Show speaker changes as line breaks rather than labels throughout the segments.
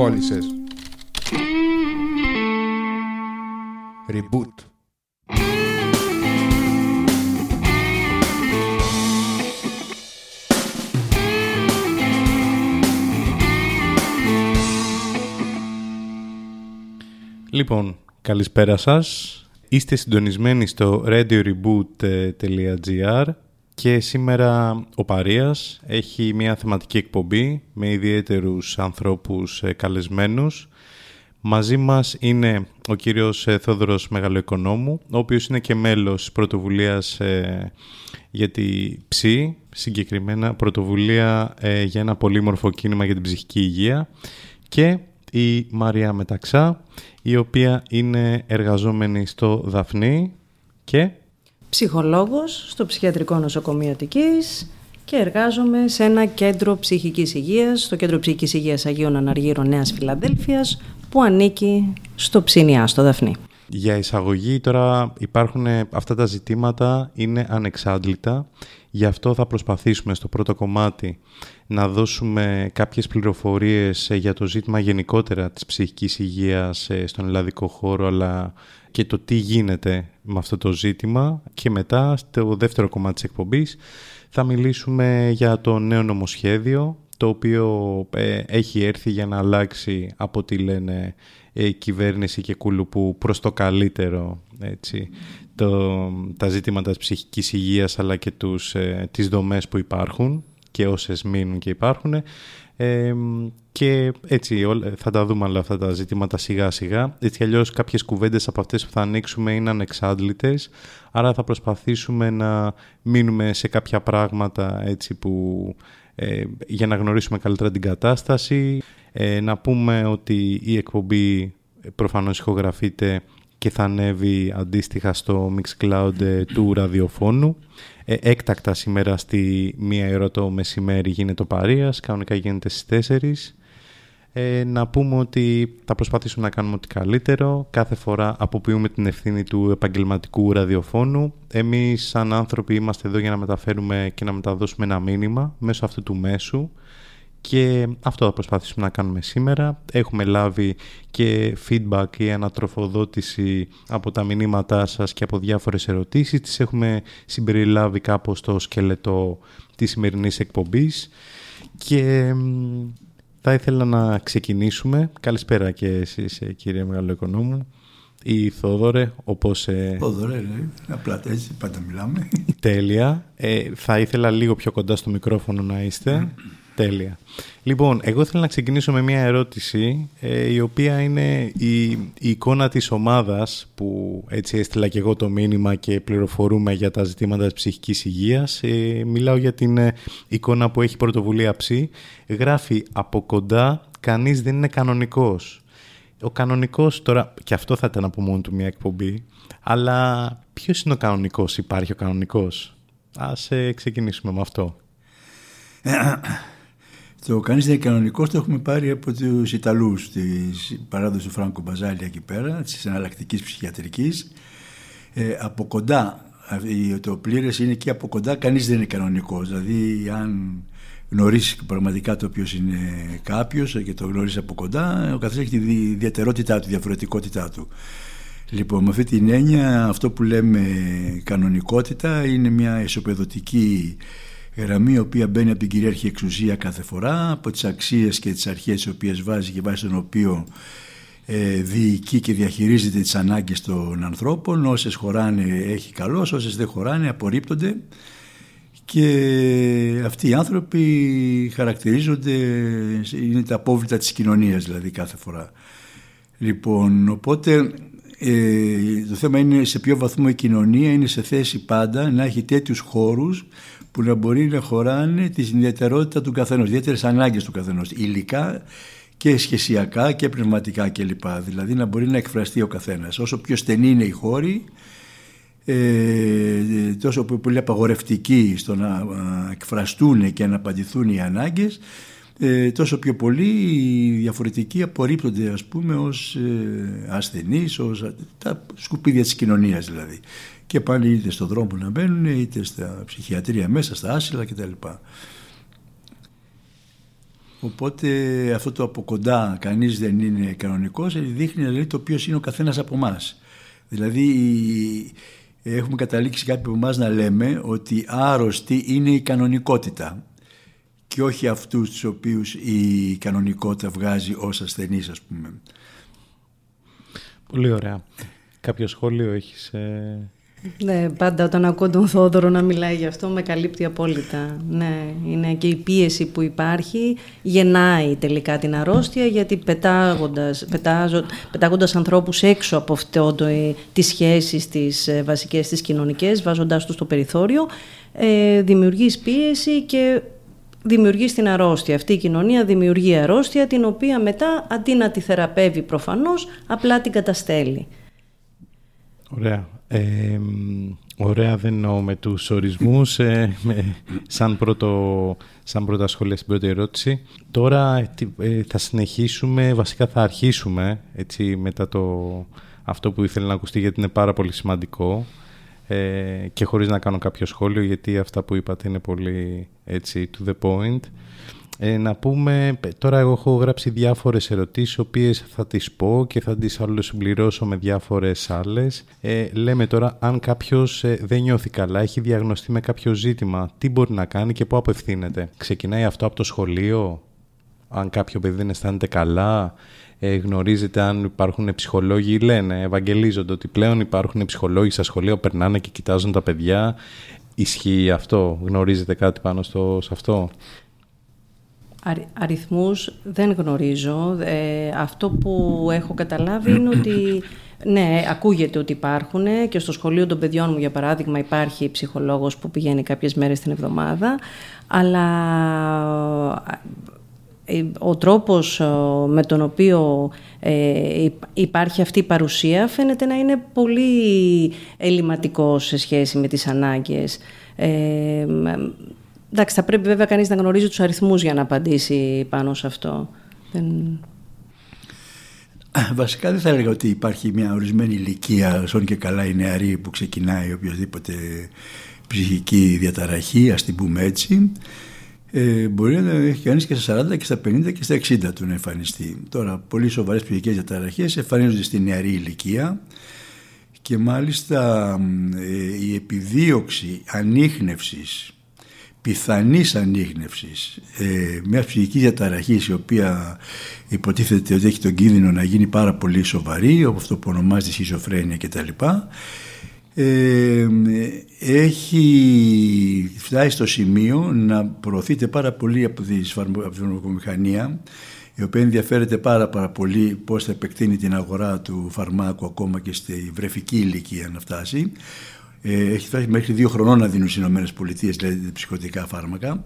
κόλλησες. Reboot.
Λοιπόν, καλησπέρα σας. Είστε συντονισμένοι στο radioreboot.gr και σήμερα ο Παρίας έχει μια θεματική εκπομπή με ιδιαίτερους ανθρώπους ε, καλεσμένους. Μαζί μας είναι ο κύριος ε, Θόδωρος Μεγαλοοικονόμου, ο οποίος είναι και μέλος πρωτοβουλίας ε, για τη ΨΗ, συγκεκριμένα πρωτοβουλία για ένα πολύμορφο κίνημα για την ψυχική υγεία και η Μαρία Μεταξά, η οποία είναι εργαζόμενη στο Δαφνί και...
Ψυχολόγος στο Ψυχιατρικό Νοσοκομείο Αττικής και εργάζομαι σε ένα κέντρο ψυχικής υγείας, στο Κέντρο Ψυχικής Υγείας Αγίων Αναργύρων Νέας Φιλαδέλφειας, που ανήκει στο Ψινιά, στο Δαφνί.
Για εισαγωγή τώρα υπάρχουν αυτά τα ζητήματα, είναι ανεξάντλητα. Γι' αυτό θα προσπαθήσουμε στο πρώτο κομμάτι να δώσουμε κάποιες πληροφορίες ε, για το ζήτημα γενικότερα της ψυχικής υγείας ε, στον ελλαδικό χώρο, αλλά και το τι γίνεται με αυτό το ζήτημα. Και μετά, στο δεύτερο κομμάτι της εκπομπής, θα μιλήσουμε για το νέο νομοσχέδιο, το οποίο ε, έχει έρθει για να αλλάξει από ό,τι λένε η κυβέρνηση και κουλουπού προς το καλύτερο έτσι, το, τα ζήτηματα της ψυχικής υγείας αλλά και τους, ε, τις δομές που υπάρχουν και όσες μείνουν και υπάρχουν ε, και έτσι θα τα δούμε όλα αυτά τα ζητήματα σιγά σιγά έτσι αλλιώς κάποιες κουβέντες από αυτές που θα ανοίξουμε είναι ανεξάντλητες άρα θα προσπαθήσουμε να μείνουμε σε κάποια πράγματα έτσι που ε, για να γνωρίσουμε καλύτερα την κατάσταση ε, να πούμε ότι η εκπομπή προφανώς ηχογραφείται και θα ανέβει αντίστοιχα στο Mixcloud ε, του ραδιοφώνου. Ε, έκτακτα σήμερα στη μία ώρα το μεσημέρι γίνεται ο Παρίας, κανονικά γίνεται στις 4. Ε, να πούμε ότι θα προσπαθήσουμε να κάνουμε ό,τι καλύτερο. Κάθε φορά αποποιούμε την ευθύνη του επαγγελματικού ραδιοφώνου. Εμείς σαν άνθρωποι είμαστε εδώ για να μεταφέρουμε και να μεταδώσουμε ένα μήνυμα μέσω αυτού του μέσου. Και αυτό θα προσπαθήσουμε να κάνουμε σήμερα. Έχουμε λάβει και feedback ή ανατροφοδότηση από τα μηνύματά σας και από διάφορες ερωτήσεις. Τις έχουμε συμπεριλάβει κάπως στο σκελετό της σημερινής εκπομπής. Και θα ήθελα να ξεκινήσουμε. Καλησπέρα και εσείς ε, κύριε Μεγαλοοικονόμου. Ή Θόδωρε, όπως...
Ε... Θόδωρε, ναι. Απλά έτσι πάντα μιλάμε.
Τέλεια. Ε, θα ήθελα λίγο πιο κοντά στο μικρόφωνο να είστε. Τέλεια. Λοιπόν, εγώ θέλω να ξεκινήσω με μια ερώτηση ε, η οποία είναι η, η, εικόνα της ομάδας που έτσι έστειλα και εγώ το μήνυμα και πληροφορούμε για τα ζητήματα της ψυχικής υγείας. Ε, μιλάω για την ε, εικόνα που έχει πρωτοβουλία ψή. Γράφει από κοντά κανείς δεν είναι κανονικός. Ο κανονικός τώρα, και αυτό θα ήταν από μόνο του μια εκπομπή, αλλά ποιος είναι ο κανονικός, υπάρχει ο κανονικός; Ας ξεκινήσουμε με αυτό.
Το κανείς δεν είναι κανονικό, το έχουμε πάρει από τους Ιταλούς της παράδοσης του Φράνκο Μπαζάλια εκεί πέρα, της εναλλακτικής ψυχιατρικής. Ε, από κοντά, το πλήρες είναι και από κοντά, κανείς δεν είναι κανονικός. Δηλαδή αν γνωρίσεις πραγματικά το ποιο είναι κάποιος και το γνωρίζει από κοντά, ο καθένας έχει τη ιδιαιτερότητά του, τη διαφορετικότητά του. Λοιπόν, με αυτή την έννοια αυτό που λέμε κανονικότητα είναι μια ισοπεδωτική γραμμή η οποία μπαίνει από την κυρίαρχη εξουσία κάθε φορά, από τις αξίες και τις αρχές τις οποίες βάζει και βάσει των οποίων ε, διοικεί και διαχειρίζεται τις ανάγκες των ανθρώπων. Όσες χωράνε έχει καλός, όσες δεν χωράνε απορρίπτονται και αυτοί οι άνθρωποι χαρακτηρίζονται, είναι τα απόβλητα της κοινωνίας δηλαδή κάθε φορά. Λοιπόν, οπότε ε, το θέμα είναι σε ποιο βαθμό η κοινωνία είναι σε θέση πάντα να έχει τέτοιους χώρους που να μπορεί να χωράνε τη ιδιαιτερότητα του καθενός, ιδιαίτερες ανάγκες του καθενός, υλικά και σχεσιακά και πνευματικά κλπ. Δηλαδή να μπορεί να εκφραστεί ο καθένας. Όσο πιο στενή είναι η χώρη, ε, τόσο πολύ απαγορευτικοί στο να εκφραστούν και να απαντηθούν οι ανάγκες, ε, τόσο πιο πολύ οι διαφορετικοί απορρίπτονται ας πούμε ως ε, ασθενείς, ως τα σκουπίδια της κοινωνίας δηλαδή και πάλι είτε στον δρόμο να μπαίνουν είτε στα ψυχιατρία μέσα, στα άσυλα κτλ. Οπότε αυτό το από κοντά κανείς δεν είναι κανονικός δείχνει δηλαδή, το ποιος είναι ο καθένας από εμάς. Δηλαδή έχουμε καταλήξει κάποιοι από εμάς να λέμε ότι άρρωστη είναι η κανονικότητα και όχι αυτούς τους οποίους η κανονικότητα βγάζει ως ασθενείς ας πούμε.
Πολύ ωραία. Κάποιο σχόλιο έχεις... Ε...
Ναι, πάντα όταν ακούω τον Θόδωρο να μιλάει γι' αυτό με καλύπτει απόλυτα. Ναι, είναι και η πίεση που υπάρχει γεννάει τελικά την αρρώστια γιατί πετάγοντας, πετάζω, πετάγοντας ανθρώπους έξω από αυτό το, ε, τις σχέσεις τις ε, βασικές, τις κοινωνικές, βάζοντάς τους στο περιθώριο, ε, δημιουργείς πίεση και δημιουργείς την αρρώστια. Αυτή η κοινωνία δημιουργεί αρρώστια την οποία μετά αντί να τη θεραπεύει προφανώς απλά την καταστέλει.
Ωραία. Ε, ωραία δεν εννοώ με τους ορισμούς, ε, σαν, πρώτο, σαν πρώτα σχόλια στην πρώτη ερώτηση. Τώρα ε, θα συνεχίσουμε, βασικά θα αρχίσουμε έτσι, μετά το, αυτό που ήθελε να ακουστεί γιατί είναι πάρα πολύ σημαντικό ε, και χωρίς να κάνω κάποιο σχόλιο γιατί αυτά που είπατε είναι πολύ έτσι to the point. Ε, να πούμε, τώρα εγώ έχω γράψει διάφορες ερωτήσεις, οποίες θα τις πω και θα τις συμπληρώσω με διάφορες άλλες. Ε, λέμε τώρα, αν κάποιος ε, δεν νιώθει καλά, έχει διαγνωστεί με κάποιο ζήτημα, τι μπορεί να κάνει και πού απευθύνεται; Ξεκινάει αυτό από το σχολείο, αν κάποιο παιδί δεν αισθάνεται καλά, ε, γνωρίζετε αν υπάρχουν ψυχολόγοι, λένε, ευαγγελίζονται ότι πλέον υπάρχουν ψυχολόγοι στα σχολεία, περνάνε και κοιτάζουν τα παιδιά. Ισχύει αυτό, γνωρίζετε κάτι πάνω στο, σε αυτό;
Αριθμούς δεν γνωρίζω. Ε, αυτό που έχω καταλάβει είναι ότι ναι, ακούγεται ότι υπάρχουν και στο σχολείο των παιδιών μου, για παράδειγμα, υπάρχει ψυχολόγος που πηγαίνει κάποιες μέρες την εβδομάδα, αλλά ε, ο τρόπος με τον οποίο ε, υπάρχει αυτή η παρουσία φαίνεται να είναι πολύ ελληματικός σε σχέση με τις ανάγκες. Ε, Εντάξει, θα πρέπει βέβαια κανείς να γνωρίζει τους αριθμούς για να απαντήσει πάνω σε αυτό.
Βασικά δεν θα έλεγα ότι υπάρχει μια ορισμένη ηλικία, όσο και καλά η νεαρή που ξεκινάει οποιοδήποτε ψυχική διαταραχή, ας την πούμε έτσι. Ε, μπορεί να έχει κανείς και στα 40 και στα 50 και στα 60 του να εμφανιστεί. Τώρα, πολύ σοβαρές ψυχικές διαταραχές εμφανίζονται στη νεαρή ηλικία και μάλιστα ε, η επιδίωξη ανείχνευσης πιθανής ανείχνευσης ε, μια ψυχική διαταραχή η οποία υποτίθεται ότι έχει τον κίνδυνο να γίνει πάρα πολύ σοβαρή όπως αυτό που ονομάζεται σχιζοφρένεια κτλ ε, έχει φτάσει στο σημείο να προωθείται πάρα πολύ από τη φαρμακομηχανία η οποία ενδιαφέρεται πάρα, πάρα πολύ πώς θα επεκτείνει την αγορά του φαρμάκου ακόμα και στη βρεφική ηλικία να φτάσει ε, έχει φτάσει μέχρι δύο χρονών να δίνουν στις ΗΠΑ δηλαδή ψυχοτικά φάρμακα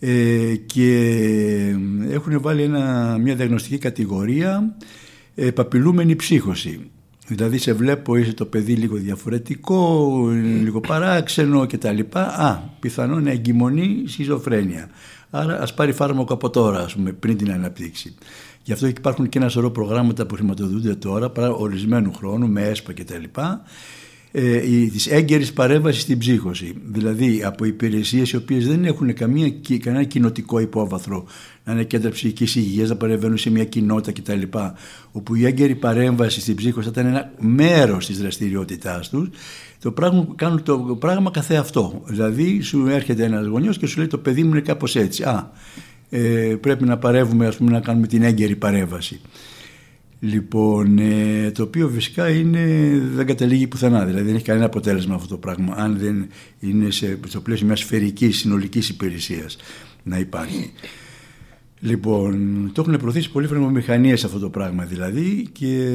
ε, και έχουν βάλει ένα, μια διαγνωστική κατηγορία ε, παπιλούμενη ψύχωση. Δηλαδή σε βλέπω είσαι το παιδί λίγο διαφορετικό, λίγο παράξενο κτλ. Α, πιθανόν να εγκυμονεί σχιζοφρένεια. Άρα ας πάρει φάρμακο από τώρα, ας πούμε, πριν την αναπτύξει. Γι' αυτό υπάρχουν και ένα σωρό προγράμματα που χρηματοδοτούνται τώρα, παρά ορισμένου χρόνου, με ΕΣΠΑ κτλ ε, της έγκαιρης παρέμβασης στην ψύχωση. Δηλαδή από υπηρεσίες οι οποίες δεν έχουν καμία, κανένα κοινοτικό υπόβαθρο να είναι κέντρα ψυχικής υγείας, να παρεμβαίνουν σε μια κοινότητα κτλ. Όπου η έγκαιρη παρέμβαση στην ψύχωση θα ήταν ένα μέρος της δραστηριότητάς τους το πράγμα, κάνουν το πράγμα καθε αυτό. Δηλαδή σου έρχεται ένας γονιός και σου λέει το παιδί μου είναι κάπως έτσι. Α, ε, πρέπει να παρεύουμε, ας πούμε, να κάνουμε την έγκαιρη παρέμβαση. Λοιπόν, ε, το οποίο φυσικά είναι, δεν καταλήγει πουθενά, δηλαδή δεν έχει κανένα αποτέλεσμα αυτό το πράγμα, αν δεν είναι σε, στο πλαίσιο μιας σφαιρικής συνολικής υπηρεσίας να υπάρχει. Λοιπόν, το έχουν προωθήσει πολλοί φρενομηχανίες αυτό το πράγμα δηλαδή και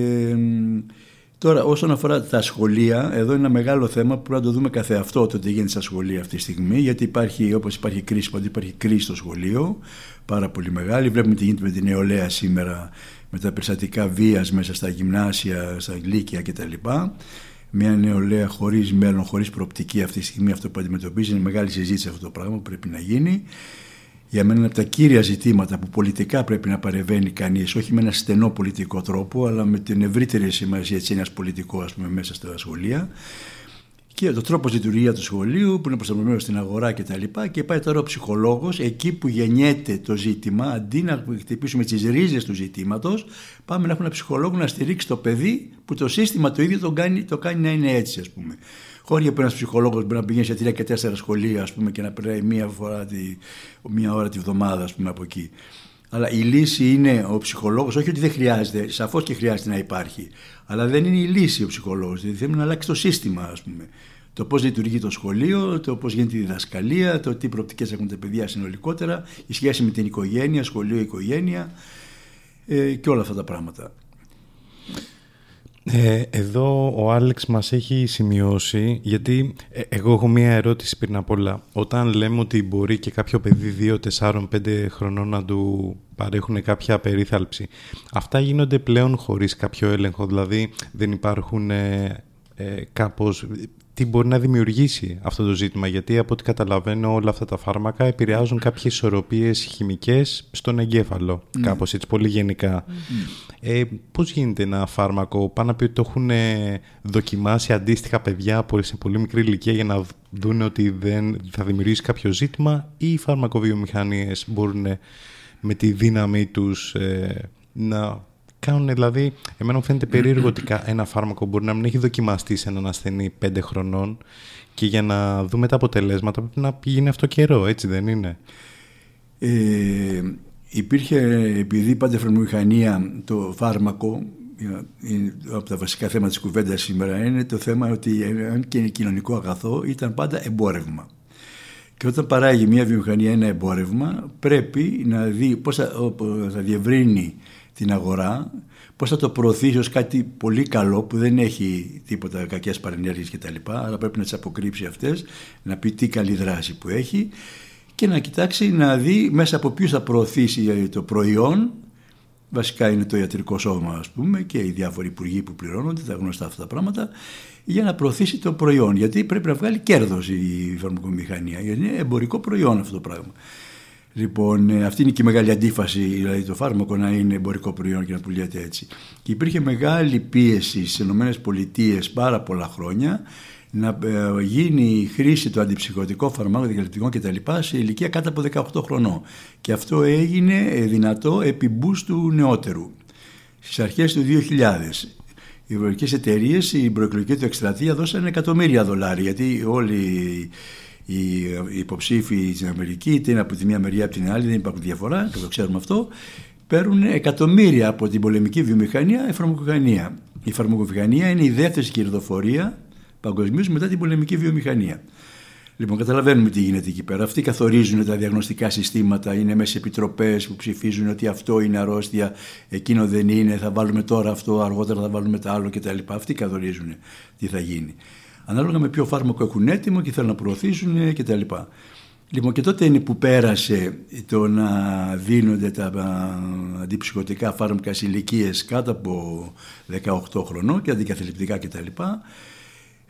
τώρα όσον αφορά τα σχολεία, εδώ είναι ένα μεγάλο θέμα που πρέπει να το δούμε καθε αυτό το τι γίνεται στα σχολεία αυτή τη στιγμή γιατί υπάρχει όπως υπάρχει κρίση, υπάρχει κρίση στο σχολείο, πάρα πολύ μεγάλη, βλέπουμε τι γίνεται με την νεολαία σήμερα με τα περιστατικά βίας μέσα στα γυμνάσια, στα λύκεια κτλ. Μια νεολαία χωρίς μέλλον, χωρίς προοπτική αυτή τη στιγμή, αυτό που αντιμετωπίζει είναι μεγάλη συζήτηση αυτό το πράγμα που πρέπει να γίνει. Για μένα είναι από τα κύρια ζητήματα που πολιτικά πρέπει να παρεμβαίνει κανείς, όχι με ένα στενό πολιτικό τρόπο, αλλά με την ευρύτερη σημασία έτσι ένα πολιτικό, ας πούμε, μέσα στα σχολεία. Και το τρόπος λειτουργίας του σχολείου που είναι προσαρμοσμένος στην αγορά κτλ. Και, και πάει τώρα ο ψυχολόγος εκεί που γεννιέται το ζήτημα, αντί να χτυπήσουμε τις ρίζες του ζητήματος, πάμε να έχουμε ένα ψυχολόγο να στηρίξει το παιδί που το σύστημα το ίδιο το κάνει, το κάνει να είναι έτσι, ας πούμε. Χώρια που ένας ψυχολόγος μπορεί να πηγαίνει σε τρία και τέσσερα σχολεία ας πούμε, και να περνάει μία, φορά τη, μία ώρα τη βδομάδα ας πούμε, από εκεί. Αλλά η λύση είναι ο ψυχολόγος, όχι ότι δεν χρειάζεται, σαφώς και χρειάζεται να υπάρχει. Αλλά δεν είναι η λύση ο ψυχολόγος. Δηλαδή θέλουμε να αλλάξει το σύστημα, ας πούμε. Το πώς λειτουργεί το σχολείο, το πώς γίνεται η διδασκαλία, το τι προοπτικές έχουν τα παιδιά συνολικότερα, η σχέση με την οικογένεια, σχολείο-οικογένεια ε, και όλα αυτά τα πράγματα.
Ε, εδώ ο Άλεξ μας έχει σημειώσει, γιατί ε, εγώ έχω μία ερώτηση πριν απ' όλα. Όταν λέμε ότι μπορεί και κάποιο παιδί 2, 4, 5 χρονών να του παρέχουν κάποια περίθαλψη, αυτά γίνονται πλέον χωρίς κάποιο έλεγχο, δηλαδή δεν υπάρχουν ε, ε κάπως τι μπορεί να δημιουργήσει αυτό το ζήτημα, γιατί από ό,τι καταλαβαίνω όλα αυτά τα φάρμακα επηρεάζουν κάποιες ισορροπίες χημικές στον εγκέφαλο, mm. κάπως έτσι πολύ γενικά. Mm. Ε, πώς γίνεται ένα φάρμακο, πάνω να πει ότι το έχουν δοκιμάσει αντίστοιχα παιδιά σε πολύ μικρή ηλικία για να δουν ότι δεν θα δημιουργήσει κάποιο ζήτημα ή οι φαρμακοβιομηχανίες μπορούν με τη δύναμή τους ε, να κάνουν δηλαδή, εμένα μου φαίνεται περίεργο ότι ένα φάρμακο μπορεί να μην έχει δοκιμαστεί σε έναν ασθενή πέντε χρονών και για να δούμε τα αποτελέσματα πρέπει να πηγαίνει αυτό καιρό, έτσι δεν είναι;
Ε, υπήρχε, επειδή πάντα φαρμακομηχανία το φάρμακο, ε, από τα βασικά θέματα της κουβέντας σήμερα είναι το θέμα ότι αν και είναι κοινωνικό αγαθό ήταν πάντα εμπόρευμα. Και όταν παράγει μια βιομηχανία ένα εμπόρευμα πρέπει να δει πώς θα, θα διευρύνει την αγορά, πώς θα το προωθήσει ως κάτι πολύ καλό που δεν έχει τίποτα κακές παρενέργειες κτλ. Άρα πρέπει να τις αποκρύψει αυτές, να πει τι καλή δράση που έχει και να κοιτάξει να δει μέσα από ποιους θα προωθήσει το προϊόν βασικά είναι το ιατρικό σώμα ας πούμε και οι διάφοροι υπουργοί που πληρώνονται, τα γνωστά αυτά τα πράγματα για να προωθήσει το προϊόν γιατί πρέπει να βγάλει κέρδος η φαρμακομηχανία γιατί είναι εμπορικό προϊόν αυτό το πράγμα. Λοιπόν, ε, αυτή είναι και η μεγάλη αντίφαση, δηλαδή το φάρμακο να είναι εμπορικό προϊόν και να πουλιέται έτσι. Και υπήρχε μεγάλη πίεση στις ΗΠΑ πάρα πολλά χρόνια να ε, γίνει η χρήση του αντιψυχωτικού φαρμάκου, διαλυτικών κτλ. σε ηλικία κάτω από 18 χρονών. Και αυτό έγινε ε, δυνατό επί του νεότερου. Στις αρχές του 2000 οι ευρωπαϊκές εταιρείες, η προεκλογική του εκστρατεία δώσαν εκατομμύρια δολάρια γιατί όλοι οι υποψήφοι στην Αμερική, είτε είναι από τη μία μεριά από την άλλη, δεν υπάρχει διαφορά, και το ξέρουμε αυτό, παίρνουν εκατομμύρια από την πολεμική βιομηχανία η φαρμακοβιομηχανία. Η φαρμακοβιομηχανία είναι η δεύτερη κερδοφορία παγκοσμίως μετά την πολεμική βιομηχανία. Λοιπόν, καταλαβαίνουμε τι γίνεται εκεί πέρα. Αυτοί καθορίζουν τα διαγνωστικά συστήματα, είναι μέσα σε επιτροπές που ψηφίζουν ότι αυτό είναι αρρώστια, εκείνο δεν είναι, θα βάλουμε τώρα αυτό, αργότερα θα βάλουμε το άλλο κτλ. Αυτοί καθορίζουν τι θα γίνει ανάλογα με ποιο φάρμακο έχουν έτοιμο και θέλουν να προωθήσουν κτλ. Λοιπόν και τότε είναι που πέρασε το να δίνονται τα αντιψυχωτικά φάρμακα σε ηλικίες κάτω από 18 χρονών και αντικαθλιπτικά κτλ.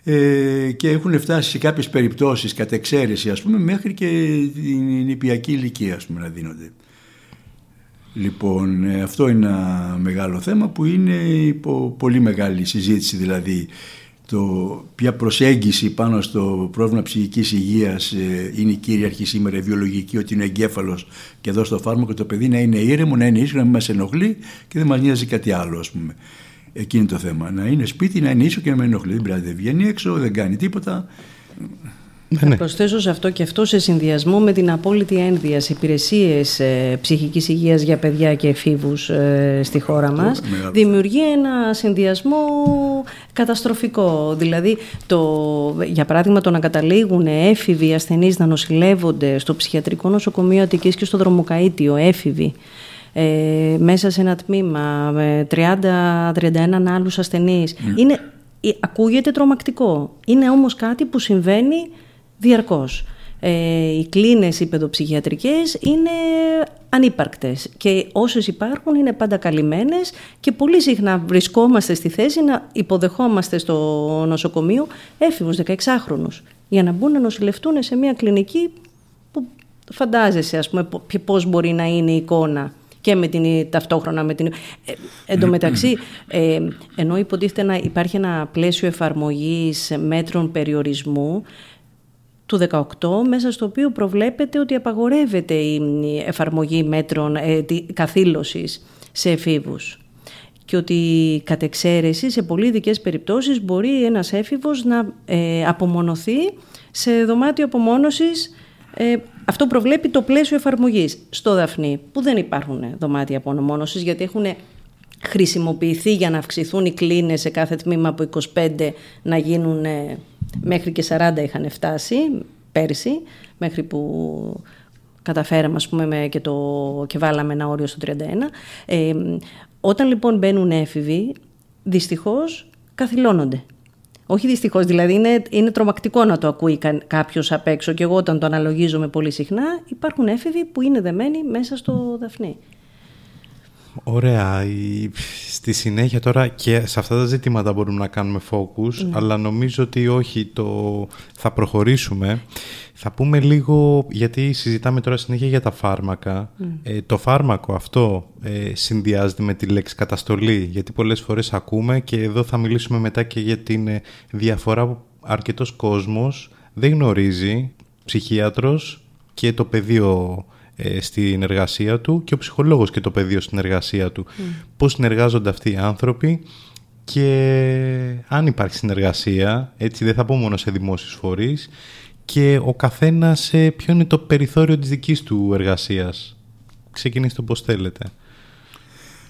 Ε, και έχουν φτάσει σε κάποιες περιπτώσεις κατ' εξαίρεση ας πούμε μέχρι και την νηπιακή ηλικία ας πούμε, να δίνονται. Λοιπόν, ε, αυτό είναι ένα μεγάλο θέμα που είναι υπό πολύ μεγάλη συζήτηση δηλαδή το ποια προσέγγιση πάνω στο πρόβλημα ψυχικής υγείας ε, είναι η κυρίαρχη σήμερα η βιολογική ότι είναι εγκέφαλος και εδώ στο φάρμακο το παιδί να είναι ήρεμο, να είναι ήσυχο, να μην μας ενοχλεί και δεν μας νοιάζει κάτι άλλο ας πούμε. Εκείνη το θέμα. Να είναι σπίτι, να είναι ίσο και να μην ενοχλεί. Δεν πρέπει να βγαίνει έξω, δεν κάνει τίποτα.
Θα ναι. προσθέσω σε αυτό και αυτό σε συνδυασμό με την απόλυτη ένδυα σε υπηρεσίες ε, ψυχικής υγείας για παιδιά και εφήβους ε, στη χώρα μας δημιουργεί ένα συνδυασμό καταστροφικό. Δηλαδή, το, για παράδειγμα, το να καταλήγουν έφηβοι ασθενείς να νοσηλεύονται στο ψυχιατρικό νοσοκομείο Αττικής και στο δρομοκαΐτιο έφηβοι ε, μέσα σε ένα τμήμα με 30-31 άλλους ασθενείς. Ναι. Είναι, ε, ακούγεται τρομακτικό. Είναι όμως κάτι που συμβαίνει διαρκώς. Ε, οι κλίνες οι παιδοψυχιατρικές είναι ανύπαρκτες και όσες υπάρχουν είναι πάντα καλυμμένες και πολύ συχνά βρισκόμαστε στη θέση να υποδεχόμαστε στο νοσοκομείο έφηβους 16χρονους για να μπουν να νοσηλευτούν σε μια κλινική που φαντάζεσαι ας πούμε πώς μπορεί να είναι η εικόνα και με την, ταυτόχρονα με την... Ε, εν τω μεταξύ, ε, ενώ υποτίθεται να υπάρχει ένα πλαίσιο εφαρμογής μέτρων περιορισμού, του 18, μέσα στο οποίο προβλέπεται ότι απαγορεύεται η εφαρμογή μέτρων ε, καθήλωσης σε εφήβους. Και ότι κατ' εξαίρεση σε πολύ ειδικές περιπτώσεις μπορεί ένας έφηβος να ε, απομονωθεί σε δωμάτιο απομόνωσης ε, αυτό προβλέπει το πλαίσιο εφαρμογής. Στο Δαφνί που δεν υπάρχουν δωμάτια απομόνωσης γιατί έχουν χρησιμοποιηθεί για να αυξηθούν οι κλίνες σε κάθε τμήμα από 25 να γίνουν μέχρι και 40 είχαν φτάσει πέρσι μέχρι που καταφέραμε ας πούμε και, το, και βάλαμε ένα όριο στο 31 ε, όταν λοιπόν μπαίνουν έφηβοι, δυστυχώς καθυλώνονται. Όχι δυστυχώς, δηλαδή είναι, είναι τρομακτικό να το ακούει κάποιος απ' έξω και εγώ όταν το αναλογίζομαι πολύ συχνά υπάρχουν έφηβοι που είναι δεμένοι μέσα στο δαφνί.
Ωραία. Στη συνέχεια τώρα και σε αυτά τα ζητήματα μπορούμε να κάνουμε focus, ναι. αλλά νομίζω ότι όχι, το... θα προχωρήσουμε. Θα πούμε λίγο, γιατί συζητάμε τώρα συνέχεια για τα φάρμακα. Ναι. Ε, το φάρμακο αυτό ε, συνδυάζεται με τη λέξη καταστολή, γιατί πολλές φορές ακούμε και εδώ θα μιλήσουμε μετά και για την ε, διαφορά που αρκετός κόσμος δεν γνωρίζει, ψυχίατρος και το πεδίο ε, στην εργασία του και ο ψυχολόγος και το πεδίο στην εργασία του. Mm. Πώς συνεργάζονται αυτοί οι άνθρωποι και αν υπάρχει συνεργασία, έτσι δεν θα πω μόνο σε δημόσιους φορείς, και ο καθένας ε, ποιο είναι το περιθώριο της δικής του εργασίας. Ξεκινήστε πώς θέλετε.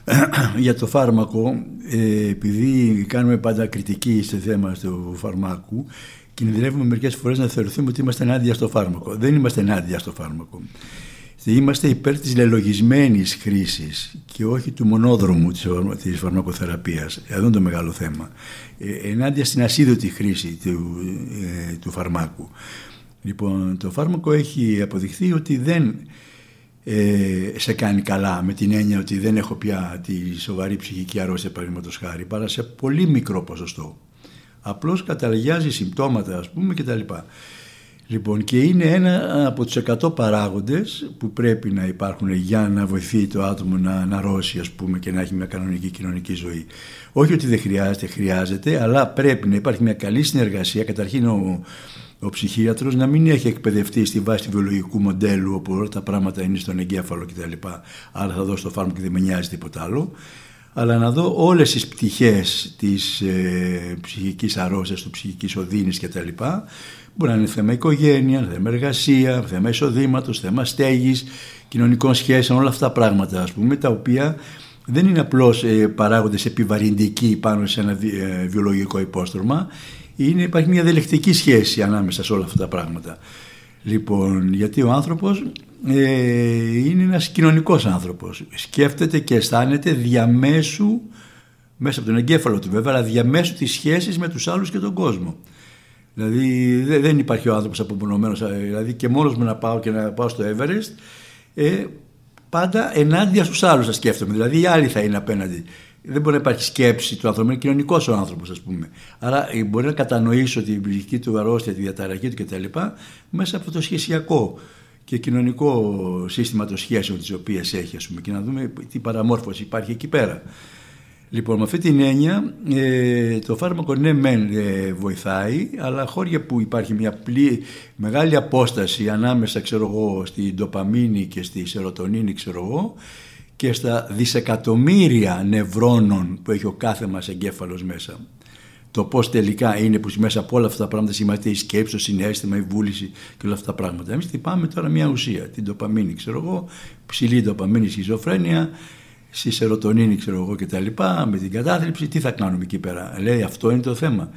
Για το φάρμακο, ε, επειδή κάνουμε πάντα κριτική σε θέμα του φαρμάκου, κινδυνεύουμε μερικές φορές να θεωρηθούμε ότι είμαστε ενάντια στο φάρμακο. Δεν είμαστε ενάντια στο φάρμακο. Είμαστε υπέρ της λελογισμένης χρήσης και όχι του μονόδρομου της φαρμακοθεραπείας. Εδώ είναι το μεγάλο θέμα. Ε, ενάντια στην ασίδωτη χρήση του, ε, του φαρμάκου. Λοιπόν, το φάρμακο έχει αποδειχθεί ότι δεν ε, σε κάνει καλά με την έννοια ότι δεν έχω πια τη σοβαρή ψυχική αρρώστια παραδείγματος χάρη παρά σε πολύ μικρό ποσοστό. Απλώς καταλαγιάζει συμπτώματα ας πούμε κτλ. Λοιπόν, και είναι ένα από τους 100 παράγοντες που πρέπει να υπάρχουν για να βοηθεί το άτομο να αναρρώσει ας πούμε και να έχει μια κανονική κοινωνική ζωή. Όχι ότι δεν χρειάζεται, χρειάζεται, αλλά πρέπει να υπάρχει μια καλή συνεργασία. Καταρχήν ο, ο ψυχίατρος να μην έχει εκπαιδευτεί στη βάση του βιολογικού μοντέλου όπου όλα τα πράγματα είναι στον εγκέφαλο κτλ. Άρα θα δώσω το φάρμακο και δεν με νοιάζει τίποτα άλλο αλλά να δω όλες τις πτυχές της ε, ψυχικής αρρώστιας, του ψυχικής οδύνης κτλ. Μπορεί να είναι θέμα οικογένεια, θέμα εργασία, θέμα εισοδήματος, θέμα στέγης, κοινωνικών σχέσεων, όλα αυτά τα πράγματα ας πούμε, τα οποία δεν είναι απλώς ε, παράγοντες επιβαρυντικοί πάνω σε ένα ε, βιολογικό υπόστρωμα, είναι, υπάρχει μια διαλεκτική σχέση ανάμεσα σε όλα αυτά τα πράγματα. Λοιπόν, γιατί ο άνθρωπος ε, είναι ένας κοινωνικός άνθρωπος. Σκέφτεται και αισθάνεται διαμέσου, μέσα από τον εγκέφαλο του βέβαια, αλλά διαμέσου της σχέσης με τους άλλους και τον κόσμο. Δηλαδή δεν υπάρχει ο άνθρωπος απομονωμένος, ε, δηλαδή και μόνος μου να πάω και να πάω στο Everest, ε, πάντα ενάντια στους άλλους θα σκέφτομαι, δηλαδή οι άλλοι θα είναι απέναντι. Δεν μπορεί να υπάρχει σκέψη του άνθρωπου, είναι κοινωνικός ο άνθρωπος, ας πούμε. Άρα ε, μπορεί να κατανοήσω την ψυχική του αρρώστια, τη διαταραχή του κτλ. μέσα από το σχεσιακό και κοινωνικό σύστημα των σχέσεων τις οποίες έχει ας πούμε, και να δούμε τι παραμόρφωση υπάρχει εκεί πέρα. Λοιπόν, με αυτή την έννοια ε, το φάρμακο ναι μεν ε, βοηθάει, αλλά χώρια που υπάρχει μια πλή, μεγάλη απόσταση ανάμεσα ξέρω εγώ, στη ντοπαμίνη και στη σερωτονίνη ξέρω εγώ, και στα δισεκατομμύρια νευρώνων που έχει ο κάθε μας εγκέφαλος μέσα το πώς τελικά είναι που μέσα από όλα αυτά τα πράγματα σημαίνει η σκέψη, το συνέστημα, η βούληση και όλα αυτά τα πράγματα. Εμείς τυπάμε τώρα μια ουσία, την τοπαμίνη, ξέρω εγώ, ψηλή τοπαμίνη, σχιζοφρένεια, στη σερωτονίνη, ξέρω εγώ κτλ. Με την κατάθλιψη, τι θα κάνουμε εκεί πέρα. Λέει αυτό είναι το θέμα.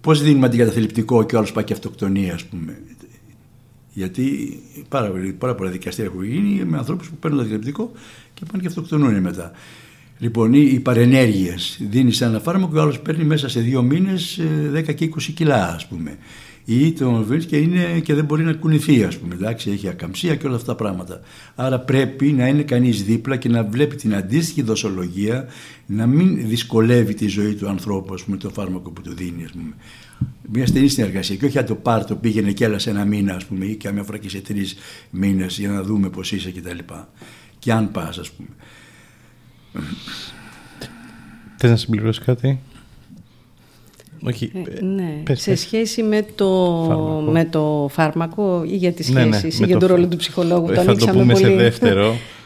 Πώς δίνουμε αντικαταθλιπτικό και ο άλλος πάει και αυτοκτονία, ας πούμε. Γιατί πάρα, πάρα πολλά δικαστήρια έχουν γίνει με ανθρώπους που παίρνουν το αντικαταθλιπτικό και πάνε και αυτοκτονούν μετά. Λοιπόν, οι παρενέργειες. Δίνεις ένα φάρμακο και ο άλλος παίρνει μέσα σε δύο μήνες 10 και 20 κιλά, ας πούμε. Ή τον βρει και, είναι, και δεν μπορεί να κουνηθεί, ας πούμε. Εντάξει, έχει ακαμψία και όλα αυτά τα πράγματα. Άρα πρέπει να είναι κανείς δίπλα και να βλέπει την αντίστοιχη δοσολογία, να μην δυσκολεύει τη ζωή του ανθρώπου, ας πούμε, το φάρμακο που του δίνει, ας πούμε. Μια στενή συνεργασία. Και όχι αν το πάρει, το πήγαινε και έλα σε ένα μήνα, ας πούμε, ή και μια φορά και σε τρεις μήνες για να δούμε πώς είσαι κτλ. Και, και αν πας ας πούμε.
Θες να συμπληρώσεις κάτι; Όχι,
ε, ναι. σε σχέση με το, φάρμακο. με το φάρμακο ή για τις
ναι, ναι
σχέσεις ή για τον ρόλο του ψυχολόγου.
Ε, θα το πούμε πολύ. σε δεύτερο.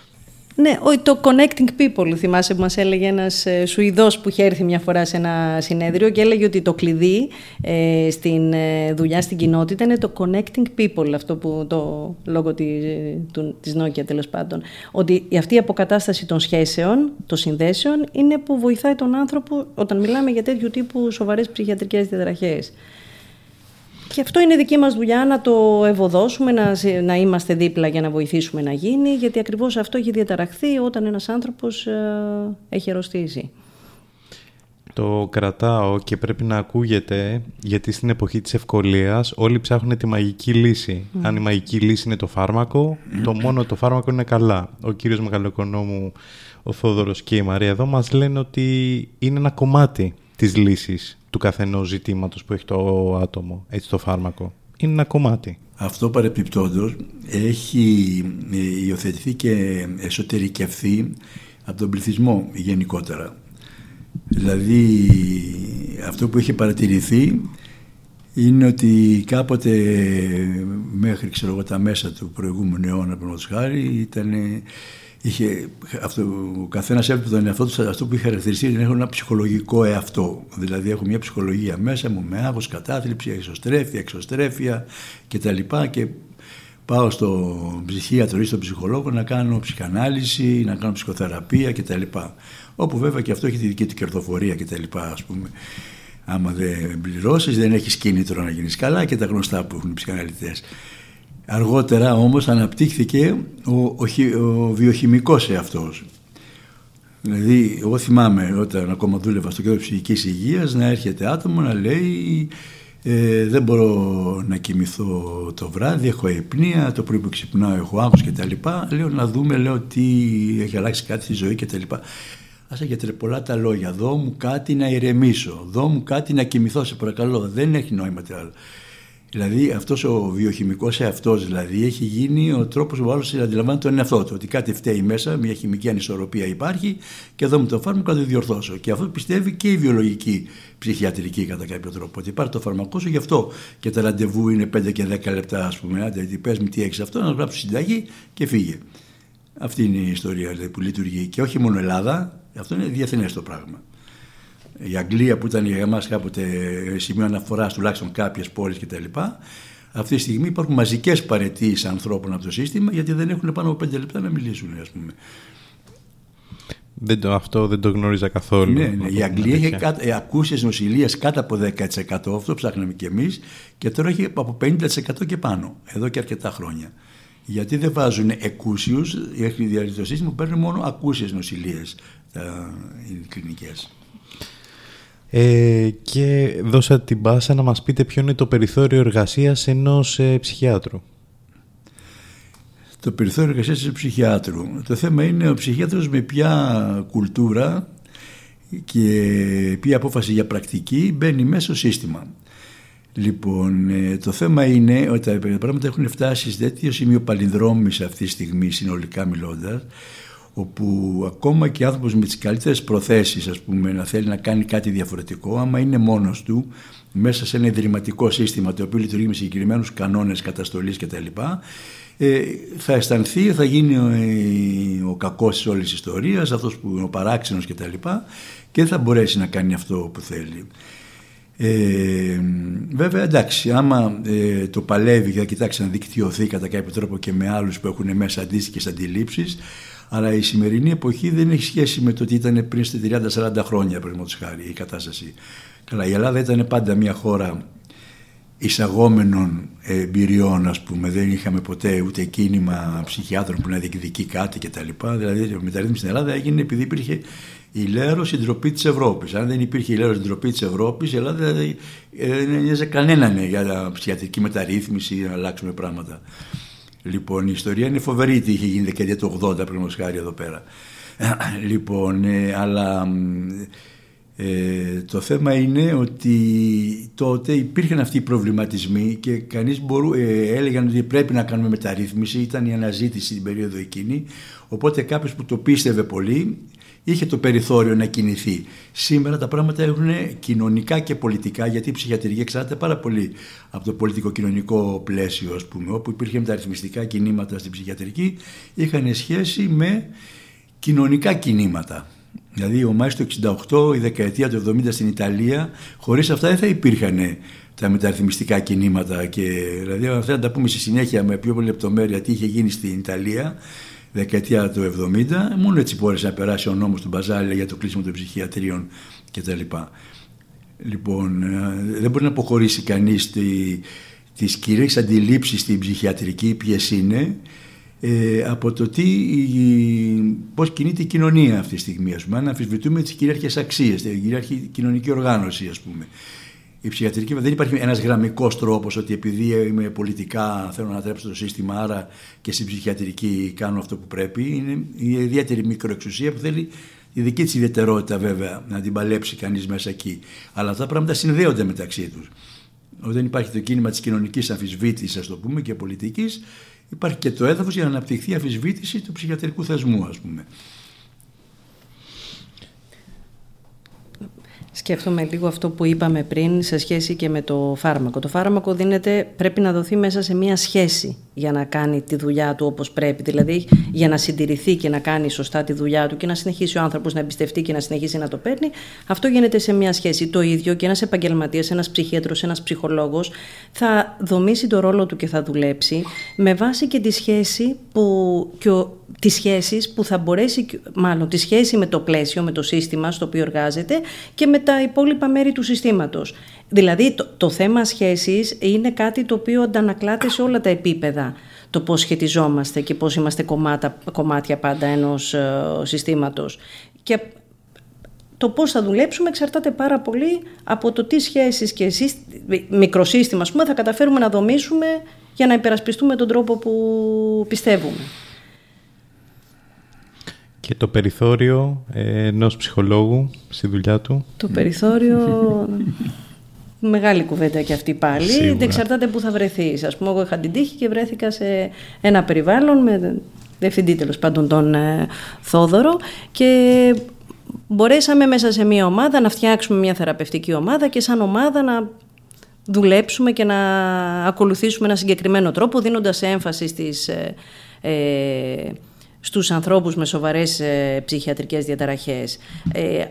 Ναι, το connecting people, θυμάσαι που μας έλεγε ένας ε, Σουηδός που είχε έρθει μια φορά σε ένα συνέδριο και έλεγε ότι το κλειδί ε, στην ε, δουλειά στην κοινότητα είναι το connecting people, αυτό που το λόγο της, του, της Nokia τέλος πάντων. Ότι αυτή η αποκατάσταση των σχέσεων, των συνδέσεων, είναι που βοηθάει τον άνθρωπο όταν μιλάμε για τέτοιου τύπου σοβαρές ψυχιατρικές διαταραχές. Και αυτό είναι δική μας δουλειά να το ευωδώσουμε, να, να είμαστε δίπλα για να βοηθήσουμε να γίνει, γιατί ακριβώς αυτό έχει διαταραχθεί όταν ένας άνθρωπος ε, έχει αρρωστήσει.
Το κρατάω και πρέπει να ακούγεται, γιατί στην εποχή της ευκολίας όλοι ψάχνουν τη μαγική λύση. Αν η μαγική λύση είναι το φάρμακο, το μόνο το φάρμακο είναι καλά. Ο κύριος Μεγαλοοικονόμου, ο Θόδωρος και η Μαρία εδώ μας λένε ότι είναι ένα κομμάτι της λύσης του καθενός ζητήματος που έχει το άτομο, έτσι το φάρμακο. Είναι ένα κομμάτι.
Αυτό παρεπιπτόντως έχει ε, υιοθετηθεί και εσωτερικευθεί από τον πληθυσμό γενικότερα. Δηλαδή αυτό που έχει παρατηρηθεί είναι ότι κάποτε μέχρι ξέρω τα μέσα του προηγούμενου αιώνα, χάρη, ήταν είχε, αυτό, ο καθένας έβλεπε τον εαυτό του αυτό που είχε χαρακτηριστεί είναι έχω ένα ψυχολογικό εαυτό. Δηλαδή έχω μια ψυχολογία μέσα μου με άγχος, κατάθλιψη, εξωστρέφεια, εξωστρέφεια κτλ. Και πάω στο ψυχίατρο ή στον ψυχολόγο να κάνω ψυχανάλυση, να κάνω ψυχοθεραπεία κτλ. Όπου βέβαια και αυτό έχει τη δική του κερδοφορία κτλ. Α πούμε. Άμα δεν πληρώσεις, δεν έχεις κίνητρο να γίνεις καλά και τα γνωστά που έχουν οι ψυχαναλυτές. Αργότερα όμως αναπτύχθηκε ο, ο, ο βιοχημικός εαυτός. Δηλαδή, εγώ θυμάμαι όταν ακόμα δούλευα στο κέντρο ψυχικής υγείας να έρχεται άτομο να λέει ε, δεν μπορώ να κοιμηθώ το βράδυ, έχω υπνία, το πρωί που ξυπνάω έχω άγχος κτλ. Λέω να δούμε, λέω τι έχει αλλάξει κάτι στη ζωή κτλ. Ας έχετε πολλά τα λόγια, δώ μου κάτι να ηρεμήσω, δώ μου κάτι να κοιμηθώ σε παρακαλώ, δεν έχει νόημα άλλο. Δηλαδή αυτός ο βιοχημικός εαυτός δηλαδή έχει γίνει ο τρόπος που ο άλλος αντιλαμβάνεται τον εαυτό του. Ότι κάτι φταίει μέσα, μια χημική ανισορροπία υπάρχει και εδώ με το φάρμακο θα το διορθώσω. Και αυτό πιστεύει και η βιολογική ψυχιατρική κατά κάποιο τρόπο. Ότι υπάρχει το φαρμακό σου γι' αυτό και τα ραντεβού είναι 5 και 10 λεπτά, ας πούμε. Άντε, πες μου τι έχεις αυτό, να γράψει συνταγή και φύγε. Αυτή είναι η ιστορία δηλαδή, που λειτουργεί. Και όχι μόνο Ελλάδα, αυτό είναι διεθνές το πράγμα η Αγγλία που ήταν για εμάς κάποτε σημείο αναφοράς τουλάχιστον κάποιες πόλεις κτλ. Αυτή τη στιγμή υπάρχουν μαζικές παρετήσεις ανθρώπων από το σύστημα γιατί δεν έχουν πάνω από πέντε λεπτά να μιλήσουν ας πούμε.
Δεν το, αυτό δεν το γνώριζα καθόλου.
Ναι, ναι. Η Αγγλία έχει ε, ακούσιες νοσηλείες κάτω από 10%, αυτό ψάχναμε κι εμείς και τώρα έχει από 50% και πάνω, εδώ και αρκετά χρόνια. Γιατί δεν βάζουν εκούσιους, έχει διαρρήσει το σύστημα που παίρνουν μόνο ακούσιες νοσηλείες οι κλινικές.
Ε, και δώσατε την πάσα να μας πείτε ποιο είναι το περιθώριο εργασίας ενός ε, ψυχιάτρου.
Το περιθώριο εργασίας ενός ψυχιάτρου. Το θέμα είναι ο ψυχιάτρος με ποια κουλτούρα και ποια απόφαση για πρακτική μπαίνει μέσα στο σύστημα. Λοιπόν, ε, το θέμα είναι ότι τα πράγματα έχουν φτάσει σε τέτοιο σημείο παλινδρόμης αυτή τη στιγμή συνολικά μιλώντας όπου ακόμα και άνθρωπος με τις καλύτερες προθέσεις ας πούμε να θέλει να κάνει κάτι διαφορετικό άμα είναι μόνος του μέσα σε ένα ιδρυματικό σύστημα το οποίο λειτουργεί με συγκεκριμένους κανόνες καταστολής κτλ ε, θα αισθανθεί, θα γίνει ο, ε, ο κακός της όλης της ιστορίας αυτός που είναι ο παράξενος κτλ και, και δεν θα μπορέσει να κάνει αυτό που θέλει. Ε, βέβαια εντάξει, άμα ε, το παλεύει και θα κοιτάξει να δικτυωθεί κατά κάποιο τρόπο και με άλλους που έχουν μέσα αντίστοιχες αντιλήψεις αλλά η σημερινή εποχή δεν έχει σχέση με το τι ήταν πριν στα 30-40 χρόνια, παραδείγματος χάρη, η κατάσταση. Καλά, η Ελλάδα ήταν πάντα μια χώρα εισαγόμενων εμπειριών, ας πούμε. Δεν είχαμε ποτέ ούτε κίνημα ψυχιάτρων που να διεκδικεί κάτι κτλ. Δηλαδή, η μεταρρύθμιση στην Ελλάδα έγινε επειδή υπήρχε η Λέρο συντροπή της Ευρώπης. Αν δεν υπήρχε η Λέρο συντροπή της Ευρώπης, η Ελλάδα δεν νοιάζει κανέναν για ψυχιατρική μεταρρύθμιση, να αλλάξουμε πράγματα. Λοιπόν, η ιστορία είναι φοβερή τι είχε γίνει δεκαετία του 80 πριν χάρη εδώ πέρα. λοιπόν, ε, αλλά ε, το θέμα είναι ότι τότε υπήρχαν αυτοί οι προβληματισμοί και κανείς μπορού, ε, έλεγαν ότι πρέπει να κάνουμε μεταρρύθμιση, ήταν η αναζήτηση την περίοδο εκείνη, Οπότε κάποιος που το πίστευε πολύ είχε το περιθώριο να κινηθεί. Σήμερα τα πράγματα έχουν κοινωνικά και πολιτικά, γιατί η ψυχιατρική εξαρτάται πάρα πολύ από το πολιτικό-κοινωνικό πλαίσιο, ας πούμε. Όπου υπήρχε μεταρρυθμιστικά κινήματα στην ψυχιατρική, είχαν σχέση με κοινωνικά κινήματα. Δηλαδή, ο Μάης το 68, η δεκαετία του 70 στην Ιταλία, χωρίς αυτά δεν θα υπήρχαν τα μεταρρυθμιστικά κινήματα. Και, δηλαδή, αυτά να τα πούμε στη συνέχεια με πιο πολύ λεπτομέρεια τι είχε γίνει στην Ιταλία δεκαετία του 70, μόνο έτσι μπόρεσε να περάσει ο νόμος του Μπαζάλια για το κλείσιμο των ψυχιατρίων κτλ. Λοιπόν, ε, δεν μπορεί να αποχωρήσει κανείς τη, τις κυρίες αντιλήψεις στην ψυχιατρική, ποιες είναι, ε, από το τι, πώς κινείται η κοινωνία αυτή τη στιγμή. Ας πούμε, αν αμφισβητούμε τις κυρίαρχες αξίες, την κυρίαρχη κοινωνική οργάνωση ας πούμε η ψυχιατρική δεν υπάρχει ένας γραμμικός τρόπος ότι επειδή είμαι πολιτικά θέλω να τρέψω το σύστημα άρα και στην ψυχιατρική κάνω αυτό που πρέπει. Είναι η ιδιαίτερη μικροεξουσία που θέλει η δική της ιδιαιτερότητα βέβαια να την παλέψει κανείς μέσα εκεί. Αλλά αυτά τα πράγματα συνδέονται μεταξύ τους. Όταν υπάρχει το κίνημα της κοινωνικής αμφισβήτησης ας το πούμε και πολιτικής υπάρχει και το έδαφος για να αναπτυχθεί η αμφισβήτηση του ψυχιατρικού θεσμού ας πούμε.
Σκέφτομαι λίγο αυτό που είπαμε πριν σε σχέση και με το φάρμακο. Το φάρμακο δίνεται, πρέπει να δοθεί μέσα σε μία σχέση για να κάνει τη δουλειά του όπως πρέπει. Δηλαδή για να συντηρηθεί και να κάνει σωστά τη δουλειά του και να συνεχίσει ο άνθρωπος να εμπιστευτεί και να συνεχίσει να το παίρνει. Αυτό γίνεται σε μία σχέση. Το ίδιο και ένας επαγγελματίας, ένας ψυχίατρος, ένας ψυχολόγος θα δομήσει το ρόλο του και θα δουλέψει με βάση και τη σχέση που, και ο, τις σχέσεις που θα μπορέσει, μάλλον τη σχέση με το πλαίσιο, με το σύστημα στο οποίο εργάζεται και με τα υπόλοιπα μέρη του συστήματος. Δηλαδή το, το θέμα σχέσης είναι κάτι το οποίο αντανακλάται σε όλα τα επίπεδα το πώς σχετιζόμαστε και πώς είμαστε κομμάτα, κομμάτια πάντα ενός ε, συστήματος. Και το πώς θα δουλέψουμε εξαρτάται πάρα πολύ από το τι σχέσεις και μικροσύστημα πούμε, θα καταφέρουμε να δομήσουμε για να υπερασπιστούμε τον τρόπο που πιστεύουμε.
Και το περιθώριο ε, ενός ψυχολόγου στη δουλειά του.
Το περιθώριο. Μεγάλη κουβέντα και αυτή πάλι. Σίγουρα. Δεν εξαρτάται που θα βρεθείς. Α πούμε, εγώ είχα την τύχη και βρέθηκα σε ένα περιβάλλον με διευθυντή τέλος πάντων τον ε, Θόδωρο και μπορέσαμε μέσα σε μια ομάδα να φτιάξουμε μια θεραπευτική ομάδα και σαν ομάδα να δουλέψουμε και να ακολουθήσουμε ένα συγκεκριμένο τρόπο δίνοντας έμφαση στις ε, ε στους ανθρώπους με σοβαρές ε, ψυχιατρικές διαταραχές. Ε,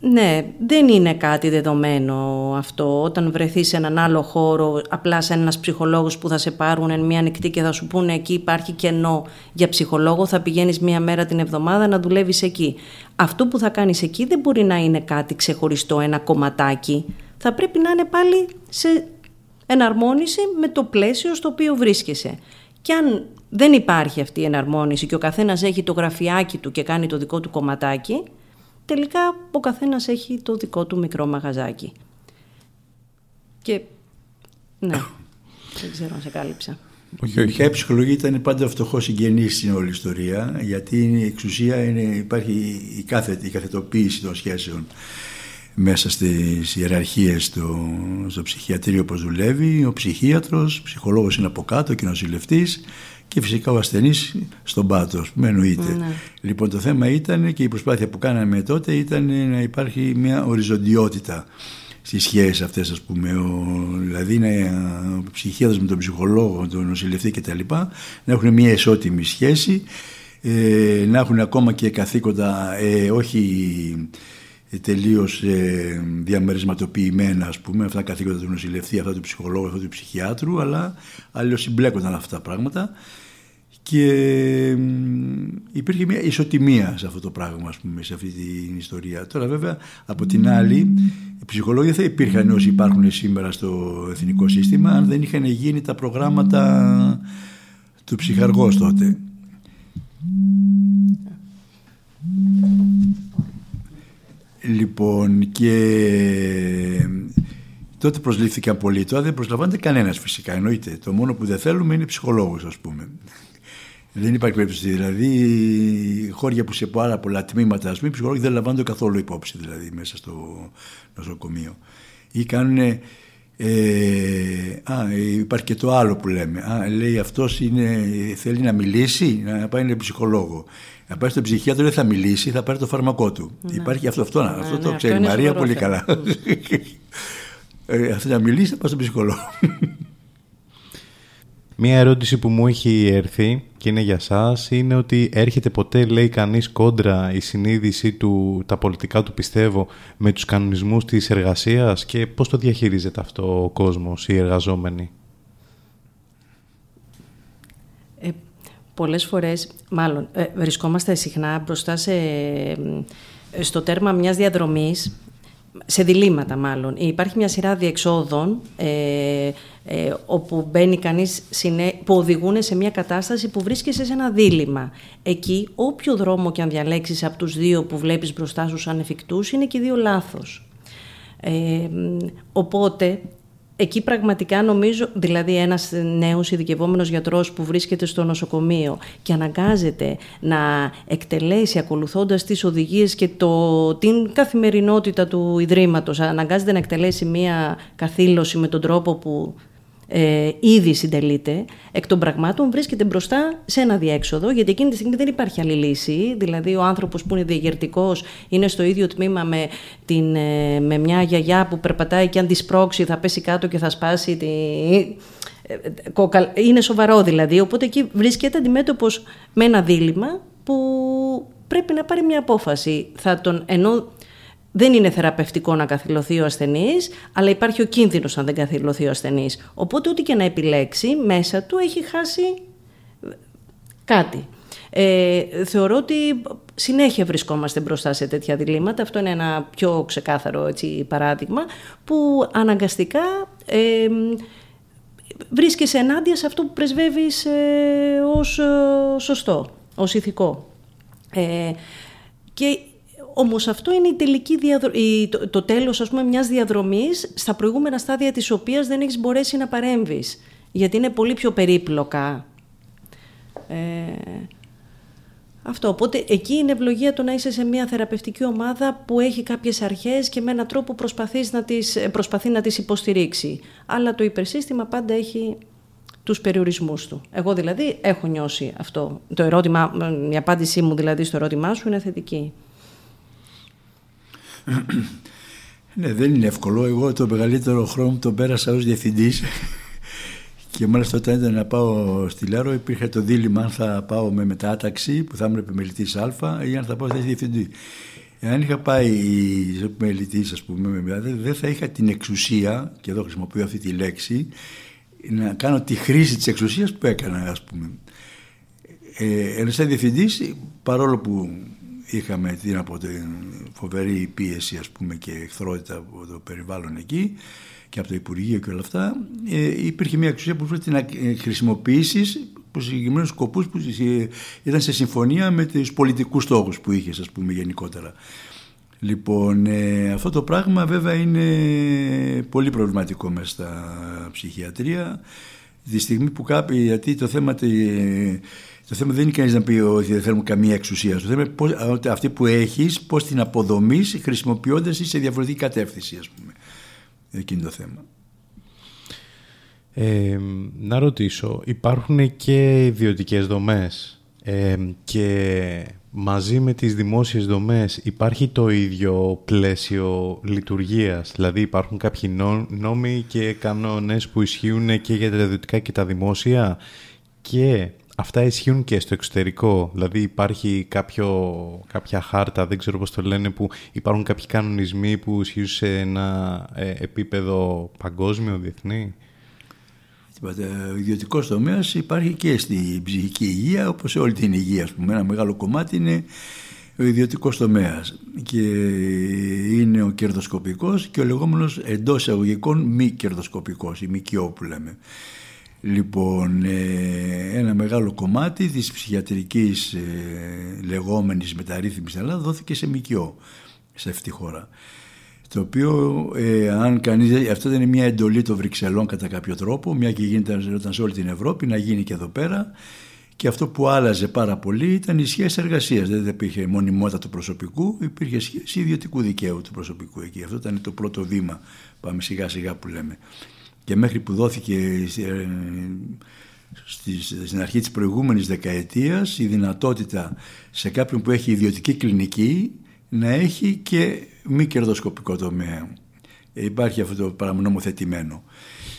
ναι, δεν είναι κάτι δεδομένο αυτό. Όταν βρεθείς σε έναν άλλο χώρο, απλά σε ένας ψυχολόγος που θα σε πάρουν εν μία ανοιχτή και θα σου πούνε εκεί υπάρχει κενό για ψυχολόγο, θα πηγαίνεις μία μέρα την εβδομάδα να δουλεύεις εκεί. Αυτό που θα κάνεις εκεί δεν μπορεί να είναι κάτι ξεχωριστό, ένα κομματάκι. Θα πρέπει να είναι πάλι σε εναρμόνιση με το πλαίσιο στο οποίο βρίσκεσαι. Και αν δεν υπάρχει αυτή η εναρμόνιση και ο καθένας έχει το γραφιάκι του και κάνει το δικό του κομματάκι, τελικά ο καθένας έχει το δικό του μικρό μαγαζάκι. Και ναι, δεν ξέρω αν σε κάλυψα.
Όχι, όχι. Η ψυχολογία ήταν πάντα φτωχό συγγενή στην όλη ιστορία, γιατί η εξουσία είναι, υπάρχει η, κάθετη, η καθετοποίηση των σχέσεων μέσα στις ιεραρχίες στο, στο ψυχιατρίο όπως δουλεύει, ο ψυχίατρος, ο ψυχολόγος είναι από κάτω και νοσηλευτής και φυσικά ο ασθενής στον πάτο, με εννοείται. Ναι. Λοιπόν, το θέμα ήταν και η προσπάθεια που κάναμε τότε ήταν να υπάρχει μια οριζοντιότητα στις σχέσεις αυτές, ας πούμε. Ο, δηλαδή, να, ο ψυχίατρος με τον ψυχολόγο, τον νοσηλευτή κτλ. να έχουν μια ισότιμη σχέση, ε, να έχουν ακόμα και καθήκοντα ε, όχι τελείως ε, διαμερισματοποιημένα, ας πούμε, αυτά τα καθήκοντα του νοσηλευτή, αυτά του ψυχολόγου, αυτά του ψυχιάτρου, αλλά αλληλοσυμπλέκονταν αυτά τα πράγματα και υπήρχε μια ισοτιμία σε αυτό το πράγμα, ας πούμε, σε αυτή την ιστορία. Τώρα βέβαια, από την άλλη, οι ψυχολόγοι θα υπήρχαν όσοι υπάρχουν σήμερα στο εθνικό σύστημα αν δεν είχαν γίνει τα προγράμματα του ψυχαργός τότε. Λοιπόν, και τότε προσλήφθηκαν πολλοί. Τώρα δεν προσλαμβάνεται κανένας φυσικά, εννοείται. Το μόνο που δεν θέλουμε είναι ψυχολόγος, ας πούμε. Δεν υπάρχει περίπτωση. Δηλαδή, χώρια που σε πάρα πολλά τμήματα, ας πούμε, οι ψυχολόγοι δεν λαμβάνονται καθόλου υπόψη δηλαδή, μέσα στο νοσοκομείο. Ή κάνουν Ε, α, υπάρχει και το άλλο που λέμε. Α, λέει αυτός είναι, θέλει να μιλήσει, να πάει να ψυχολόγο. Να πάει στον ψυχίατρο δεν θα μιλήσει, θα πάρει το φάρμακό του. Ναι. Υπάρχει αυτό, αυτό, ναι, αυτό το ναι, ξέρει η Μαρία πολύ καλά. ε, αυτό να μιλήσει θα πάει στον ψυχολόγο.
Μία ερώτηση που μου έχει έρθει και είναι για σας είναι ότι έρχεται ποτέ λέει κανείς κόντρα η συνείδηση του, τα πολιτικά του πιστεύω με τους κανονισμούς της εργασίας και πώς το διαχειρίζεται αυτό ο κόσμος, οι εργαζόμενοι;
Ε, πολλές φορές, μάλλον, ε, βρισκόμαστε συχνά μπροστά σε, στο τέρμα μιας διαδρομής σε διλήμματα μάλλον. Υπάρχει μια σειρά διεξόδων ε, ε, όπου μπαίνει κανείς, που οδηγούν σε μια κατάσταση που βρίσκεσαι σε ένα δίλημα. Εκεί, όποιο δρόμο και αν διαλέξεις από τους δύο που βλέπεις μπροστά σου σαν εφικτούς, είναι και δύο λάθος. Ε, οπότε εκεί πραγματικά νομίζω, δηλαδή ένας νέος ειδικευόμενος γιατρός που βρίσκεται στο νοσοκομείο και αναγκάζεται να εκτελέσει ακολουθώντας τις οδηγίες και το, την καθημερινότητα του Ιδρύματος, αναγκάζεται να εκτελέσει μία καθήλωση με τον τρόπο που ε, ήδη συντελείται, εκ των πραγμάτων βρίσκεται μπροστά σε ένα διέξοδο, γιατί εκείνη τη στιγμή δεν υπάρχει άλλη λύση. Δηλαδή, ο άνθρωπος που είναι διαγερτικό είναι στο ίδιο τμήμα με, την, ε, με μια γιαγιά που περπατάει και αν της σπρώξει θα πέσει κάτω και θα σπάσει τη. Ε, είναι σοβαρό δηλαδή. Οπότε εκεί βρίσκεται αντιμέτωπος με ένα δίλημα που πρέπει να πάρει μια απόφαση. Θα τον, ενώ δεν είναι θεραπευτικό να καθυλωθεί ο ασθενής, αλλά υπάρχει ο κίνδυνος αν δεν καθυλωθεί ο ασθενής. Οπότε, ό,τι και να επιλέξει, μέσα του έχει χάσει κάτι. Ε, θεωρώ ότι συνέχεια βρισκόμαστε μπροστά σε τέτοια διλήμματα. Αυτό είναι ένα πιο ξεκάθαρο έτσι, παράδειγμα που αναγκαστικά ε, βρίσκεσαι ενάντια σε αυτό που πρεσβεύεις ε, ως ε, σωστό, ως ηθικό. Ε, και όμως αυτό είναι η τελική διαδρο... το, το τέλος ας πούμε, μιας διαδρομής στα προηγούμενα στάδια της οποίας δεν έχεις μπορέσει να παρέμβεις. Γιατί είναι πολύ πιο περίπλοκα. Ε, αυτό. Οπότε εκεί είναι ευλογία το να είσαι σε μια θεραπευτική ομάδα που έχει κάποιες αρχές και με έναν τρόπο προσπαθείς να τις, προσπαθεί να τις υποστηρίξει. Αλλά το υπερσύστημα πάντα έχει τους περιορισμούς του. Εγώ δηλαδή έχω νιώσει αυτό. Το ερώτημα, η απάντησή μου δηλαδή στο ερώτημά σου είναι θετική
ναι, δεν είναι εύκολο. Εγώ το μεγαλύτερο χρόνο τον πέρασα ως διευθυντής και μάλιστα όταν ήταν να πάω στη Λέρο υπήρχε το δίλημα αν θα πάω με μετάταξη που θα ήμουν επιμελητής Α ή αν θα πάω θέση διευθυντή. Εάν είχα πάει επιμελητής, ας πούμε, δεν θα είχα την εξουσία, και εδώ χρησιμοποιώ αυτή τη λέξη, να κάνω τη χρήση της εξουσίας που έκανα, ας πούμε. Ε, ενώ σαν διευθυντής, παρόλο που είχαμε την από την φοβερή πίεση ας πούμε και εχθρότητα από το περιβάλλον εκεί και από το Υπουργείο και όλα αυτά ε, υπήρχε μια εξουσία που πρέπει να χρησιμοποιήσεις προς συγκεκριμένους σκοπούς που ήταν σε συμφωνία με τους πολιτικούς στόχους που είχες ας πούμε γενικότερα. Λοιπόν, ε, αυτό το πράγμα βέβαια είναι πολύ προβληματικό μέσα στα ψυχιατρία τη στιγμή που κάποιοι, γιατί το θέμα το θέμα δεν είναι κανείς να πει ότι δεν θέλουμε καμία εξουσία. Το θέμα είναι πώς, αυτή που έχεις, πώς την αποδομείς χρησιμοποιώντας σε διαφορετική κατεύθυνση, ας πούμε. Εκείνο το θέμα.
Ε, να ρωτήσω, υπάρχουν και ιδιωτικές δομές ε, και μαζί με τις δημόσιες δομές υπάρχει το ίδιο πλαίσιο λειτουργίας, δηλαδή υπάρχουν κάποιοι νόμοι και κανόνες που ισχύουν και για τα ιδιωτικά και τα δημόσια και Αυτά ισχύουν και στο εξωτερικό. Δηλαδή υπάρχει κάποιο, κάποια χάρτα, δεν ξέρω πώς το λένε, που υπάρχουν κάποιοι κανονισμοί που ισχύουν σε ένα ε, επίπεδο παγκόσμιο, διεθνή;
Ο ιδιωτικός τομέας υπάρχει και στην ψυχική υγεία, όπως σε όλη την υγεία. Ας πούμε. Ένα μεγάλο κομμάτι είναι ο ιδιωτικός τομέας. Και είναι ο κερδοσκοπικός και ο λεγόμενος εντός εισαγωγικών μη κερδοσκοπικός, η ΜΚΟ που λέμε. Λοιπόν, ε, ένα μεγάλο κομμάτι της ψυχιατρικής ε, λεγόμενης μεταρρύθμισης στην Ελλάδα δόθηκε σε ΜΚΟ σε αυτή τη χώρα. Το οποίο, ε, αν κανείς, αυτό δεν είναι μια εντολή των Βρυξελών κατά κάποιο τρόπο, μια και γίνεται σε όλη την Ευρώπη, να γίνει και εδώ πέρα και αυτό που άλλαζε πάρα πολύ ήταν η σχέση εργασίας. Δεν υπήρχε μονιμότητα του προσωπικού, υπήρχε σχέση ιδιωτικού δικαίου του προσωπικού εκεί. Αυτό ήταν το πρώτο βήμα. Πάμε σιγά σιγά που λέμε. Και μέχρι που δόθηκε ε, στην αρχή της προηγούμενης δεκαετίας η δυνατότητα σε κάποιον που έχει ιδιωτική κλινική να έχει και μη κερδοσκοπικό τομέα. Ε, υπάρχει αυτό το παραμονομοθετημένο.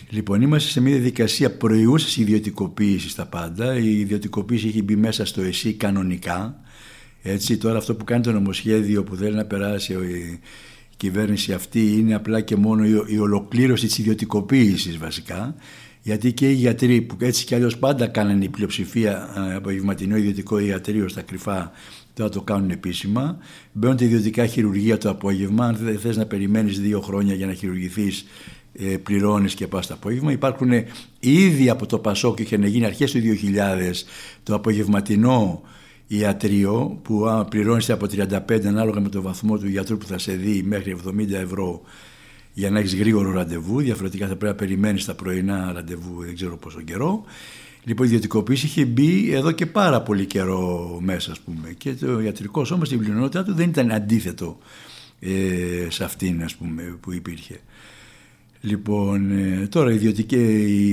Λοιπόν, είμαστε σε μια διαδικασία προϊούσα ιδιωτικοποίησης τα πάντα. Η ιδιωτικοποίηση έχει μπει μέσα στο ΕΣΥ κανονικά. Έτσι, τώρα αυτό που κάνει το νομοσχέδιο που θέλει να περάσει η κυβέρνηση αυτή είναι απλά και μόνο η ολοκλήρωση της ιδιωτικοποίησης βασικά γιατί και οι γιατροί που έτσι κι αλλιώς πάντα κάνανε η πλειοψηφία ε, απογευματινό ιδιωτικό ιατρείο στα κρυφά τώρα το κάνουν επίσημα μπαίνουν τα ιδιωτικά χειρουργία το απόγευμα αν δεν θες να περιμένεις δύο χρόνια για να χειρουργηθείς ε, πληρώνεις και πας το απόγευμα. Υπάρχουν ήδη από το Πασόκ είχε να γίνει αρχές του 2000 το απογευματινό ιατρείο που πληρώνεις από 35 ανάλογα με το βαθμό του γιατρού που θα σε δει μέχρι 70 ευρώ για να έχεις γρήγορο ραντεβού. Διαφορετικά θα πρέπει να περιμένεις τα πρωινά ραντεβού, δεν ξέρω πόσο καιρό. Λοιπόν, η ιδιωτικοποίηση είχε μπει εδώ και πάρα πολύ καιρό μέσα, ας πούμε. Και το ιατρικό σώμα στην πλειονότητά του δεν ήταν αντίθετο ε, σε αυτήν, ας πούμε, που υπήρχε. Λοιπόν, ε, τώρα η, ιδιωτική,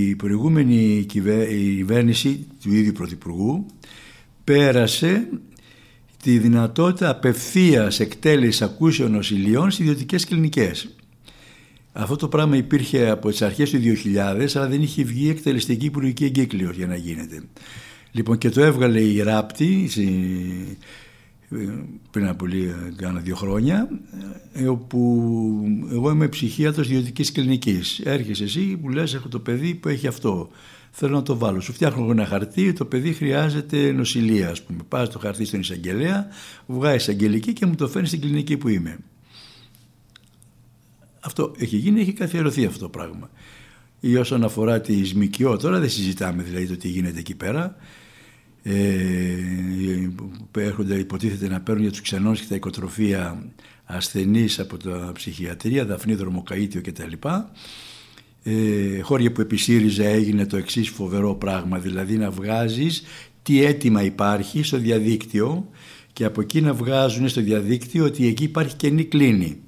η προηγούμενη κυβέρνηση του ίδιου Πρωθυπουργού πέρασε τη δυνατότητα απευθείας εκτέλεσης ακούσεων νοσηλειών σε ιδιωτικές κλινικές. Αυτό το πράγμα υπήρχε από τις αρχές του 2000 αλλά δεν είχε βγει εκτελεστική υπουργική εγκύκλειος για να γίνεται. Λοιπόν και το έβγαλε η Ράπτη πριν από λίγα δύο χρόνια ε, όπου εγώ είμαι ψυχίατρος ιδιωτικής κλινικής. Έρχεσαι εσύ που λες έχω το παιδί που έχει αυτό. Θέλω να το βάλω. Σου φτιάχνω ένα χαρτί, το παιδί χρειάζεται νοσηλεία. Ας πούμε. Πας το χαρτί στον εισαγγελέα, βγάζει εισαγγελική και μου το φέρνει στην κλινική που είμαι. Αυτό έχει γίνει, έχει καθιερωθεί αυτό το πράγμα. Ή όσον αφορά τη ΣΜΚΙΟ, τώρα δεν συζητάμε δηλαδή το τι γίνεται εκεί πέρα ε, έρχονται, υποτίθεται να παίρνουν για τους ξενώνες και τα οικοτροφία ασθενείς από τα ψυχιατρία, Δαφνή Δρομοκαΐτιο κτλ. Ε, χώρια που επί ΣΥΡΙΖΑ έγινε το εξής φοβερό πράγμα, δηλαδή να βγάζεις τι αίτημα υπάρχει στο διαδίκτυο και από εκεί να βγάζουν στο διαδίκτυο ότι εκεί υπάρχει καινή κλίνη.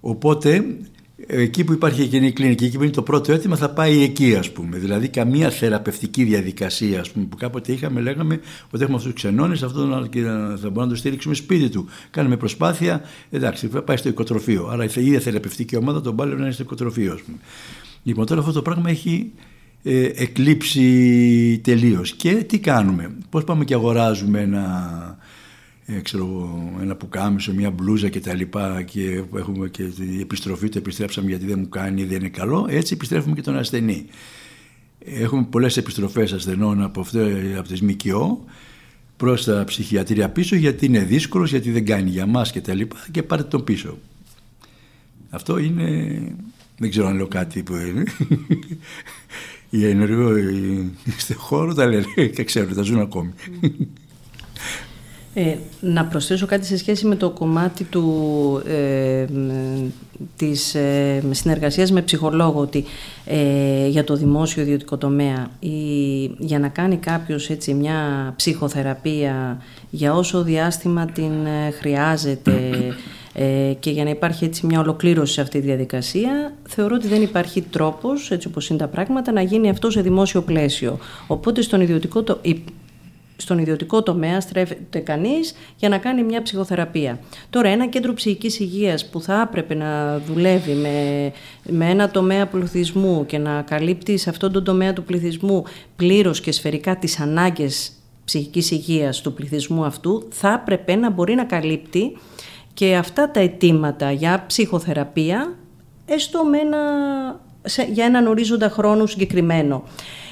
Οπότε εκεί που υπάρχει κοινή κλινική, εκεί που είναι το πρώτο αίτημα, θα πάει εκεί, ας πούμε. Δηλαδή, καμία θεραπευτική διαδικασία ας πούμε, που κάποτε είχαμε, λέγαμε ότι έχουμε αυτούς τους ξενώνες, αυτό θα μπορούμε να το στηρίξουμε σπίτι του. Κάνουμε προσπάθεια, εντάξει, θα πάει στο οικοτροφείο. Άρα η ίδια θεραπευτική ομάδα τον πάλι να είναι στο οικοτροφείο, ας πούμε. Λοιπόν, τώρα αυτό το πράγμα έχει ε, εκλείψει τελείως. Και τι κάνουμε, πώς πάμε και αγοράζουμε ένα ε, ξέρω, ένα πουκάμισο, μια μπλούζα και τα λοιπά και έχουμε και την επιστροφή το επιστρέψαμε γιατί δεν μου κάνει, δεν είναι καλό, έτσι επιστρέφουμε και τον ασθενή. Έχουμε πολλές επιστροφές ασθενών από, αυτό, από τις ΜΚΟ προς τα ψυχιατρία πίσω γιατί είναι δύσκολος, γιατί δεν κάνει για μας και τα λοιπά και πάρτε τον πίσω. Αυτό είναι, δεν ξέρω αν λέω κάτι που είναι. Οι ενεργοί στο χώρο τα λένε και ξέρουν, τα ζουν ακόμη.
Ε, να προσθέσω κάτι σε σχέση με το κομμάτι του, ε, της ε, συνεργασίας με ψυχολόγο ότι ε, για το δημόσιο ιδιωτικό τομέα ή, για να κάνει κάποιος έτσι μια ψυχοθεραπεία για όσο διάστημα την ε, χρειάζεται και για να υπάρχει έτσι μια ολοκλήρωση σε αυτή τη διαδικασία θεωρώ ότι δεν υπάρχει τρόπος έτσι όπως είναι τα πράγματα να γίνει αυτό σε δημόσιο πλαίσιο οπότε στον ιδιωτικό το, στον ιδιωτικό τομέα στρέφεται κανείς για να κάνει μια ψυχοθεραπεία. Τώρα ένα κέντρο ψυχικής υγείας που θα έπρεπε να δουλεύει με, με ένα τομέα πληθυσμού και να καλύπτει σε αυτόν τον τομέα του πληθυσμού πλήρως και σφαιρικά τις ανάγκες ψυχικής υγείας του πληθυσμού αυτού θα έπρεπε να μπορεί να καλύπτει και αυτά τα αιτήματα για ψυχοθεραπεία έστω με ένα, για έναν ορίζοντα χρόνου συγκεκριμένο.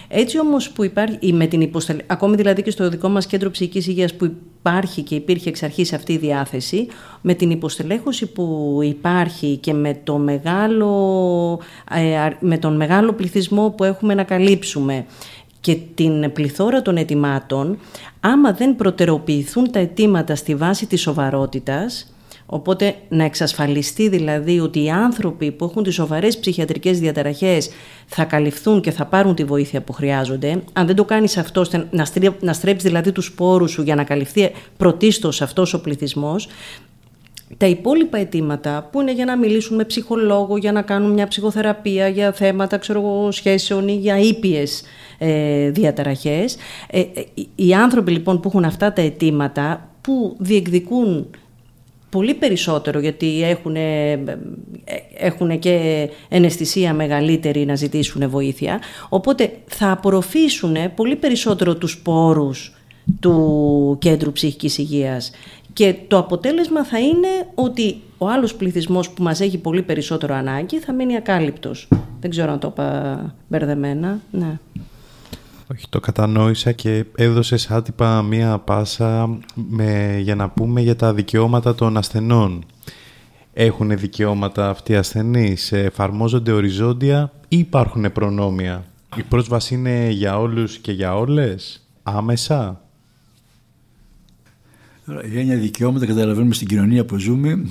Έτσι όμως που υπάρχει, με την υποστελ... ακόμη δηλαδή και στο δικό μας κέντρο ψυχικής υγείας που υπάρχει και υπήρχε εξ αρχής αυτή η διάθεση, με την υποστελέχωση που υπάρχει και με, το μεγάλο, ε, με τον μεγάλο πληθυσμό που έχουμε να καλύψουμε και την πληθώρα των αιτημάτων, άμα δεν προτεραιοποιηθούν τα αιτήματα στη βάση της σοβαρότητας, Οπότε να εξασφαλιστεί δηλαδή ότι οι άνθρωποι που έχουν τις σοβαρές ψυχιατρικές διαταραχές θα καλυφθούν και θα πάρουν τη βοήθεια που χρειάζονται. Αν δεν το κάνεις αυτό, να στρέψεις δηλαδή τους σπόρους σου για να καλυφθεί πρωτίστως αυτός ο πληθυσμός, τα υπόλοιπα αιτήματα που είναι για να μιλήσουν με ψυχολόγο, για να κάνουν μια ψυχοθεραπεία για θέματα ξέρω, σχέσεων ή για ήπιες ε, διαταραχές. Ε, ε, οι άνθρωποι λοιπόν που έχουν αυτά τα αιτήματα που διεκδικούν πολύ περισσότερο γιατί έχουν, έχουν και εναισθησία μεγαλύτερη να ζητήσουν βοήθεια. Οπότε θα απορροφήσουν πολύ περισσότερο τους πόρους του Κέντρου Ψυχικής Υγείας και το αποτέλεσμα θα είναι ότι ο άλλος πληθυσμός που μας έχει πολύ περισσότερο ανάγκη θα μείνει ακάλυπτος. Δεν ξέρω αν το είπα μπερδεμένα. Ναι.
Όχι, το κατανόησα και έδωσες άτυπα μία πάσα με, για να πούμε για τα δικαιώματα των ασθενών. Έχουν δικαιώματα αυτοί οι ασθενείς, εφαρμόζονται οριζόντια ή υπάρχουν προνόμια; Η πρόσβαση είναι για όλους και για όλες, άμεσα;
Η έννοια δικαιώματα καταλαβαίνουμε στην κοινωνία που ζούμε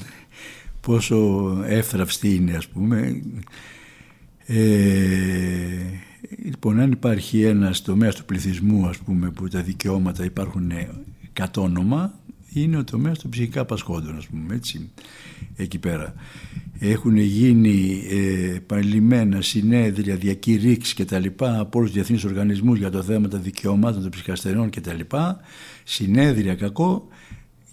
πόσο εύθραυστη είναι ας πούμε. Ε, λοιπόν αν υπάρχει ένας τομέας του πληθυσμού ας πούμε που τα δικαιώματα υπάρχουν κατ' όνομα είναι ο τομέας των ψυχικά πασχόντων ας πούμε έτσι εκεί πέρα. Έχουν γίνει ε, παλιμένα συνέδρια, διακηρύξεις και τα λοιπά από όλους τους διεθνείς οργανισμούς για το θέμα των δικαιωμάτων των ψυχασθενών και τα λοιπά. Συνέδρια κακό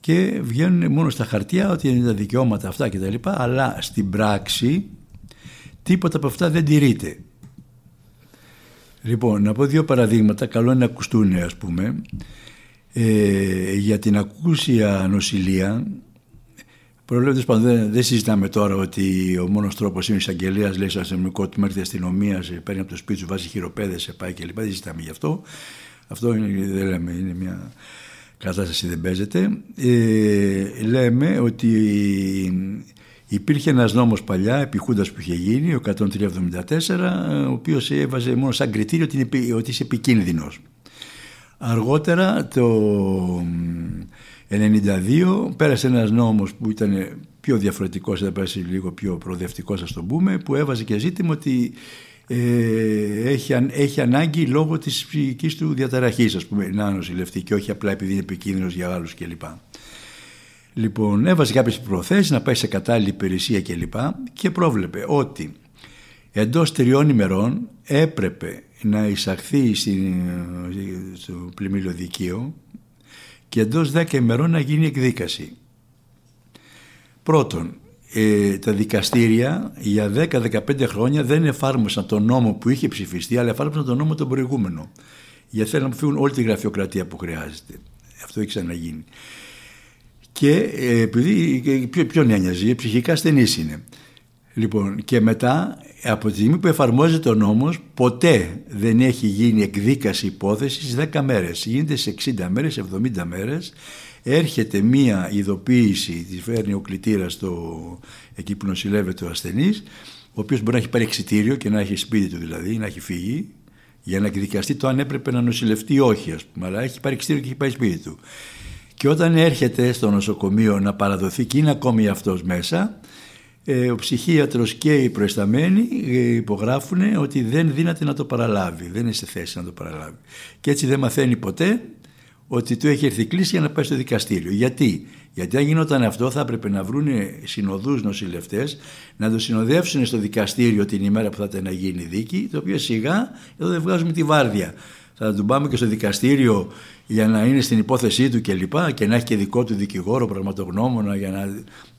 και βγαίνουν μόνο στα χαρτιά ότι είναι τα δικαιώματα αυτά και τα λοιπά αλλά στην πράξη τίποτα από αυτά δεν τηρείται. Λοιπόν, να πω δύο παραδείγματα, καλό είναι να ακουστούν ας πούμε. Ε, για την ακούσια νοσηλεία Προλέβεται πάντων, δεν, δεν συζητάμε τώρα ότι ο μόνος τρόπος είναι ο εισαγγελέας, λέει στο αστυνομικό ότι μέχρι τη αστυνομία, παίρνει από το σπίτι σου, βάζει χειροπέδες, σε πάει κλπ. Δεν συζητάμε γι' αυτό. Αυτό είναι, δεν λέμε, είναι μια κατάσταση δεν παίζεται. Ε, λέμε ότι υπήρχε ένας νόμος παλιά, επιχούντας που είχε γίνει, ο 1374, ο οποίος έβαζε μόνο σαν κριτήριο ότι, ότι είσαι επικίνδυνος. Αργότερα το 92 πέρασε ένας νόμος που ήταν πιο διαφορετικός, θα πέρασε λίγο πιο προοδευτικός ας το πούμε, που έβαζε και ζήτημα ότι ε, έχει, έχει ανάγκη λόγω της ψυχικής του διαταραχής ας πούμε να νοσηλευτεί και όχι απλά επειδή είναι επικίνδυνος για άλλους κλπ. Λοιπόν, έβαζε κάποιες προθέσεις να πάει σε κατάλληλη υπηρεσία κλπ. Και, και πρόβλεπε ότι εντός τριών ημερών έπρεπε να εισαχθεί στο πλημμύλιο δικείο και εντός δέκα ημερών να γίνει εκδίκαση. Πρώτον, ε, τα δικαστήρια για 10-15 χρόνια δεν εφάρμοσαν τον νόμο που είχε ψηφιστεί, αλλά εφάρμοσαν τον νόμο τον προηγούμενο. Γιατί θέλουν να φύγουν όλη τη γραφειοκρατία που χρειάζεται. Αυτό έχει ξαναγίνει. Και ε, επειδή πιο, ποιον ένοιαζε, ψυχικά ασθενής είναι. Λοιπόν, και μετά από τη στιγμή που εφαρμόζεται ο νόμος ποτέ δεν έχει γίνει εκδίκαση υπόθεσης 10 μέρες. Γίνεται σε 60 μέρες, 70 μέρες έρχεται μία ειδοποίηση, τη φέρνει ο κλητήρας εκεί που νοσηλεύεται ο ασθενής, ο οποίος μπορεί να έχει πάρει εξητήριο και να έχει σπίτι του δηλαδή, να έχει φύγει, για να εκδικαστεί το αν έπρεπε να νοσηλευτεί ή όχι, ας πούμε, αλλά έχει πάρει εξητήριο και έχει πάει σπίτι του. Και όταν έρχεται στο νοσοκομείο να παραδοθεί και είναι ακόμη αυτός μέσα, ε, ο ψυχίατρος και οι προϊσταμένοι ε, υπογράφουν ότι δεν δύναται να το παραλάβει, δεν είναι σε θέση να το παραλάβει. Και έτσι δεν μαθαίνει ποτέ ότι του έχει έρθει κλίση για να πάει στο δικαστήριο. Γιατί, Γιατί αν γινόταν αυτό θα έπρεπε να βρουν συνοδούς νοσηλευτές να το συνοδεύσουν στο δικαστήριο την ημέρα που θα ήταν να γίνει δίκη, το οποίο σιγά εδώ δεν βγάζουμε τη βάρδια. Θα τον πάμε και στο δικαστήριο για να είναι στην υπόθεσή του κλπ. Και, και να έχει και δικό του δικηγόρο, πραγματογνώμονα για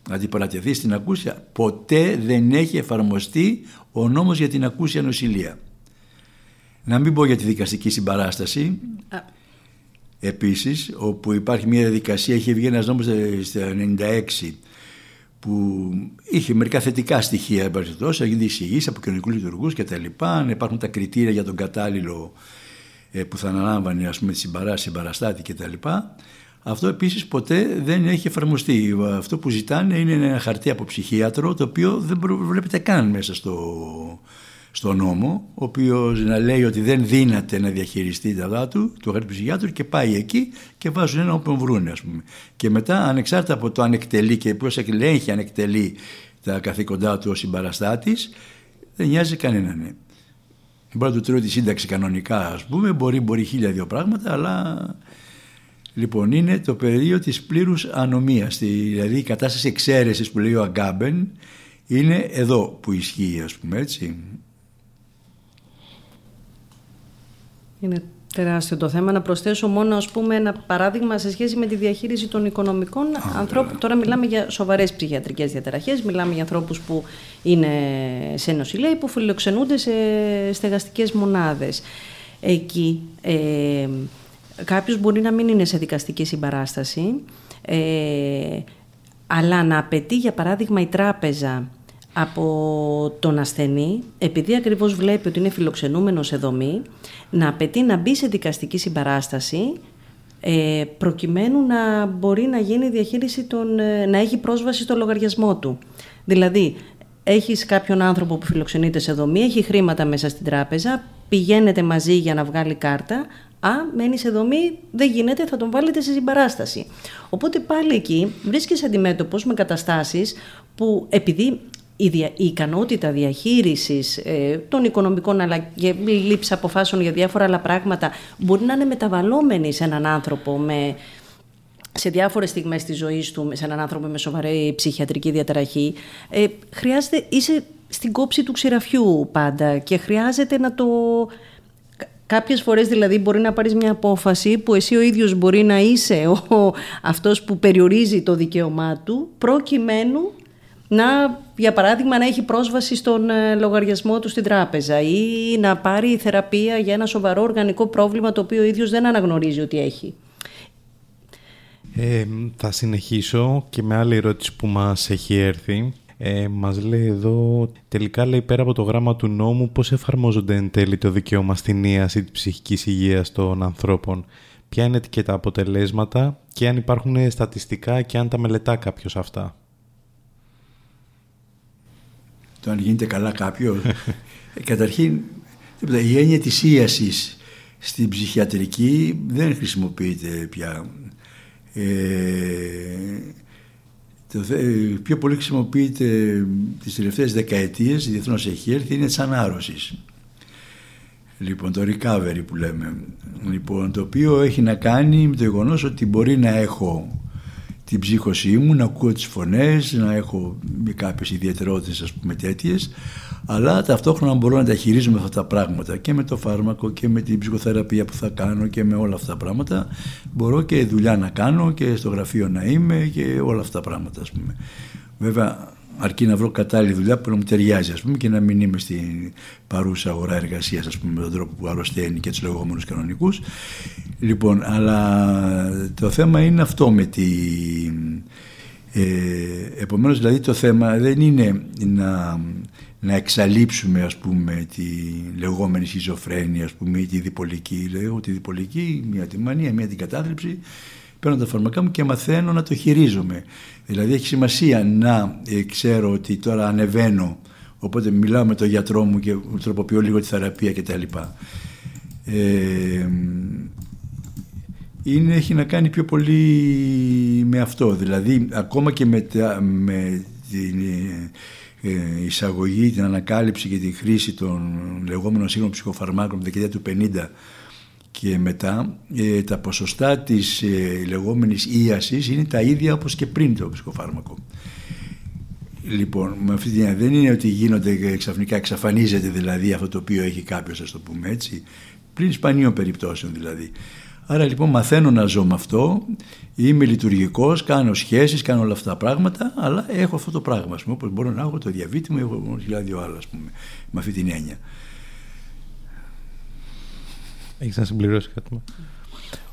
να αντιπαρατεθεί στην ακούσια. Ποτέ δεν έχει εφαρμοστεί ο νόμος για την ακούσια νοσηλεία. Να μην πω για τη δικαστική συμπαράσταση. Επίσης, όπου υπάρχει μια διαδικασία, είχε βγει ένας νόμος στο 96 που είχε μερικά θετικά στοιχεία, εμπαριστός, έγινε εισηγήσεις από κοινωνικούς λειτουργούς και τα λοιπά, να υπάρχουν τα κριτήρια για τον κατάλληλο ε, που θα αναλάμβανε ας πούμε, τη συμπαραστάτη και τα λοιπά. Αυτό επίσης ποτέ δεν έχει εφαρμοστεί. Αυτό που ζητάνε είναι ένα χαρτί από ψυχίατρο το οποίο δεν βλέπετε καν μέσα στο, στον νόμο, ο οποίος να λέει ότι δεν δύναται να διαχειριστεί τα δάτου του ψυχιάτρου και πάει εκεί και βάζουν ένα όποιον βρούνε, ας πούμε. Και μετά, ανεξάρτητα από το αν εκτελεί και πώς ελέγχει αν εκτελεί τα καθήκοντά του ο συμπαραστάτης, δεν νοιάζει κανέναν. Ναι. Μπορεί να του τρώει τη σύνταξη κανονικά, ας πούμε, μπορεί, μπορεί χίλια δύο πράγματα, αλλά Λοιπόν, είναι το πεδίο της πλήρους ανομίας, δηλαδή η κατάσταση εξαίρεσης που λέει ο Αγκάμπεν είναι εδώ που ισχύει ας πούμε έτσι.
Είναι τεράστιο το θέμα. Να προσθέσω μόνο ας πούμε, ένα παράδειγμα σε σχέση με τη διαχείριση των οικονομικών ανθρώπων. Τώρα μιλάμε για σοβαρές ψυχιατρικές διαταραχές, μιλάμε για ανθρώπους που είναι σε νοσηλεία που φιλοξενούνται σε στεγαστικές μονάδες. Εκεί ε, κάποιος μπορεί να μην είναι σε δικαστική συμπαράσταση, ε, αλλά να απαιτεί για παράδειγμα η τράπεζα από τον ασθενή, επειδή ακριβώς βλέπει ότι είναι φιλοξενούμενος σε δομή, να απαιτεί να μπει σε δικαστική συμπαράσταση ε, προκειμένου να μπορεί να γίνει διαχείριση των, ε, να έχει πρόσβαση στο λογαριασμό του. Δηλαδή, έχεις κάποιον άνθρωπο που φιλοξενείται σε δομή, έχει χρήματα μέσα στην τράπεζα, πηγαίνετε μαζί για να βγάλει κάρτα, Α, μένει σε δομή, δεν γίνεται, θα τον βάλετε σε συμπαράσταση. Οπότε πάλι εκεί βρίσκεσαι αντιμέτωπος με καταστάσεις που επειδή η, δια, η ικανότητα διαχείρισης ε, των οικονομικών αλλά και λήψη αποφάσεων για διάφορα άλλα πράγματα μπορεί να είναι μεταβαλλόμενη σε έναν άνθρωπο με, σε διάφορες στιγμές της ζωής του, σε έναν άνθρωπο με σοβαρή ψυχιατρική διαταραχή, ε, χρειάζεται, είσαι στην κόψη του ξηραφιού πάντα και χρειάζεται να το Κάποιες φορές δηλαδή μπορεί να πάρεις μια απόφαση που εσύ ο ίδιος μπορεί να είσαι ο, αυτός που περιορίζει το δικαίωμά του προκειμένου να, για παράδειγμα, να έχει πρόσβαση στον ε, λογαριασμό του στην τράπεζα ή να πάρει θεραπεία για ένα σοβαρό οργανικό πρόβλημα το οποίο ο ίδιος δεν αναγνωρίζει ότι έχει.
Ε, θα συνεχίσω και με άλλη ερώτηση που μας έχει έρθει. Ε, μας λέει εδώ, τελικά λέει πέρα από το γράμμα του νόμου, πώς εφαρμόζονται εν τέλει το δικαίωμα στην ίαση της ψυχικής υγείας των ανθρώπων; Ποια είναι και τα αποτελέσματα και αν υπάρχουν στατιστικά και αν τα μελετά κάποιος αυτά;
Το αν γίνεται καλά κάποιος. Ε, καταρχήν, η έννοια της ίασης στην ψυχιατρική δεν χρησιμοποιείται πια. Ε, το πιο πολύ χρησιμοποιείται τις τελευταίες δεκαετίες, διεθνώς έχει έρθει, είναι της ανάρρωσης. Λοιπόν, το recovery που λέμε. Λοιπόν, το οποίο έχει να κάνει με το γεγονός ότι μπορεί να έχω την ψύχωσή μου, να ακούω τις φωνές, να έχω κάποιες ιδιαιτερότητες ας πούμε τέτοιες, αλλά ταυτόχρονα μπορώ να τα χειρίζομαι αυτά τα πράγματα και με το φάρμακο και με την ψυχοθεραπεία που θα κάνω και με όλα αυτά τα πράγματα μπορώ και δουλειά να κάνω και στο γραφείο να είμαι και όλα αυτά τα πράγματα ας πούμε. Βέβαια αρκεί να βρω κατάλληλη δουλειά που να μου ταιριάζει ας πούμε, και να μην είμαι στην παρούσα αγορά εργασίας με τον τρόπο που αρρωσταίνει και τους λεγόμενους κανονικούς. Λοιπόν, αλλά το θέμα είναι αυτό με τη. Ε, επομένως δηλαδή το θέμα δεν είναι να, να εξαλείψουμε ας πούμε τη λεγόμενη σχιζοφρένεια ας πούμε ή τη διπολική λέω τη διπολική, μια τη μανία, μια την κατάθλιψη παίρνω τα φαρμακά μου και μαθαίνω να το χειρίζομαι Δηλαδή έχει σημασία να ε, ξέρω ότι τώρα ανεβαίνω, οπότε μιλάω με τον γιατρό μου και τροποποιώ λίγο τη θεραπεία κτλ. Ε, είναι, έχει να κάνει πιο πολύ με αυτό. Δηλαδή ακόμα και με, με την ε, εισαγωγή, την ανακάλυψη και τη χρήση των λεγόμενων σύγχρονων ψυχοφαρμάκων από δεκαετία του 50 και μετά ε, τα ποσοστά της ε, λεγόμενης ίασης είναι τα ίδια όπως και πριν το ψυχοφάρμακο. Λοιπόν, με αυτή την δεν είναι ότι γίνονται ξαφνικά εξαφανίζεται δηλαδή αυτό το οποίο έχει κάποιος, ας το πούμε έτσι, πλην σπανίων περιπτώσεων δηλαδή. Άρα λοιπόν μαθαίνω να ζω με αυτό, είμαι λειτουργικός, κάνω σχέσεις, κάνω όλα αυτά τα πράγματα, αλλά έχω αυτό το πράγμα, ας πούμε, όπως μπορώ να έχω το διαβήτη μου, έχω χιλιάδιο άλλα, ας πούμε, με αυτή την έννοια.
Έχεις να συμπληρώσεις κάτι.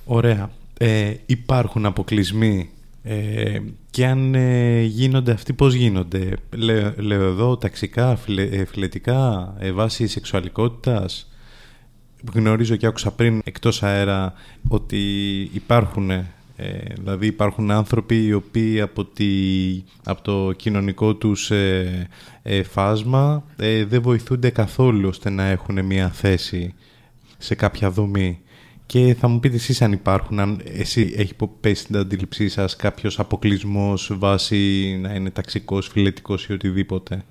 Ωραία. Ε, υπάρχουν αποκλεισμοί ε, και αν ε, γίνονται αυτοί πώς γίνονται; Λέω, λέω εδώ ταξικά, φιλε, ε, φιλετικά, ε, βάση σεξουαλικότητας; Γνωρίζω και άκουσα πριν εκτός αέρα ότι υπάρχουν Ε, δηλαδή υπάρχουν άνθρωποι οι οποίοι από, τη, από το κοινωνικό τους ε, ε, φάσμα δεν βοηθούνται καθόλου ώστε να έχουν μια θέση σε κάποια δομή. Και θα μου πείτε εσείς αν υπάρχουν, αν εσύ έχει πέσει στην αντίληψή σας κάποιος αποκλεισμός βάσει να είναι ταξικός, φιλετικός ή οτιδήποτε;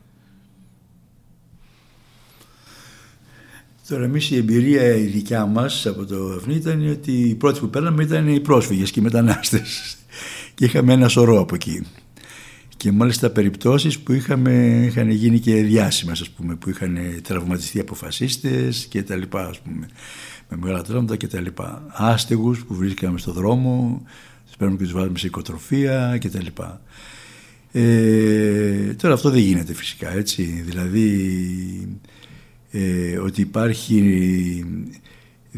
Τώρα εμείς η εμπειρία η δικιά μας από το Δαφνί ήταν ότι οι πρώτοι που παίρναμε ήταν οι πρόσφυγες και οι μετανάστες και είχαμε ένα σωρό από εκεί. Και μάλιστα περιπτώσεις που είχαμε, είχαν γίνει και διάσημες ας πούμε, που είχαν τραυματιστεί από φασίστες και τα λοιπά ας πούμε, με μεγάλα τραύματα και τα λοιπά. Άστεγους που βρίσκαμε στο δρόμο, τους παίρνουμε και τους βάζουμε σε οικοτροφία και τα λοιπά. Ε, τώρα αυτό δεν γίνεται φυσικά έτσι, δηλαδή ε, ότι υπάρχει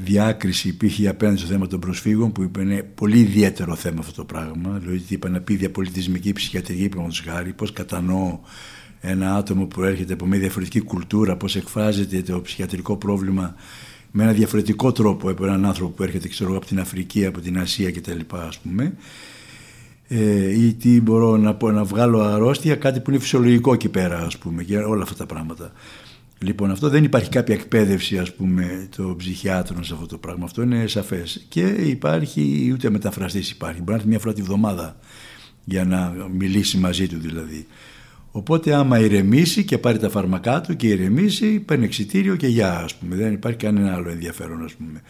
διάκριση υπήρχε απέναντι στο θέμα των προσφύγων που είναι πολύ ιδιαίτερο θέμα αυτό το πράγμα δηλαδή είπα να πει διαπολιτισμική ψυχιατρική πραγματικά χάρη πώς κατανοώ ένα άτομο που έρχεται από μια διαφορετική κουλτούρα πώς εκφράζεται το ψυχιατρικό πρόβλημα με ένα διαφορετικό τρόπο από έναν άνθρωπο που έρχεται ξέρω, από την Αφρική, από την Ασία κτλ. ας πούμε. Ε, ή τι μπορώ να πω να βγάλω αρρώστια κάτι που είναι φυσιολογικό εκεί πέρα ας πούμε και όλα αυτά τα πράγματα Λοιπόν, αυτό δεν υπάρχει κάποια εκπαίδευση, ας πούμε, των ψυχιάτρων σε αυτό το πράγμα. Αυτό είναι σαφές. Και υπάρχει, ούτε μεταφραστής υπάρχει. Μπορεί να έρθει μια φορά τη βδομάδα για να μιλήσει μαζί του δηλαδή. Οπότε άμα ηρεμήσει και πάρει τα φάρμακά του και ηρεμήσει, παίρνει εξητήριο και γεια, ας πούμε. Δεν υπάρχει κανένα άλλο ενδιαφέρον, ας πούμε.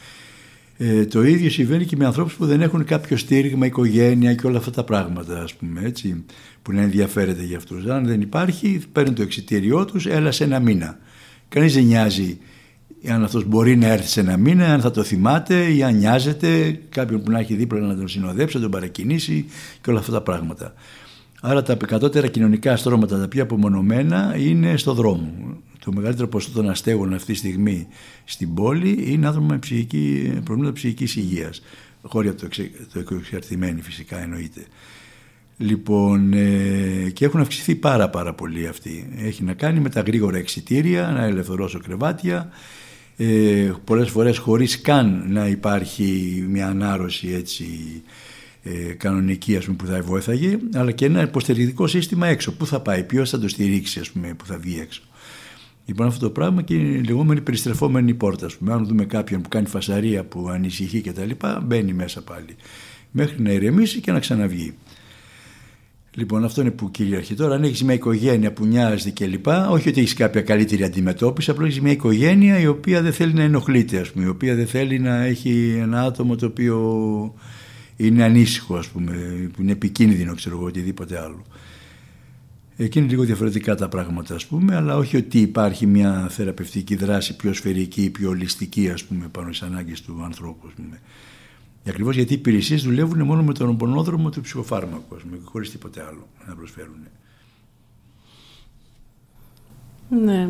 Ε, το ίδιο συμβαίνει και με ανθρώπους που δεν έχουν κάποιο στήριγμα, οικογένεια και όλα αυτά τα πράγματα, ας πούμε, έτσι, που να ενδιαφέρεται για αυτούς. Αν δεν υπάρχει, παίρνει το εξητήριό τους, έλα σε ένα μήνα. Κανείς δεν νοιάζει αν αυτός μπορεί να έρθει σε ένα μήνα, αν θα το θυμάται ή αν νοιάζεται κάποιον που να έχει δίπλα να τον συνοδέψει, να τον παρακινήσει και όλα αυτά τα πράγματα. Άρα τα κατώτερα κοινωνικά στρώματα, τα πιο απομονωμένα, είναι στο δρόμο. Το μεγαλύτερο ποσοστό των αστέγων αυτή τη στιγμή στην πόλη είναι άτομα με ψυχική, προβλήματα ψυχικής υγείας. Χώρια το, το εξαρτημένοι φυσικά εννοείται. Λοιπόν, ε, και έχουν αυξηθεί πάρα πάρα πολύ αυτοί. Έχει να κάνει με τα γρήγορα εξητήρια, να ελευθερώσω κρεβάτια, ε, πολλές φορές χωρίς καν να υπάρχει μια ανάρρωση έτσι ε, κανονική ας πούμε, που θα βοήθαγε, αλλά και ένα υποστηρικτικό σύστημα έξω. Πού θα πάει, ποιος θα το στηρίξει, ας πούμε, που θα βγει έξω. Λοιπόν, αυτό το πράγμα και η λεγόμενη περιστρεφόμενη πόρτα. Ας πούμε. Αν δούμε κάποιον που κάνει φασαρία, που ανησυχεί κτλ., μπαίνει μέσα πάλι. Μέχρι να ηρεμήσει και να ξαναβγεί. Λοιπόν, αυτό είναι που κυριαρχεί. Τώρα, αν έχεις μια οικογένεια που νοιάζεται κλπ., όχι ότι έχεις κάποια καλύτερη αντιμετώπιση, απλώς έχεις μια οικογένεια η οποία δεν θέλει να ενοχλείται, ας πούμε, η οποία δεν θέλει να έχει ένα άτομο το οποίο είναι ανήσυχο, ας πούμε, που είναι επικίνδυνο, ξέρω εγώ, οτιδήποτε άλλο. Εκεί είναι λίγο διαφορετικά τα πράγματα, ας πούμε, αλλά όχι ότι υπάρχει μια θεραπευτική δράση πιο σφαιρική, πιο ολιστική, ας πούμε, πάνω στις ανάγκες του ανθρώπου, ας πούμε. Ακριβώς γιατί οι υπηρεσίες δουλεύουν μόνο με τον πονόδρομο του ψυχοφάρμακου, χωρίς τίποτε άλλο να προσφέρουν.
Ναι,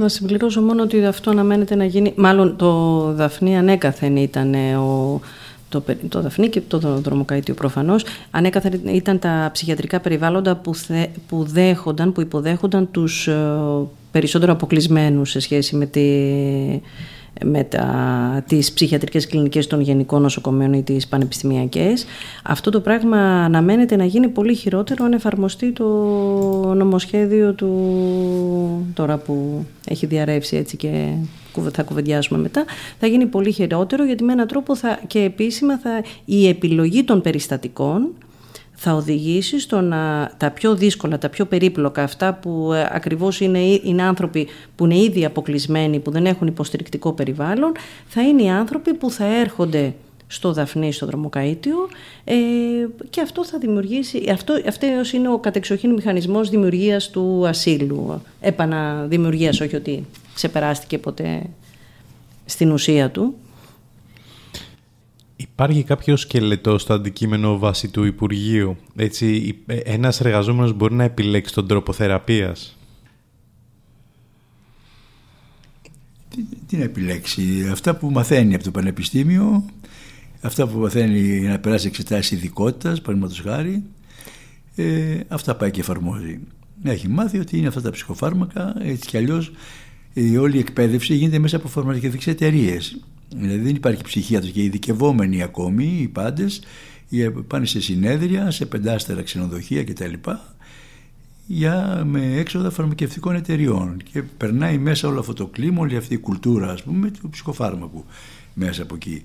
να συμπληρώσω μόνο ότι αυτό αναμένεται να γίνει. Μάλλον το Δαφνί ανέκαθεν ήταν ο, το, το Δαφνί και το δρομοκαίτιο προφανώς ανέκαθεν ήταν τα ψυχιατρικά περιβάλλοντα που, που δέχονταν, που υποδέχονταν τους ε, περισσότερο αποκλεισμένους σε σχέση με τη με τα, τις ψυχιατρικές κλινικές των γενικών νοσοκομείων ή τις πανεπιστημιακές. Αυτό το πράγμα αναμένεται να γίνει πολύ χειρότερο αν εφαρμοστεί το νομοσχέδιο του τώρα που έχει διαρρεύσει έτσι και θα κουβεντιάσουμε μετά, θα γίνει πολύ χειρότερο γιατί με έναν τρόπο θα, και επίσημα θα, η επιλογή των περιστατικών θα οδηγήσει στο να τα πιο δύσκολα, τα πιο περίπλοκα, αυτά που ε, ακριβώς είναι, είναι άνθρωποι που είναι ήδη αποκλεισμένοι, που δεν έχουν υποστηρικτικό περιβάλλον, θα είναι οι άνθρωποι που θα έρχονται στο Δαφνί, στο δρομοκαΐτιο ε, και αυτό θα δημιουργήσει, αυτό, αυτός είναι ο κατεξοχήν μηχανισμός δημιουργίας του ασύλου, επαναδημιουργίας, όχι ότι ξεπεράστηκε ποτέ στην ουσία του.
Υπάρχει κάποιο σκελετό στο αντικείμενο βάση του Υπουργείου; Έτσι, ένας εργαζόμενος μπορεί να επιλέξει τον τρόπο θεραπείας;
Τι, τι να επιλέξει; Αυτά που μαθαίνει από το Πανεπιστήμιο, αυτά που μαθαίνει να περάσει εξετάσεις ειδικότητας, παραδείγματος χάρη, ε, αυτά πάει και εφαρμόζει. Έχει μάθει ότι είναι αυτά τα ψυχοφάρμακα, έτσι κι αλλιώς η όλη η εκπαίδευση γίνεται μέσα από φαρμακευτικές εταιρείες. Δηλαδή δεν υπάρχει ψυχίατρος και ειδικευόμενοι ακόμη, οι πάντες, πάνε σε συνέδρια, σε πεντάστερα ξενοδοχεία κτλ για, με έξοδα φαρμακευτικών εταιριών και περνάει μέσα όλο αυτό το κλίμα, όλη αυτή η κουλτούρα ας πούμε του ψυχοφάρμακου μέσα από εκεί.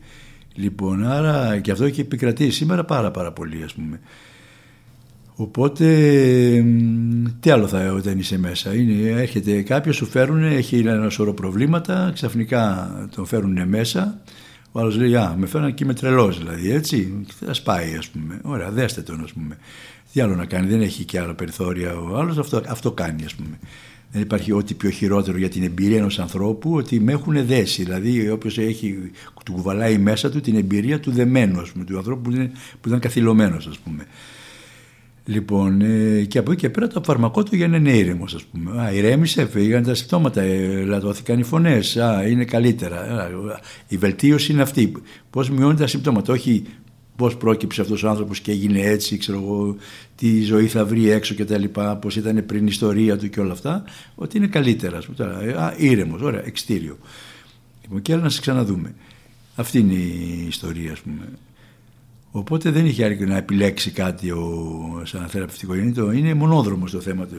Λοιπόν, άρα και αυτό έχει επικρατήσει σήμερα πάρα πάρα πολύ ας πούμε. Οπότε, τι άλλο θα όταν είσαι μέσα; Είναι, έρχεται κάποιος, σου φέρουν, έχει ένα σωρό προβλήματα, ξαφνικά τον φέρουν μέσα. Ο άλλος λέει, α, με φέρνουν και είμαι τρελός δηλαδή, έτσι. Θα σπάει ας πούμε. Ωραία, δέστε τον ας πούμε. Τι άλλο να κάνει, δεν έχει και άλλα περιθώρια ο άλλος, αυτό, αυτό κάνει ας πούμε. Δεν υπάρχει ό,τι πιο χειρότερο για την εμπειρία ενός ανθρώπου ότι με έχουν δέσει. Δηλαδή, όποιος έχει, του κουβαλάει μέσα του την εμπειρία του δεμένου, ας πούμε, του ανθρώπου που, είναι, που ήταν καθυλωμένος, ας πούμε. Λοιπόν, ε, και από εκεί και πέρα το φαρμακό του για να είναι ήρεμος, ας πούμε. Α, ηρέμησε, φύγανε τα συμπτώματα, ε, λατώθηκαν οι φωνές. Α, είναι καλύτερα. Α, η βελτίωση είναι αυτή. Πώς μειώνει τα συμπτώματα, όχι πώς πρόκειψε αυτός ο άνθρωπος και έγινε έτσι, ξέρω εγώ, τι ζωή θα βρει έξω κτλ. Πώς ήταν πριν η ιστορία του και όλα αυτά. Ότι είναι καλύτερα. Α πούμε. Α, ήρεμος, ωραία, εξτήριο. Λοιπόν, και άλλα να σε ξαναδούμε. Αυτή είναι η ιστορία, ας πούμε. Οπότε δεν είχε άλλη να επιλέξει κάτι ο, σαν θεραπευτικό γεννήτο. Είναι μονόδρομος το θέμα της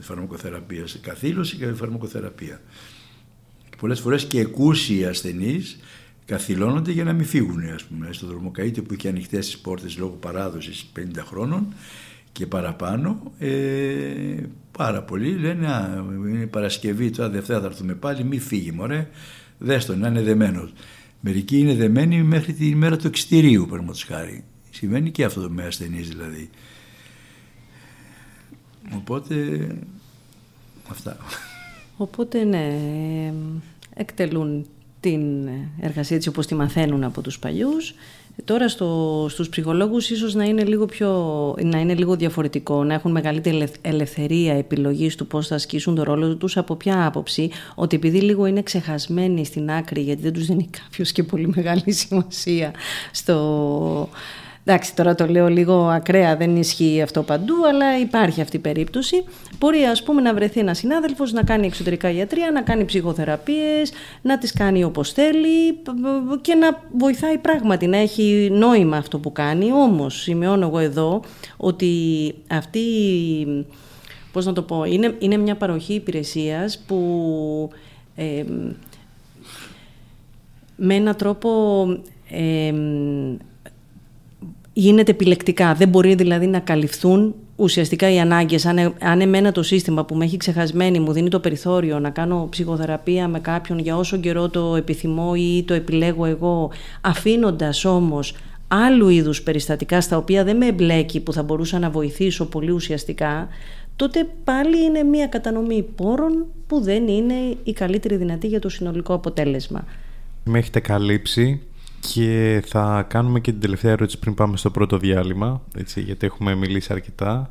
φαρμακοθεραπείας. Καθήλωση και φαρμακοθεραπεία. Και πολλές φορές και εκούσιοι ασθενείς καθυλώνονται για να μην φύγουν. Ας πούμε. Στο δρομοκαίτη που είχε ανοιχτές τις πόρτες λόγω παράδοσης 50 χρόνων και παραπάνω, ε, πάρα πολλοί λένε Α, είναι Παρασκευή, τώρα Δευτέρα θα έρθουμε πάλι, μη φύγει μωρέ, δες να είναι δεμένος. Μερικοί είναι δεμένοι μέχρι τη μέρα του εξτηρίου, παραδείγματος χάρη. Σημαίνει και αυτό με ασθενείς δηλαδή. Οπότε, αυτά.
Οπότε ναι, εκτελούν την εργασία έτσι όπως τη μαθαίνουν από τους παλιούς. Τώρα στο, στους ψυχολόγους ίσως να είναι, λίγο πιο, να είναι λίγο διαφορετικό, να έχουν μεγαλύτερη ελευθερία επιλογής του πώς θα ασκήσουν το ρόλο τους από ποια άποψη, ότι επειδή λίγο είναι ξεχασμένοι στην άκρη γιατί δεν τους δίνει κάποιος και πολύ μεγάλη σημασία στο Εντάξει, τώρα το λέω λίγο ακραία, δεν ισχύει αυτό παντού, αλλά υπάρχει αυτή η περίπτωση. Μπορεί, ας πούμε, να βρεθεί ένας συνάδελφος να κάνει εξωτερικά ιατρία, να κάνει ψυχοθεραπείες, να τις κάνει όπως θέλει και να βοηθάει πράγματι, να έχει νόημα αυτό που κάνει. Όμως, σημειώνω εγώ εδώ ότι αυτή. Πώς να το πω, είναι, είναι μια παροχή υπηρεσίας που ε, με έναν τρόπο ε, γίνεται επιλεκτικά. Δεν μπορεί δηλαδή να καλυφθούν ουσιαστικά οι ανάγκες. Αν, αν εμένα το σύστημα που με έχει ξεχασμένη μου δίνει το περιθώριο να κάνω ψυχοθεραπεία με κάποιον για όσο καιρό το επιθυμώ ή το επιλέγω εγώ, αφήνοντας όμως άλλου είδους περιστατικά στα οποία δεν με εμπλέκει που θα μπορούσα να βοηθήσω πολύ ουσιαστικά, τότε πάλι είναι μια κατανομή πόρων που δεν είναι η καλύτερη δυνατή για το συνολικό αποτέλεσμα.
Με έχετε καλύψει και θα κάνουμε και την τελευταία ερώτηση πριν πάμε στο πρώτο διάλειμμα, έτσι, γιατί έχουμε μιλήσει αρκετά.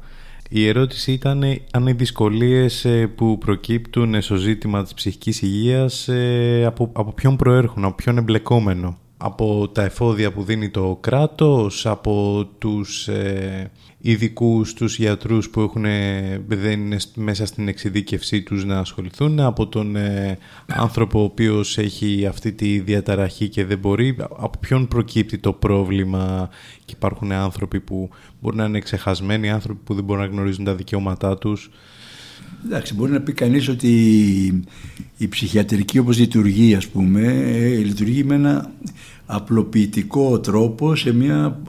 Η ερώτηση ήταν αν οι δυσκολίες ε, που προκύπτουν στο ζήτημα της ψυχικής υγείας ε, από, από ποιον προέρχουν, από ποιον εμπλεκόμενο; Από τα εφόδια που δίνει το κράτος, από τους ε, ειδικούς τους γιατρούς που έχουν, δεν είναι μέσα στην εξειδίκευσή τους να ασχοληθούν, από τον ε, άνθρωπο ο οποίος έχει αυτή τη διαταραχή και δεν μπορεί, από ποιον προκύπτει το πρόβλημα και υπάρχουν άνθρωποι που μπορεί να είναι ξεχασμένοι, άνθρωποι που δεν μπορούν να γνωρίζουν τα δικαιώματά τους.
Εντάξει, μπορεί να πει κανείς ότι η ψυχιατρική όπως λειτουργεί ας πούμε, ε, λειτουργεί με ένα απλοποιητικό τρόπο σε μια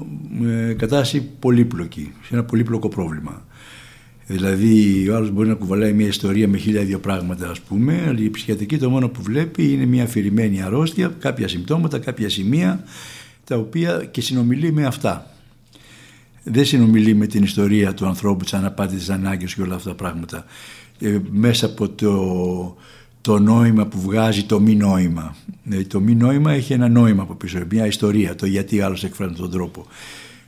ε, κατάσταση πολύπλοκη, σε ένα πολύπλοκο πρόβλημα. Δηλαδή, ο άλλος μπορεί να κουβαλάει μια ιστορία με χίλια δύο πράγματα, ας πούμε, αλλά η ψυχιατρική το μόνο που βλέπει είναι μια αφηρημένη αρρώστια, κάποια συμπτώματα, κάποια σημεία, τα οποία και συνομιλεί με αυτά. Δεν συνομιλεί με την ιστορία του ανθρώπου, τι αναπάντητε ανάγκε και όλα αυτά τα πράγματα. Ε, μέσα από το το νόημα που βγάζει το μη νόημα. Ε, το μη νόημα έχει ένα νόημα από πίσω, μια ιστορία, το γιατί άλλος εκφράζει τον τρόπο.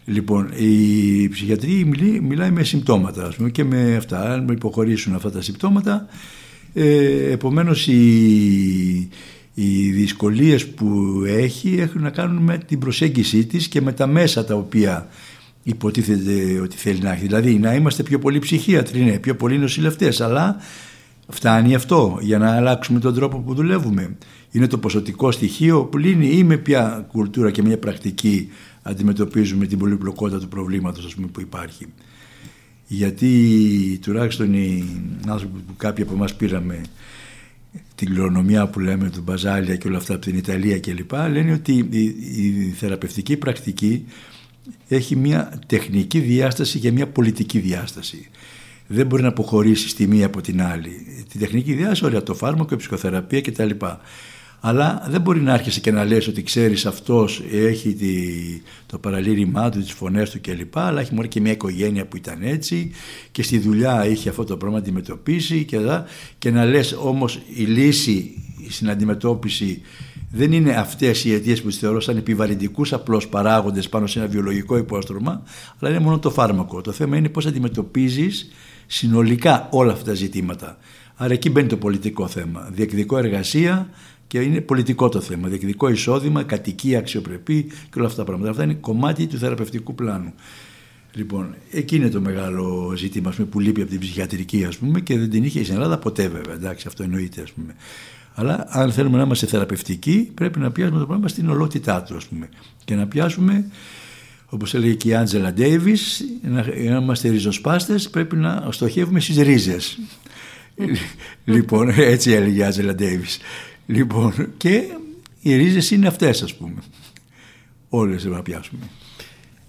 Λοιπόν, η ψυχιατρία μιλάει με συμπτώματα ας πούμε, και με αυτά, αν υποχωρήσουν αυτά τα συμπτώματα, ε, επομένως οι, οι δυσκολίες που έχει έχουν να κάνουν με την προσέγγιση της και με τα μέσα τα οποία υποτίθεται ότι θέλει να έχει. Δηλαδή να είμαστε πιο πολλοί ψυχίατροι, ναι, πιο πολλοί νοσηλευτές, αλλά Φτάνει αυτό για να αλλάξουμε τον τρόπο που δουλεύουμε. Είναι το ποσοτικό στοιχείο που λύνει ή με ποια κουλτούρα και μια πρακτική αντιμετωπίζουμε την πολυπλοκότητα του προβλήματος ας πούμε, που υπάρχει. Γιατί τουλάχιστον οι άνθρωποι που κάποιοι από εμάς πήραμε την κληρονομιά που λέμε του Μπαζάλια και όλα αυτά από την Ιταλία κλπ. λένε ότι η, η θεραπευτική πρακτική έχει μια τεχνική διάσταση και μια πολιτική διάσταση. Δεν μπορεί να αποχωρήσει τη μία από την άλλη. Τη τεχνική διάσταση, ωραία, το φάρμακο, η ψυχοθεραπεία κτλ. Αλλά δεν μπορεί να άρχισε και να λες ότι ξέρεις αυτός έχει τη, το παραλήρημά του, τις φωνές του κλπ. Αλλά έχει μόνο και μια οικογένεια που ήταν έτσι και στη δουλειά είχε αυτό το πρόβλημα να αντιμετωπίσει και, και να λες όμως η λύση στην αντιμετώπιση δεν είναι αυτές οι αιτίες που τις θεωρώ σαν επιβαρυντικούς απλώς παράγοντες πάνω σε ένα βιολογικό υπόστρωμα, αλλά είναι μόνο το φάρμακο. Το θέμα είναι πώς αντιμετωπίζεις συνολικά όλα αυτά τα ζητήματα. Άρα εκεί μπαίνει το πολιτικό θέμα. Διεκδικό εργασία και είναι πολιτικό το θέμα. Διεκδικό εισόδημα, κατοικία, αξιοπρεπή και όλα αυτά τα πράγματα. Αυτά είναι κομμάτι του θεραπευτικού πλάνου. Λοιπόν, εκεί είναι το μεγάλο ζήτημα πούμε, που λείπει από την ψυχιατρική ας πούμε, και δεν την είχε στην Ελλάδα ποτέ βέβαια. Εντάξει, αυτό εννοείται. Ας πούμε. Αλλά αν θέλουμε να είμαστε θεραπευτικοί, πρέπει να πιάσουμε το πράγμα στην ολότητά του, ας πούμε. Και να πιάσουμε, όπως έλεγε και η Άντζελα Ντέιβις, να, να είμαστε ριζοσπάστες, πρέπει να στοχεύουμε στις ρίζες. λοιπόν, έτσι έλεγε η Άντζελα Ντέιβις. Λοιπόν, και οι ρίζες είναι αυτές, ας πούμε. Όλες πρέπει να πιάσουμε.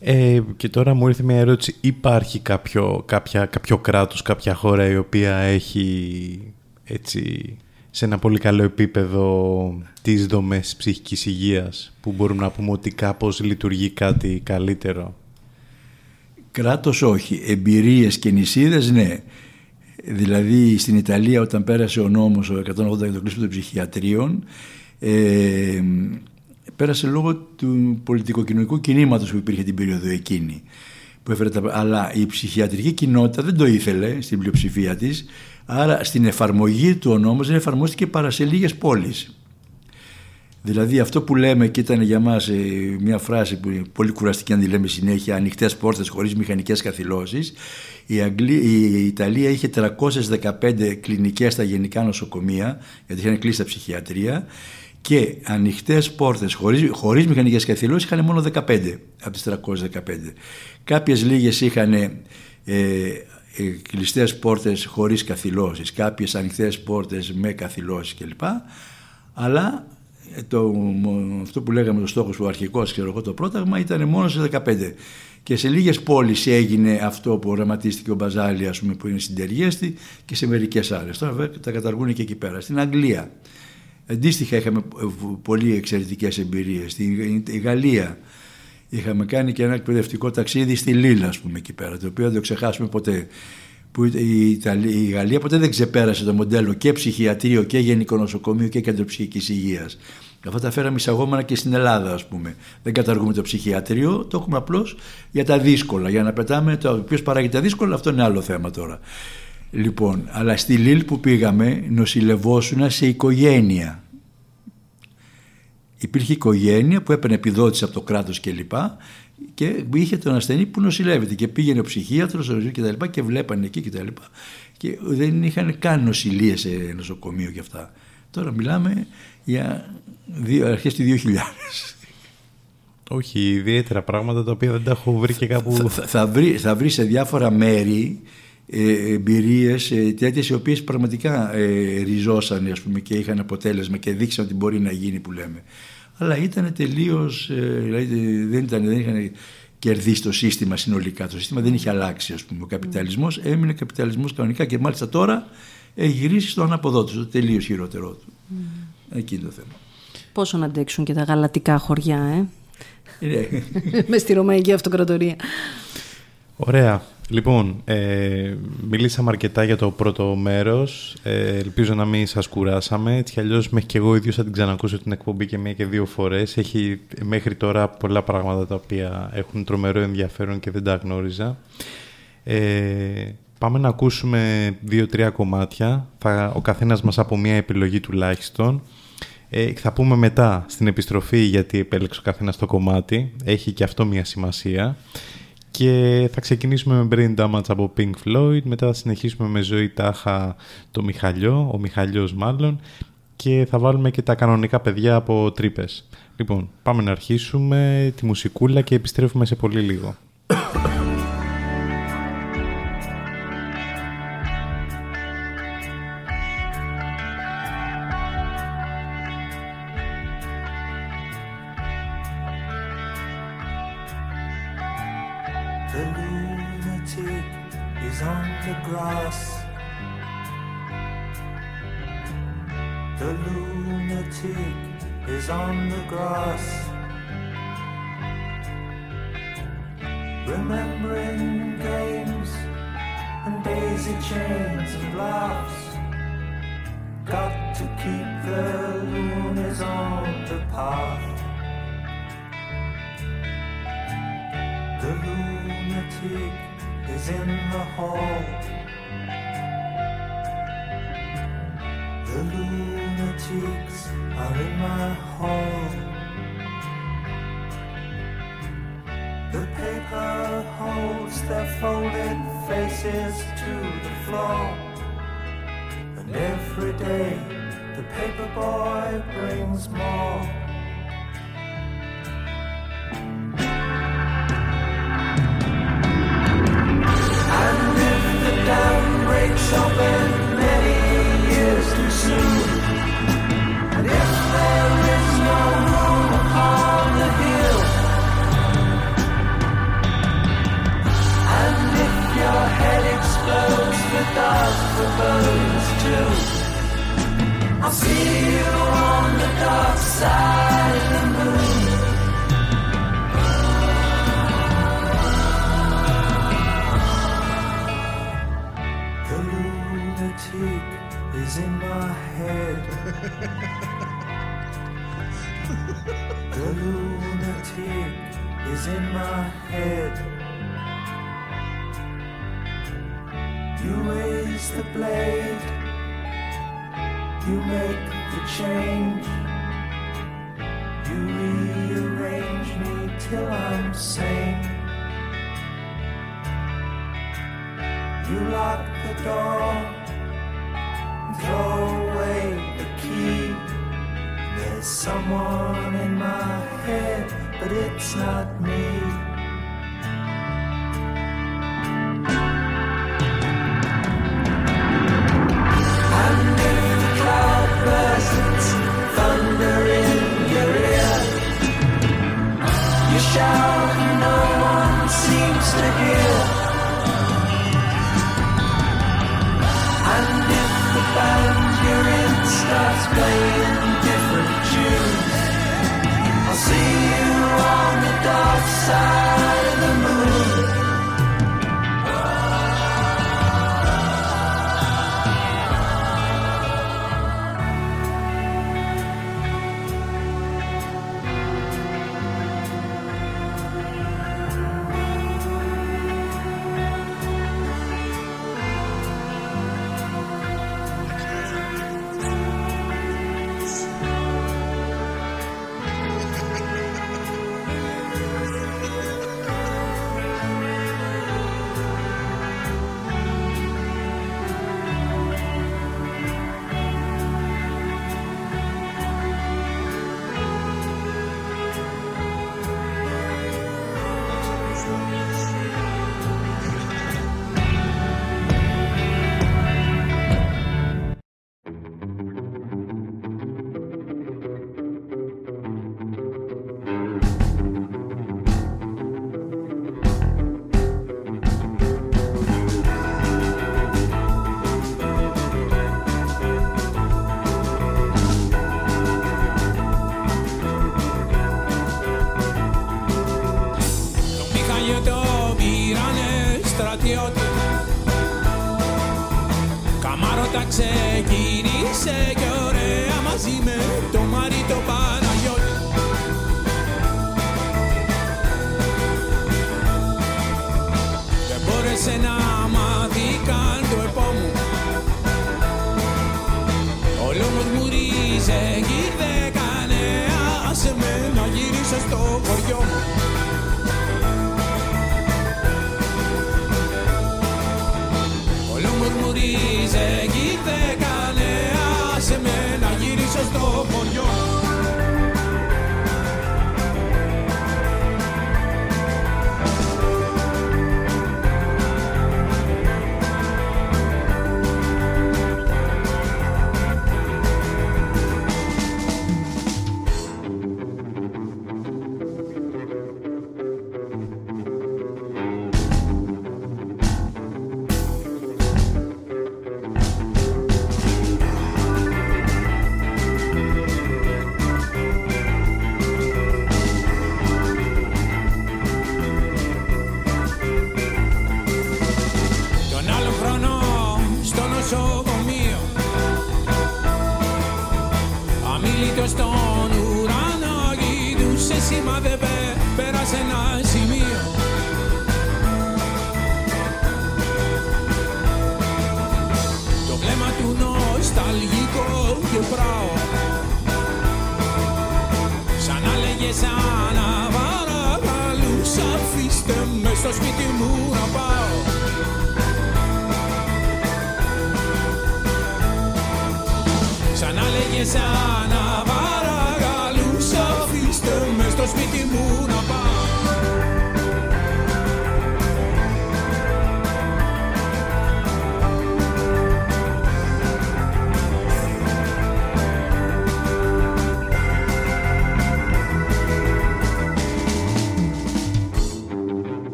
Ε, και τώρα μου ήρθε μια ερώτηση. Υπάρχει κάποιο, κάποια, κάποιο κράτος, κάποια χώρα η οποία έχει έτσι σε ένα πολύ καλό επίπεδο τις δομές ψυχικής υγείας που μπορούμε να πούμε ότι κάπως λειτουργεί κάτι καλύτερο.
Κράτος όχι. Εμπειρίες και νησίδες ναι. Δηλαδή στην Ιταλία όταν πέρασε ο νόμος ο 180 για το κλείσιμο των ψυχιατρίων ε, πέρασε λόγω του πολιτικοκοινωνικού κινήματος που υπήρχε την περίοδο εκείνη. Που έφερε τα... Αλλά η ψυχιατρική κοινότητα δεν το ήθελε στην πλειοψηφία της Άρα στην εφαρμογή του ο νόμος δεν εφαρμόστηκε παρά σε λίγες πόλεις. Δηλαδή αυτό που λέμε και ήταν για μας ε, μια φράση που είναι πολύ κουραστική αν τη λέμε συνέχεια ανοιχτές πόρτες χωρίς μηχανικές καθυλώσεις η, Αγγλή, η Ιταλία είχε 315 κλινικές στα γενικά νοσοκομεία γιατί είχαν κλείσει τα ψυχιατρία και ανοιχτές πόρτες χωρίς χωρίς μηχανικές καθυλώσεις είχαν μόνο 15 από τις 315. Κάποιες λίγες είχαν ε, ε, κλειστές πόρτες χωρίς καθυλώσεις, κάποιες ανοιχτές πόρτες με καθυλώσεις κλπ. Αλλά ε, το, αυτό που λέγαμε το στόχος του αρχικός, ξέρω εγώ, το πρόταγμα ήταν μόνο σε 15. Και σε λίγες πόλεις έγινε αυτό που οραματίστηκε ο Μπαζάλη, ας πούμε, που είναι στην Τεργέστη και σε μερικές άλλες. Τώρα βέβαια τα καταργούν και εκεί πέρα. Στην Αγγλία. Αντίστοιχα είχαμε ε, πολύ εξαιρετικές εμπειρίες. Στην Γαλλία Είχαμε κάνει και ένα εκπαιδευτικό ταξίδι στη Λίλα, ας πούμε, εκεί πέρα, το οποίο δεν το ξεχάσουμε ποτέ. Που η, Ιταλία, η Γαλλία ποτέ δεν ξεπέρασε το μοντέλο και ψυχιατρίο και γενικό νοσοκομείο και κέντρο ψυχικής υγείας. Αυτά τα φέραμε εισαγόμενα και στην Ελλάδα, ας πούμε. Δεν καταργούμε το ψυχιατρίο, το έχουμε απλώς για τα δύσκολα. Για να πετάμε το ποιος παράγει τα δύσκολα, αυτό είναι άλλο θέμα τώρα. Λοιπόν, αλλά στη Λίλ που πήγαμε, νοσηλευόσουνα σε οικογένεια υπήρχε οικογένεια που έπαιρνε επιδότηση από το κράτος κλπ. Και, και είχε τον ασθενή που νοσηλεύεται και πήγαινε ο ψυχίατρος ο και τα λοιπά και βλέπανε εκεί και τα λοιπά και δεν είχαν καν νοσηλεία σε νοσοκομείο και αυτά. Τώρα μιλάμε για δύο, αρχές του 2000.
Όχι, ιδιαίτερα πράγματα τα οποία δεν τα έχω βρει και κάπου...
Θα, θα, βρει, θα βρεις σε διάφορα μέρη ε, εμπειρίες ε, τέτοιες οι οποίες πραγματικά ε, ριζώσανε ας πούμε, και είχαν αποτέλεσμα και δείξαν ότι μπορεί να γίνει που λέμε αλλά ήταν τελείως. Ε, δηλαδή δεν, ήταν, δεν είχαν κερδίσει το σύστημα συνολικά. Το σύστημα δεν είχε αλλάξει, ας πούμε. Ο καπιταλισμός έμεινε καπιταλισμός κανονικά και μάλιστα τώρα έχει γυρίσει στο ανάποδό του, στο τελείως χειρότερό του. Mm. Εκεί είναι το θέμα.
Πόσο να αντέξουν και τα γαλατικά χωριά, ε. Ναι. Με στη Ρωμαϊκή Αυτοκρατορία.
Ωραία. Λοιπόν, ε, μιλήσαμε αρκετά για το πρώτο μέρος. Ε, ελπίζω να μην σας κουράσαμε. Έτσι κι αλλιώς μέχρι και εγώ ίδιος θα την ξανακούσω την εκπομπή και μία και δύο φορές. Έχει μέχρι τώρα πολλά πράγματα τα οποία έχουν τρομερό ενδιαφέρον και δεν τα γνώριζα. Ε, πάμε να ακούσουμε δύο-τρία κομμάτια. Θα, ο καθένας μας από μία επιλογή τουλάχιστον. Ε, θα πούμε μετά στην επιστροφή γιατί επέλεξε ο καθένας το κομμάτι. Έχει και αυτό μία σημασία. Και θα ξεκινήσουμε με Brain Damage από Pink Floyd, μετά θα συνεχίσουμε με Ζωή Τάχα το Μιχαλιό, ο Μιχαλιός μάλλον,
και θα βάλουμε και τα κανονικά παιδιά από τρύπες. Λοιπόν, πάμε να αρχίσουμε τη μουσικούλα και επιστρέφουμε σε πολύ λίγο.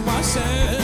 myself.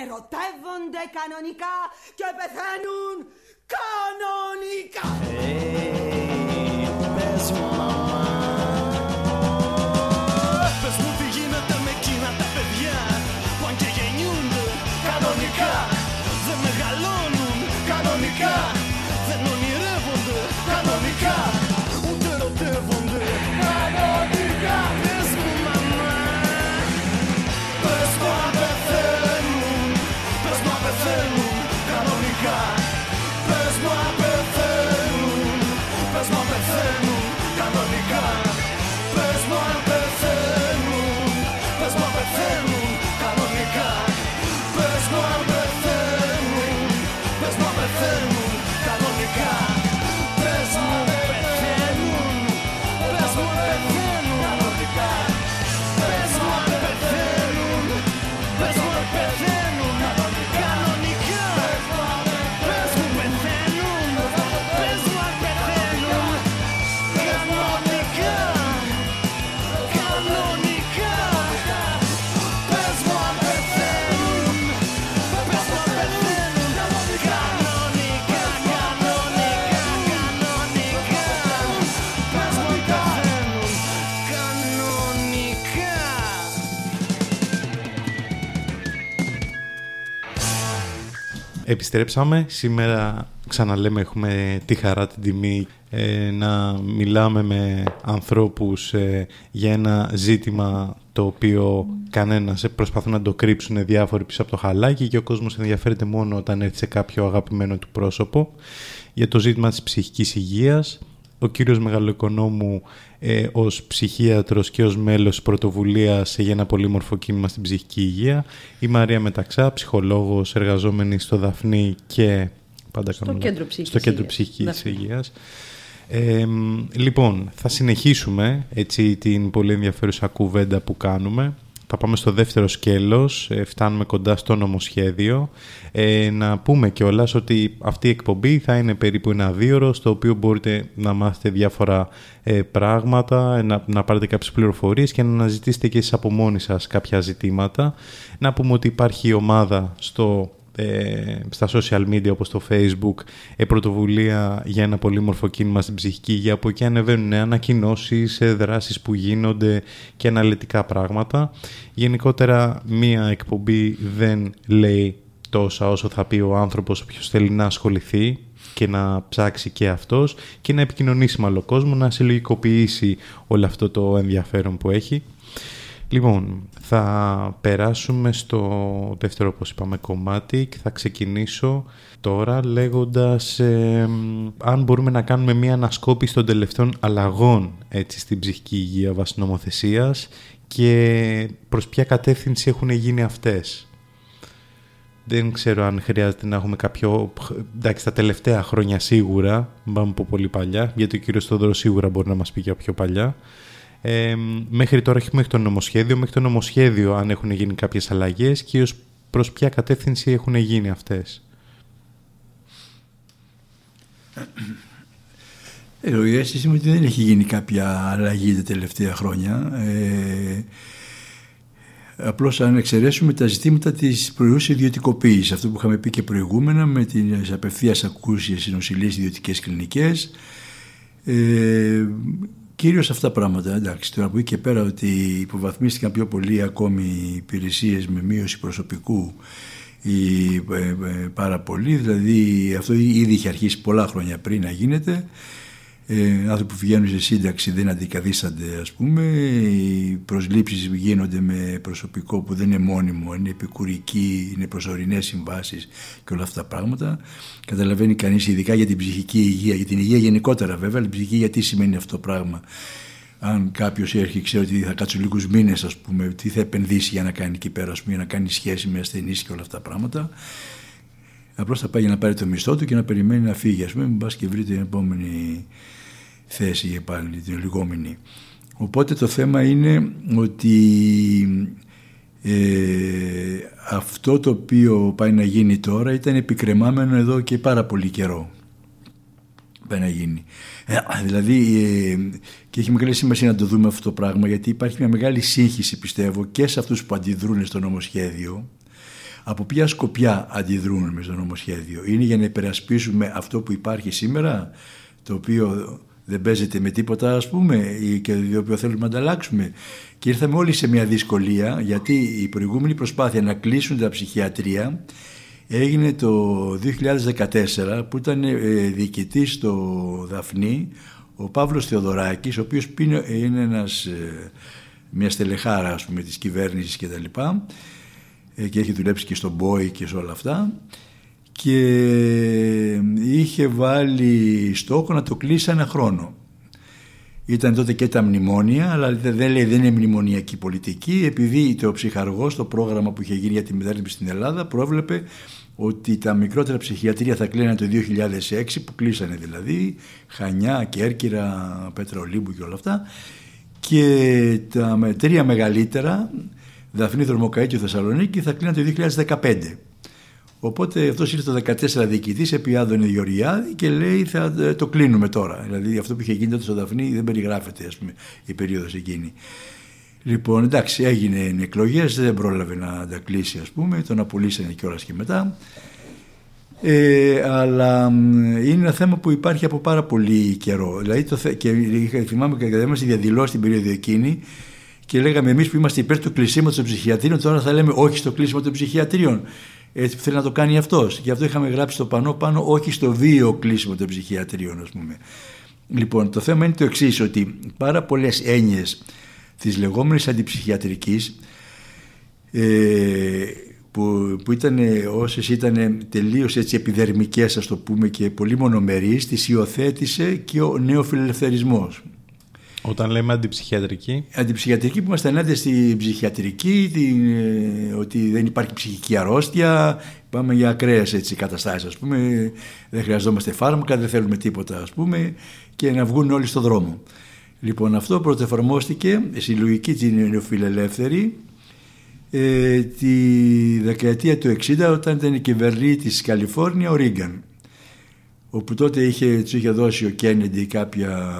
ερωτεύονται κανονικά και πεθαίνουν κανονικά.
Hey,
επιστρέψαμε. Σήμερα ξαναλέμε έχουμε τη χαρά την τιμή ε, να μιλάμε με ανθρώπους ε, για ένα ζήτημα το οποίο κανένας προσπαθούν να το κρύψουν διάφοροι πίσω από το χαλάκι και ο κόσμος ενδιαφέρεται μόνο όταν έρθει σε κάποιο αγαπημένο του πρόσωπο για το ζήτημα της ψυχικής υγείας. Ο κύριος Μεγαλοοικονόμου ε, ως ψυχίατρος και ως μέλος πρωτοβουλίας για ένα πολύμορφο κίνημα στην ψυχική υγεία. Η Μαρία Μεταξά, ψυχολόγος, εργαζόμενη στο Δαφνί και πάντα
στο, κέντρο ψυχικής,
στο κέντρο ψυχικής υγείας. Ε, λοιπόν, θα συνεχίσουμε έτσι την πολύ ενδιαφέρουσα κουβέντα που κάνουμε. Θα πάμε στο δεύτερο σκέλος, ε, φτάνουμε κοντά στο νομοσχέδιο. Ε, να πούμε κιόλας ότι αυτή η εκπομπή θα είναι περίπου ένα δύο στο οποίο μπορείτε να μάθετε διάφορα ε, πράγματα, να, να πάρετε κάποιες πληροφορίες και να αναζητήσετε και εσείς από μόνοι σας κάποια ζητήματα. Να πούμε ότι υπάρχει ομάδα στο ε, στα social media όπως το facebook ε, πρωτοβουλία για ένα πολύμορφο κίνημα στην ψυχική υγεία από εκεί ανεβαίνουν ανακοινώσεις, ε, δράσεις που γίνονται και αναλυτικά πράγματα γενικότερα μία εκπομπή δεν λέει τόσα όσο θα πει ο άνθρωπος όποιος θέλει να ασχοληθεί και να ψάξει και αυτός και να επικοινωνήσει με άλλο κόσμο, να συλλογικοποιήσει όλο αυτό το ενδιαφέρον που έχει. Λοιπόν, θα περάσουμε στο δεύτερο, όπως είπαμε, κομμάτι και θα ξεκινήσω τώρα λέγοντας αν μπορούμε να κάνουμε μία ανασκόπηση των τελευταίων αλλαγών έτσι, στην ψυχική υγεία βάσει νομοθεσίας και προς ποια κατεύθυνση έχουν γίνει αυτές. Δεν ξέρω αν χρειάζεται να έχουμε κάποιο... Εντάξει, τα τελευταία χρόνια σίγουρα, πάμε από πολύ παλιά, γιατί ο κύριος Στόδωρο σίγουρα μπορεί να μας πει για πιο παλιά. Ε, μέχρι τώρα, όχι μέχρι το νομοσχέδιο, μέχρι το νομοσχέδιο αν έχουν γίνει κάποιες αλλαγές και ως προς ποια κατεύθυνση έχουν γίνει αυτές.
Ε, η αίσθηση μου ότι δεν έχει γίνει κάποια αλλαγή τα τελευταία χρόνια. Ε, απλώς αν εξαιρέσουμε τα ζητήματα της προϊούς ιδιωτικοποίησης, αυτό που είχαμε πει και προηγούμενα με τις απευθείας ακούσιες συνοσιλίες ιδιωτικές κλινικές, ε, Κυρίως αυτά τα πράγματα, εντάξει, τώρα που εκεί και πέρα ότι υποβαθμίστηκαν πιο πολύ ακόμη υπηρεσίες με μείωση προσωπικού ή ε, ε, πάρα πολύ, δηλαδή αυτό ήδη είχε αρχίσει πολλά χρόνια πριν να γίνεται ε, άνθρωποι που βγαίνουν σε σύνταξη δεν αντικαθίστανται ας πούμε, οι προσλήψεις γίνονται με προσωπικό που δεν είναι μόνιμο, είναι επικουρική, είναι προσωρινές συμβάσεις και όλα αυτά τα πράγματα. Καταλαβαίνει κανείς ειδικά για την ψυχική υγεία, για την υγεία γενικότερα βέβαια, αλλά την ψυχική γιατί σημαίνει αυτό το πράγμα. Αν κάποιος έρχεται και ξέρει ότι θα κάτσει λίγους μήνες, ας πούμε, τι θα επενδύσει για να κάνει εκεί πέρα, πούμε, για να κάνει σχέση με ασθενείς και όλα αυτά τα πράγματα. Απλώς θα πάει για να πάρει το μισθό του και να περιμένει να φύγει, ας πούμε, μην πα και βρει την επόμενη θέση πάλι την λιγόμενη. Οπότε το θέμα είναι ότι ε, αυτό το οποίο πάει να γίνει τώρα ήταν επικρεμάμενο εδώ και πάρα πολύ καιρό. Πάει να γίνει. Ε, δηλαδή ε, και έχει μεγάλη σημασία να το δούμε αυτό το πράγμα γιατί υπάρχει μια μεγάλη σύγχυση πιστεύω και σε αυτούς που αντιδρούν στο νομοσχέδιο από ποια σκοπιά αντιδρούν με στο νομοσχέδιο; Είναι για να υπερασπίσουμε αυτό που υπάρχει σήμερα το οποίο δεν παίζεται με τίποτα ας πούμε και το οποίο θέλουμε να ανταλλάξουμε. Και ήρθαμε όλοι σε μια δυσκολία γιατί η προηγούμενη προσπάθεια να κλείσουν τα ψυχιατρία έγινε το 2014 που ήταν ε, διοικητής στο Δαφνί ο Παύλος Θεοδωράκης ο οποίος είναι ένας, ε, μια στελεχάρα ας πούμε της κυβέρνησης και τα λοιπά ε, και έχει δουλέψει και στον ΠΟΗ και σε όλα αυτά και είχε βάλει στόχο να το κλείσει ένα χρόνο. Ήταν τότε και τα μνημόνια, αλλά δεν λέει δεν είναι μνημονιακή πολιτική, επειδή το ψυχαργός το πρόγραμμα που είχε γίνει για τη μεταρρύθμιση στην Ελλάδα πρόβλεπε ότι τα μικρότερα ψυχιατρία θα κλείνανε το 2006, που κλείσανε δηλαδή, Χανιά, Κέρκυρα, Πετρολίμπου και όλα αυτά, και τα τρία μεγαλύτερα, Δαφνή, Θερμοκαίκη και Θεσσαλονίκη, θα κλείνανε το 2015. Οπότε αυτός ήρθε το 14 διοικητής επί Άδωνη Γεωργιάδη και λέει θα ε, το κλείνουμε τώρα. Δηλαδή αυτό που είχε γίνει τότε στο Δαφνί δεν περιγράφεται ας πούμε, η περίοδος εκείνη. Λοιπόν, εντάξει, έγινε εκλογές, δεν πρόλαβε να τα κλείσει, ας πούμε, τον απολύσανε κιόλας και μετά. Ε, αλλά είναι ένα θέμα που υπάρχει από πάρα πολύ καιρό. Δηλαδή, το, και είχα, θυμάμαι και στη διαδηλώσει την περίοδο εκείνη και λέγαμε εμείς που είμαστε υπέρ του κλεισίματος των ψυχιατρίων, τώρα θα λέμε όχι στο κλείσιμο των ψυχιατρίων. Έτσι θέλει να το κάνει αυτός. Γι' αυτό είχαμε γράψει το πανό πάνω όχι στο βίο κλείσιμο των ψυχιατρίων ας πούμε. Λοιπόν, το θέμα είναι το εξής ότι πάρα πολλές έννοιες της λεγόμενης αντιψυχιατρικής ε, που, που ήταν όσες ήταν τελείως έτσι επιδερμικές ας το πούμε και πολύ μονομερείς τις υιοθέτησε και ο νεοφιλελευθερισμός.
Όταν λέμε αντιψυχιατρική.
Αντιψυχιατρική που είμαστε ενάντια στην ψυχιατρική, την, ε, ότι δεν υπάρχει ψυχική αρρώστια, πάμε για ακραίες καταστάσεις, ας πούμε. Δεν χρειαζόμαστε φάρμακα, δεν θέλουμε τίποτα, ας πούμε, και να βγουν όλοι στον δρόμο. Λοιπόν, αυτό πρωτοεφαρμόστηκε στη λογική την νεοφιλελεύθερη ε, τη δεκαετία του 60 όταν ήταν κυβερνήτη της Καλιφόρνια ο Ρίγκαν όπου τότε είχε, τους είχε δώσει ο Κέννεντι κάποια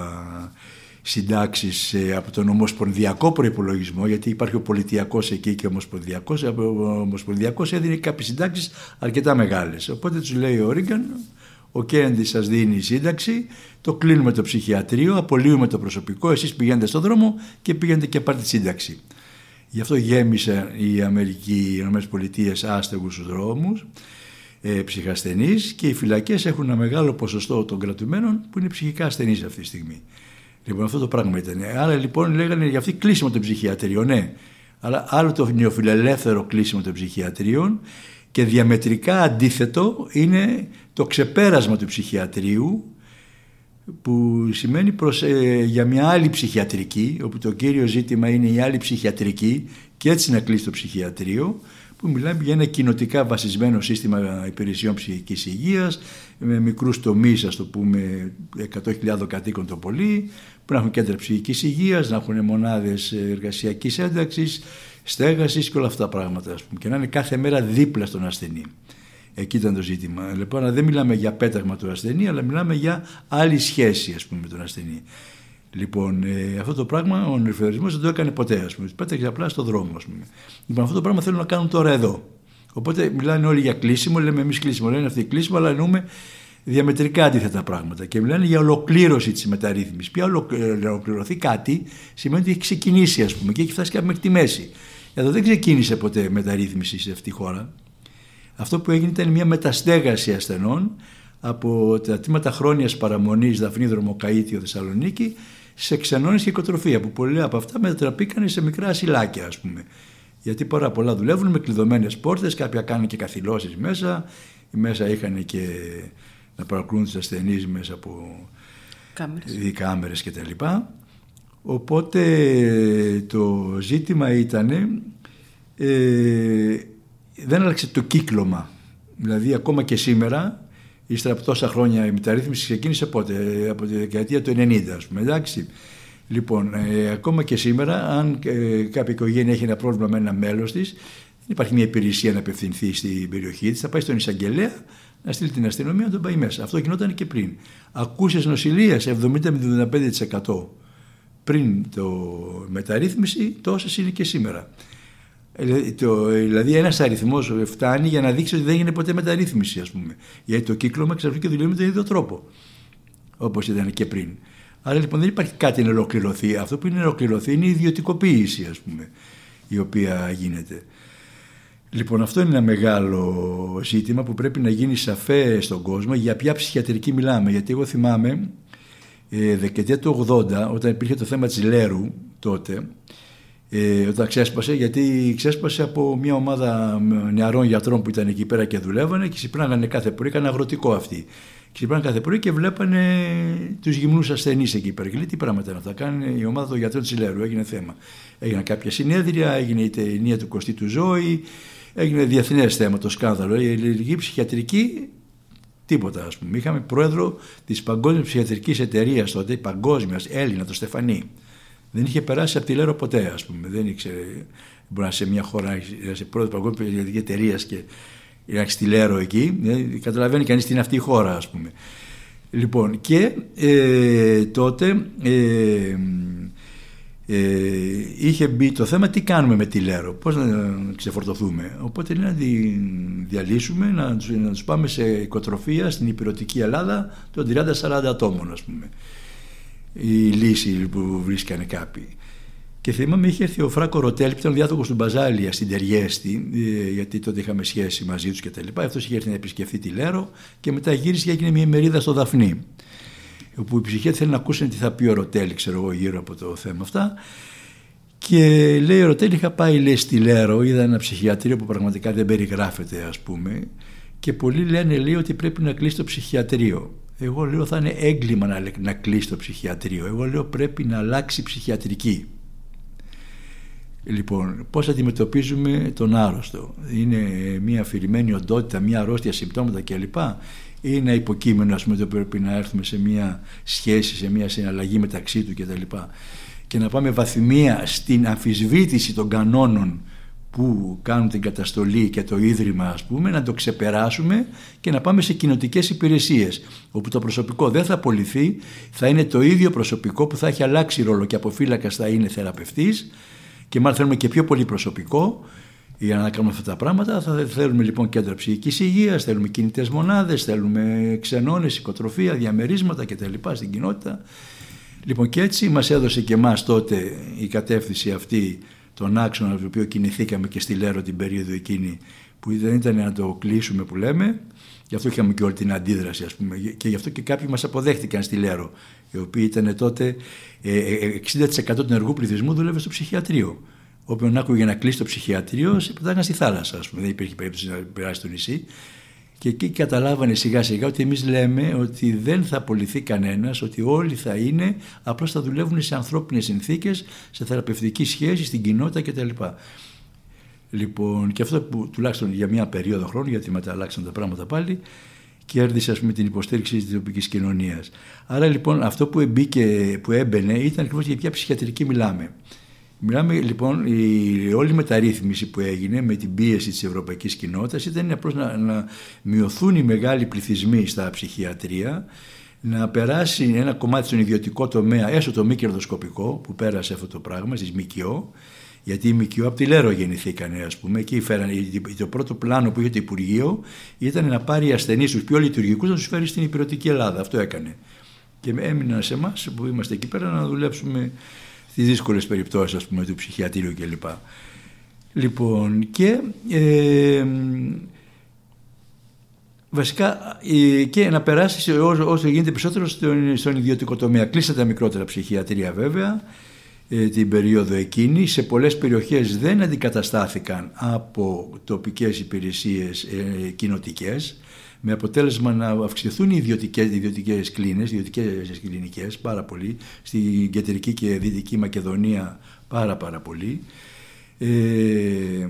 συντάξεις ε, από τον ομοσπονδιακό προπολογισμό, γιατί υπάρχει ο πολιτιακός εκεί και ο ομοσπονδιακός, ο ομοσπονδιακός έδινε κάποιες συντάξεις αρκετά μεγάλες. Οπότε τους λέει ο Ρίγκαν, ο Κέννεντι σας δίνει σύνταξη, το κλείνουμε το ψυχιατρίο, απολύουμε το προσωπικό, εσείς πηγαίνετε στον δρόμο και πηγαίνετε και πάρτε τη σύνταξη. Γι' αυτό γέμισε η Αμερική, οι Ηνωμένες Πολιτείες άστεγους στους δρόμους, ε, ψυχασθενείς και οι φυλακές έχουν ένα μεγάλο ποσοστό των κρατουμένων που είναι ψυχικά ασθενείς αυτή τη στιγμή. Λοιπόν, αυτό το πράγμα ήταν. Άρα λοιπόν λέγανε για αυτή κλείσιμο των ψυχιατρίων, ναι. Αλλά άλλο το νεοφιλελεύθερο κλείσιμο των ψυχιατρίων και διαμετρικά αντίθετο είναι το ξεπέρασμα του ψυχιατρίου που σημαίνει προς, ε, για μια άλλη ψυχιατρική όπου το κύριο ζήτημα είναι η άλλη ψυχιατρική και έτσι να κλείσει το ψυχιατρίο που μιλάμε για ένα κοινοτικά βασισμένο σύστημα υπηρεσιών ψυχικής υγείας με μικρούς τομείς, ας το πούμε 100.000 κατοίκων το πολύ που να έχουν κέντρα ψυχικής υγείας, να έχουν μονάδες εργασιακής ένταξης, στέγασης και όλα αυτά τα πράγματα ας πούμε, και να είναι κάθε μέρα δίπλα στον ασθενή. Εκεί ήταν το ζήτημα. Λοιπόν, δεν μιλάμε για πέταγμα του ασθενή, αλλά μιλάμε για άλλη σχέση ας πούμε, με τον ασθενή. Λοιπόν, ε, αυτό το πράγμα ο νεφερισμό δεν το έκανε ποτέ. Α πούμε. Πέταξε απλά στον δρόμο. Ας πούμε. Λοιπόν, αυτό το πράγμα θέλουν να κάνουν τώρα εδώ. Οπότε μιλάνε όλοι για κλείσιμο, λέμε εμείς κλείσιμο. Λένε αυτοί κλείσιμο, αλλά εννοούμε διαμετρικά αντίθετα πράγματα. Και μιλάνε για ολοκλήρωση της μεταρρύθμισης. Πια ε, ολοκληρωθεί κάτι σημαίνει ότι έχει ξεκινήσει, ας πούμε, και έχει φτάσει και μέχρι τη μέση. Εδώ δεν ξεκίνησε ποτέ μεταρρύθμιση σε αυτή τη χώρα. Αυτό που έγινε ήταν μια μεταστέγαση ασθενών από τα τμήματα χρόνιας παραμονής Δαφνή Δρομοκαίτιο Θεσσαλονίκη σε ξενώνες και οικοτροφία που πολλοί από αυτά μετατραπήκαν σε μικρά ασυλάκια ας πούμε. Γιατί πάρα πολλά δουλεύουν με κλειδωμένες πόρτες, κάποια κάνουν και καθυλώσεις μέσα, μέσα είχαν και να παρακολουθούν τους ασθενείς μέσα από κάμερες, κάμερες και τα λοιπά. Οπότε το ζήτημα ήταν ε, δεν άλλαξε το κύκλωμα. Δηλαδή ακόμα και σήμερα ύστερα από τόσα χρόνια η μεταρρύθμιση ξεκίνησε πότε, από τη δεκαετία του 90 ας πούμε, εντάξει. Λοιπόν, ε, ακόμα και σήμερα, αν ε, κάποια οικογένεια έχει ένα πρόβλημα με ένα μέλος της, δεν υπάρχει μια υπηρεσία να απευθυνθεί στην περιοχή της. Θα πάει στον εισαγγελέα να στείλει την αστυνομία να τον πάει μέσα. Αυτό γινόταν και πριν. Ακούσες νοσηλείας 70-75% πριν το μεταρρύθμιση, τόσες είναι και σήμερα. Ε, το, δηλαδή ένας αριθμός φτάνει για να δείξει ότι δεν έγινε ποτέ μεταρρύθμιση ας πούμε. Γιατί το κύκλωμα ξαφνικά δουλεύει με τον ίδιο τρόπο όπως ήταν και πριν. Άρα λοιπόν δεν υπάρχει κάτι να ολοκληρωθεί. Αυτό που είναι να ολοκληρωθεί είναι η ιδιωτικοποίηση ας πούμε η οποία γίνεται. Λοιπόν αυτό είναι ένα μεγάλο ζήτημα που πρέπει να γίνει σαφέ στον κόσμο για ποια ψυχιατρική μιλάμε. Γιατί εγώ θυμάμαι ε, δεκαετία του 80 όταν υπήρχε το θέμα της Λέρου τότε ε, όταν ξέσπασε, γιατί ξέσπασε από μια ομάδα νεαρών γιατρών που ήταν εκεί πέρα και δουλεύανε και ξυπνάγανε κάθε πρωί, ήταν αγροτικό αυτοί. Ξυπνάγανε κάθε πρωί και βλέπανε τους γυμνούς ασθενείς εκεί πέρα. Και λέει τι πράγματα να τα κάνει η ομάδα των γιατρών της Λέρου, έγινε θέμα. Έγιναν κάποια συνέδρια, έγινε η ταινία του Κωστή του Ζώη, έγινε διεθνές θέμα το σκάνδαλο. Η ελληνική ψυχιατρική τίποτα, ας πούμε. Είχαμε πρόεδρο της Παγκόσμιας Ψυχιατρικής Εταιρείας τότε, παγκόσμιας, Έλληνα, το Στεφανί. Δεν είχε περάσει από τη Λέρο ποτέ, ας πούμε. Δεν ήξερε. Μπορεί να σε μια χώρα, να σε πρώτη παγκόσμιας περιοδική εταιρείας και να έχεις τη Λέρο εκεί. Ε, καταλαβαίνει κανείς τι είναι αυτή η χώρα, ας πούμε. Λοιπόν, και ε, τότε ε, ε, είχε μπει το θέμα τι κάνουμε με τη Λέρο, πώς να ξεφορτωθούμε. Οπότε λέει να τη διαλύσουμε, να, να τους πάμε σε οικοτροφία στην υπηρετική Ελλάδα των 30-40 ατόμων ας πούμε η λύση που βρίσκανε κάποιοι. Και θυμάμαι είχε έρθει ο Φράκο Ροτέλ που ήταν διάδοχος του Μπαζάλια στην Τεριέστη, ε, γιατί τότε είχαμε σχέση μαζί τους κτλ. Αυτός είχε έρθει να επισκεφθεί τη Λέρο και μετά γύρισε και έγινε μια ημερίδα στο Δαφνί. Όπου η ψυχή θέλει να ακούσει τι θα πει ο Ροτέλ, ξέρω εγώ, γύρω από το θέμα αυτά. Και λέει ο Ροτέλ, είχα πάει λέει, στη Λέρο, είδα ένα ψυχιατρίο που πραγματικά δεν περιγράφεται, ας πούμε. Και πολλοί λένε λέει ότι πρέπει να κλείσει το ψυχιατρίο. Εγώ λέω θα είναι έγκλημα να, να κλείσει το ψυχιατρίο. Εγώ λέω πρέπει να αλλάξει ψυχιατρική. Λοιπόν, πώς αντιμετωπίζουμε τον άρρωστο. Είναι μια αφηρημένη οντότητα, μια αρρώστια, συμπτώματα κλπ. Ή ένα υποκείμενο, ας πούμε, ότι πρέπει να έρθουμε σε μια σχέση, σε μια συναλλαγή μεταξύ του κτλ. Και, και να πάμε βαθμία στην αμφισβήτηση των κανόνων που κάνουν την καταστολή και το ίδρυμα ας πούμε να το ξεπεράσουμε και να πάμε σε κοινοτικές υπηρεσίες όπου το προσωπικό δεν θα απολυθεί θα είναι το ίδιο προσωπικό που θα έχει αλλάξει ρόλο και από φύλακας θα είναι θεραπευτής και μάλλον θέλουμε και πιο πολύ προσωπικό για να κάνουμε αυτά τα πράγματα. Θα θέλουμε λοιπόν κέντρα ψυχικής υγείας, θέλουμε κινητές μονάδες, θέλουμε ξενώνες, οικοτροφία, διαμερίσματα κτλ. στην κοινότητα. Λοιπόν, και έτσι μας έδωσε και εμάς τότε η κατεύθυνση αυτή, τον άξονα το οποίο κινηθήκαμε και στη Λέρο την περίοδο εκείνη, που δεν ήταν να το κλείσουμε που λέμε. Γι' αυτό είχαμε και όλη την αντίδραση, ας πούμε. Και γι' αυτό και κάποιοι μας αποδέχτηκαν στη Λέρο, οι οποίοι ήταν τότε 60% ε, ε, του ενεργού πληθυσμού δούλευε στο ψυχιατρίο. Όποιον άκουγε να κλείσει το ψυχιατρίο, σε πετάγαν στη θάλασσα, ας πούμε. Δεν υπήρχε περίπτωση να περάσει το νησί. Και εκεί καταλάβανε σιγά σιγά ότι εμείς λέμε ότι δεν θα απολυθεί κανένας, ότι όλοι θα είναι, απλώς θα δουλεύουν σε ανθρώπινες συνθήκες, σε θεραπευτική σχέση, στην κοινότητα κτλ. Λοιπόν, και αυτό που τουλάχιστον για μια περίοδο χρόνου, γιατί μετά αλλάξαν τα πράγματα πάλι, κέρδισε ας πούμε, την υποστήριξη της τοπικής κοινωνίας. Άρα λοιπόν αυτό που, εμπήκε, που έμπαινε ήταν ακριβώς για ποια ψυχιατρική μιλάμε. Μιλάμε λοιπόν, η όλη μεταρρύθμιση που έγινε με την πίεση της ευρωπαϊκής κοινότητας ήταν απλώς να, να μειωθούν οι μεγάλοι πληθυσμοί στα ψυχιατρία, να περάσει ένα κομμάτι στον ιδιωτικό τομέα, έστω το μη κερδοσκοπικό που πέρασε αυτό το πράγμα, στις ΜΚΟ, γιατί οι ΜΚΟ από τη Λέρο γεννηθήκανε, ας πούμε. Εκεί φέρανε, το πρώτο πλάνο που είχε το Υπουργείο ήταν να πάρει ασθενείς τους πιο λειτουργικούς να τους φέρει στην υπηρετική Ελλάδα. Αυτό έκανε. Και έμειναν σε εμάς που είμαστε εκεί πέρα να δουλέψουμε στις δύσκολες περιπτώσεις, ας πούμε, του ψυχιατήριου κλπ. Λοιπόν, και. Ε, βασικά ε, και να περάσεις όσο, όσο γίνεται περισσότερο στον, στον ιδιωτικό τομέα. Κλείσατε τα μικρότερα ψυχιατρία βέβαια ε, την περίοδο εκείνη. Σε πολλές περιοχές δεν αντικαταστάθηκαν από τοπικές υπηρεσίες ε, κοινοτικές με αποτέλεσμα να αυξηθούν οι ιδιωτικές, ιδιωτικές κλίνες, ιδιωτικές κλινικές πάρα πολύ, στην κεντρική και δυτική Μακεδονία πάρα πάρα πολύ. Ε,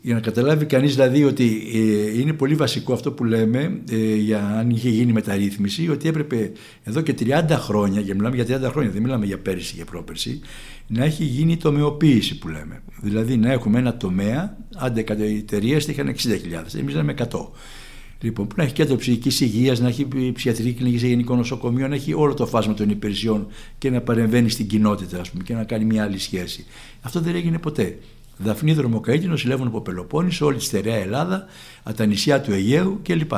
για να καταλάβει κανείς δηλαδή ότι ε, είναι πολύ βασικό αυτό που λέμε ε, για αν είχε γίνει μεταρρύθμιση ότι έπρεπε εδώ και 30 χρόνια, και μιλάμε για 30 χρόνια δεν μιλάμε για πέρυσι και πρόπερσι να έχει γίνει τομεοποίηση που λέμε δηλαδή να έχουμε ένα τομέα άντε οι εταιρείες είχαν 60.000 εμείς λέμε 100 Λοιπόν, που να έχει κέντρο ψυχικής υγείας, να έχει ψυχιατρική κλινική σε γενικό νοσοκομείο, να έχει όλο το φάσμα των υπηρεσιών και να παρεμβαίνει στην κοινότητα, ας πούμε, και να κάνει μια άλλη σχέση. Αυτό δεν έγινε ποτέ. Δαφνή Δρομοκαίτη νοσηλεύουν από Πελοπόννησο, όλη τη στερεά Ελλάδα, από τα νησιά του Αιγαίου κλπ.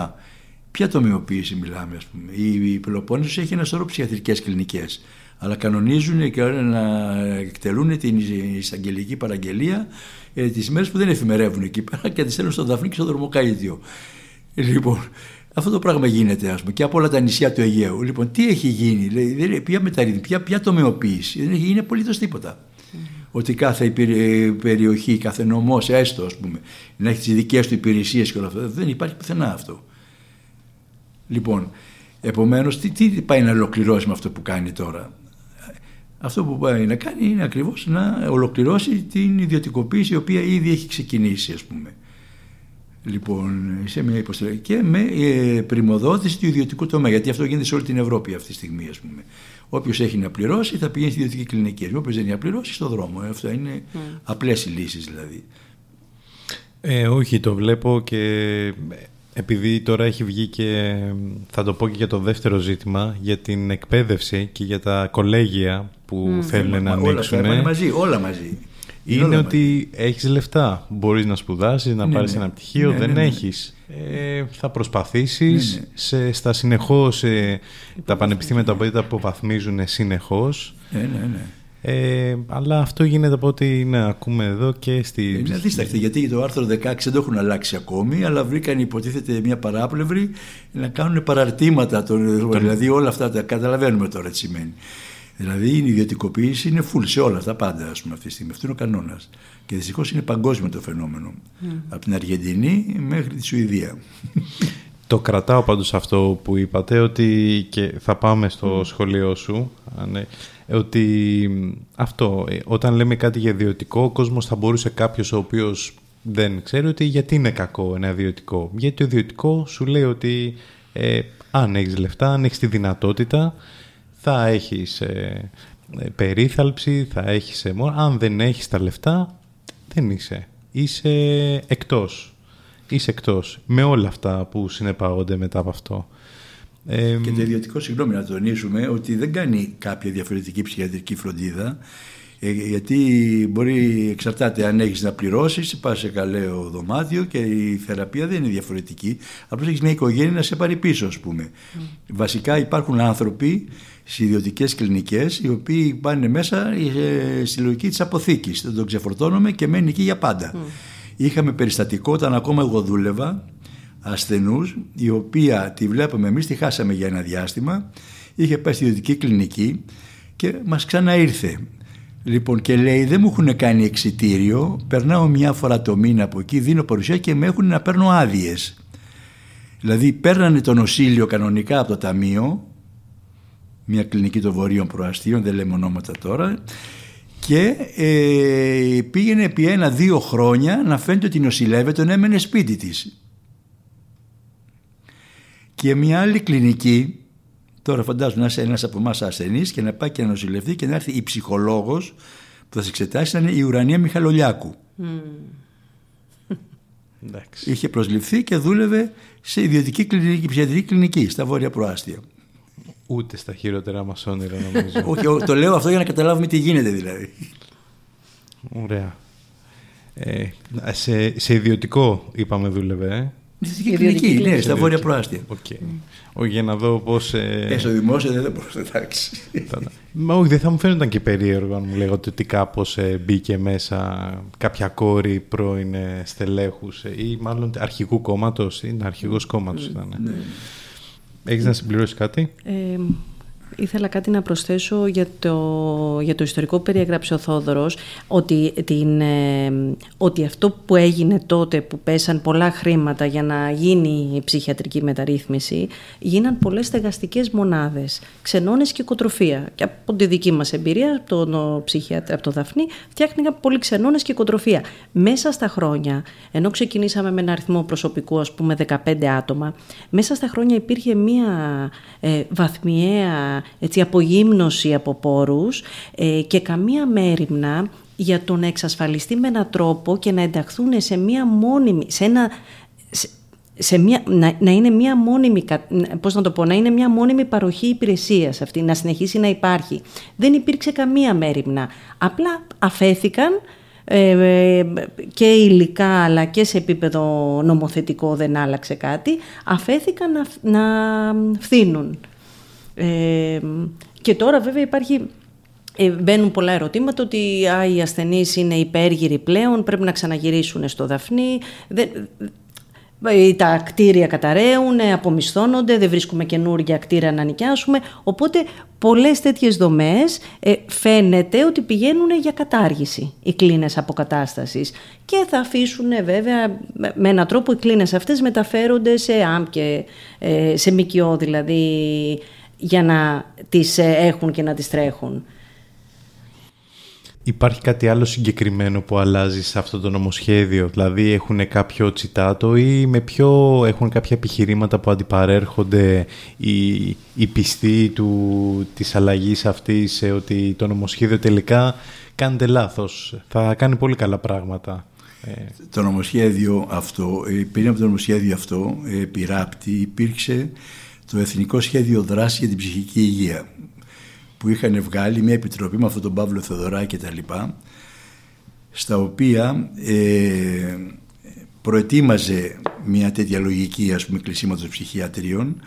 Ποια τομεοποίηση μιλάμε, ας πούμε. Η, η Πελοπόννησος έχει ένα σωρό ψυχιατρικές κλινικές. Αλλά κανονίζουν και να εκτελούν την εισαγγελική παραγγελία ε, τις μέρες που δεν εφημερεύουν εκεί πέρα και τις στέλνουν στο Δαφνί και στο Δρομοκαίδιο. Λοιπόν, αυτό το πράγμα γίνεται, ας πούμε, και από όλα τα νησιά του Αιγαίου. Λοιπόν, τι έχει γίνει, δηλαδή, ποια μεταρρύθμιση, ποια, ποια τομεοποίηση. Δεν έχει γίνει απολύτως τίποτα ότι κάθε περιοχή, κάθε νομός, έστω ας πούμε, να έχει τις δικές του υπηρεσίες και όλα αυτά. Δεν υπάρχει πουθενά αυτό. Λοιπόν, επομένως, τι, τι πάει να ολοκληρώσει με αυτό που κάνει τώρα; Αυτό που πάει να κάνει είναι ακριβώς να ολοκληρώσει την ιδιωτικοποίηση η οποία ήδη έχει ξεκινήσει, ας πούμε. Λοιπόν, σε μια υποστηρίξη και με ε, πρημοδότηση του ιδιωτικού τομέα. Γιατί αυτό γίνεται σε όλη την Ευρώπη αυτή τη στιγμή, ας πούμε. Όποιος έχει να πληρώσει θα πηγαίνει στη ιδιωτική κλινική. Όποιος δεν έχει να πληρώσει, στο δρόμο. Αυτό είναι mm. απλές οι λύσεις δηλαδή.
Ε, όχι, το βλέπω και επειδή τώρα έχει βγει και θα το πω και για το δεύτερο ζήτημα για την εκπαίδευση και για τα κολέγια που mm. θέλουν να ανοίξουν.
Όλα μαζί, όλα μαζί
είναι ότι έχεις λεφτά. Μπορείς να σπουδάσεις, να ναι, πάρεις ναι. ένα πτυχίο, ναι, δεν ναι, ναι. έχεις. Ε, θα προσπαθήσεις σε, στα συνεχώς, ε, τα πανεπιστήμια τα οποία τα αποβαθμίζουν συνεχώς.
Ναι, ναι, ναι.
Ε, αλλά αυτό γίνεται από ό,τι ναι, ακούμε εδώ και στη.
Είναι αδίστακτη γιατί το άρθρο 16 δεν το έχουν αλλάξει ακόμη, αλλά βρήκαν υποτίθεται μια παράπλευρη να κάνουν παραρτήματα. Τον, Δηλαδή όλα αυτά τα καταλαβαίνουμε τώρα τι σημαίνει. Δηλαδή η ιδιωτικοποίηση είναι full σε όλα αυτά πάντα ας πούμε, αυτή τη στιγμή. Αυτό είναι ο κανόνας. Και δυστυχώς είναι παγκόσμιο το φαινόμενο. Από την Αργεντινή μέχρι τη Σουηδία.
Το κρατάω πάντως αυτό που είπατε ότι και θα πάμε στο σχολείο σου ναι, ότι αυτό ε, όταν λέμε κάτι για ιδιωτικό ο κόσμος θα μπορούσε κάποιος ο οποίος δεν ξέρει ότι γιατί είναι κακό ένα ιδιωτικό γιατί το ιδιωτικό σου λέει ότι ε, αν έχεις λεφτά, αν έχεις τη δυνατότητα θα έχεις ε, ε περίθαλψη, θα έχεις ε, αν δεν έχεις τα λεφτά δεν είσαι, είσαι εκτός είσαι εκτός με όλα αυτά που συνεπάγονται μετά από αυτό.
Και το ιδιωτικό, συγγνώμη να τονίσουμε, ότι δεν κάνει κάποια διαφορετική ψυχιατρική φροντίδα, ε, γιατί μπορεί, εξαρτάται αν έχεις να πληρώσεις, πας σε καλαίο δωμάτιο και η θεραπεία δεν είναι διαφορετική. Απλώς έχεις μια οικογένεια να σε πάρει πίσω, ας πούμε. Βασικά υπάρχουν άνθρωποι στι ιδιωτικές κλινικές, οι οποίοι πάνε μέσα ε, στη λογική της αποθήκης. Δεν τον ξεφορτώνουμε και μένει εκεί για πάντα. Είχαμε περιστατικό όταν ακόμα εγώ δούλευα ασθενούς η οποία τη βλέπαμε εμείς, τη χάσαμε για ένα διάστημα είχε πάει στη ιδιωτική κλινική και μας ξαναήρθε λοιπόν και λέει δεν μου έχουν κάνει εξιτήριο περνάω μια φορά το μήνα από εκεί δίνω παρουσία και με έχουν να παίρνω άδειες. δηλαδή παίρνανε το νοσήλιο κανονικά από το ταμείο μια κλινική των βορείων προαστίων δεν λέμε ονόματα τώρα και ε, πήγαινε επί ένα-δύο χρόνια να φαίνεται ότι νοσηλεύεται, τον έμενε σπίτι της. Και μια άλλη κλινική, τώρα φαντάζομαι να είσαι ένας από εμάς ασθενής και να πάει και να νοσηλευτεί και να έρθει η ψυχολόγος που θα σε εξετάσει, ήταν η Ουρανία Μιχαλολιάκου. Mm. Είχε προσληφθεί και δούλευε σε ιδιωτική κλινική, ψυχιατρική κλινική στα Βόρεια Προάστια.
Ούτε στα χειρότερα μα όνειρα νομίζω.
Όχι, το λέω αυτό για να καταλάβουμε τι γίνεται δηλαδή.
Ωραία. Ε, σε, σε ιδιωτικό είπαμε δούλευε, ε.
Ιδιωτική κλινική, ναι, στα βόρεια προάστια.
Okay. Όχι, για να δω πώς. Ε...
ε... στο δημόσιο δεν μπορώ να εντάξει.
Μα όχι, δεν θα μου φαίνονταν και περίεργο αν μου λέγατε ότι κάπως ε, μπήκε μέσα κάποια κόρη πρώην ε, στελέχους ε, ή μάλλον αρχικού κόμματος. Είναι αρχηγός κόμματος ήταν. Ναι. Έχεις να συμπληρώσεις κάτι;
Ε, ήθελα κάτι να προσθέσω για το, για το ιστορικό που περιέγραψε ο Θόδωρος ότι, την, ε, ότι αυτό που έγινε τότε που πέσαν πολλά χρήματα για να γίνει η ψυχιατρική μεταρρύθμιση γίναν πολλές στεγαστικές μονάδες, ξενώνες και οικοτροφία και από τη δική μας εμπειρία από το, ψυχιατρ, από το Δαφνί φτιάχνηκαν πολλοί ξενώνες και οικοτροφία. Μέσα στα χρόνια, ενώ ξεκινήσαμε με ένα αριθμό προσωπικού ας πούμε 15 άτομα, μέσα στα χρόνια υπήρχε μία ε, βαθμιαία έτσι, απογύμνωση από πόρους ε, και καμία μέρημνα για το να εξασφαλιστεί με έναν τρόπο και να ενταχθούν σε μία μόνιμη, σε ένα, σε μια, να, να, είναι μια μόνιμη, πώς να το πω, να είναι μια μόνιμη παροχή υπηρεσίας αυτή, να συνεχίσει να υπάρχει. Δεν υπήρξε καμία μέρημνα. Απλά αφέθηκαν ε, και υλικά αλλά και σε επίπεδο νομοθετικό δεν άλλαξε κάτι, αφέθηκαν να, να φθήνουν και τώρα βέβαια υπάρχει ε, μπαίνουν πολλά ερωτήματα ότι α, οι ασθενείς είναι υπέργυροι πλέον, πρέπει να ξαναγυρίσουν στο Δαφνί. Δεν, ε, τα κτίρια καταραίουν, απομισθώνονται, δεν βρίσκουμε καινούργια κτίρια να νοικιάσουμε. Οπότε πολλές τέτοιες δομές ε, φαίνεται ότι πηγαίνουν για κατάργηση οι κλίνες αποκατάστασης και θα αφήσουν βέβαια με έναν τρόπο οι κλίνες αυτές μεταφέρονται σε ΑΜ και ε, σε ΜΚΟ δηλαδή για να τις ε, έχουν και να τις τρέχουν.
Υπάρχει κάτι άλλο συγκεκριμένο που αλλάζει σε αυτό το νομοσχέδιο, δηλαδή έχουν κάποιο τσιτάτο ή με ποιο έχουν κάποια επιχειρήματα που αντιπαρέρχονται οι, οι πιστοί του, της αλλαγής αυτής σε ότι το νομοσχέδιο τελικά κάνετε λάθος, θα κάνει πολύ καλά πράγματα.
Ε, το νομοσχέδιο αυτό, ε, πριν από το νομοσχέδιο αυτό, πειράπτη, υπήρξε το Εθνικό Σχέδιο Δράσης για την Ψυχική Υγεία που είχαν βγάλει μια επιτροπή με αυτόν τον Παύλο Θεοδωράκη και τα λοιπά στα οποία ε, προετοίμαζε μια τέτοια λογική ας πούμε κλεισίματος ψυχιατρίων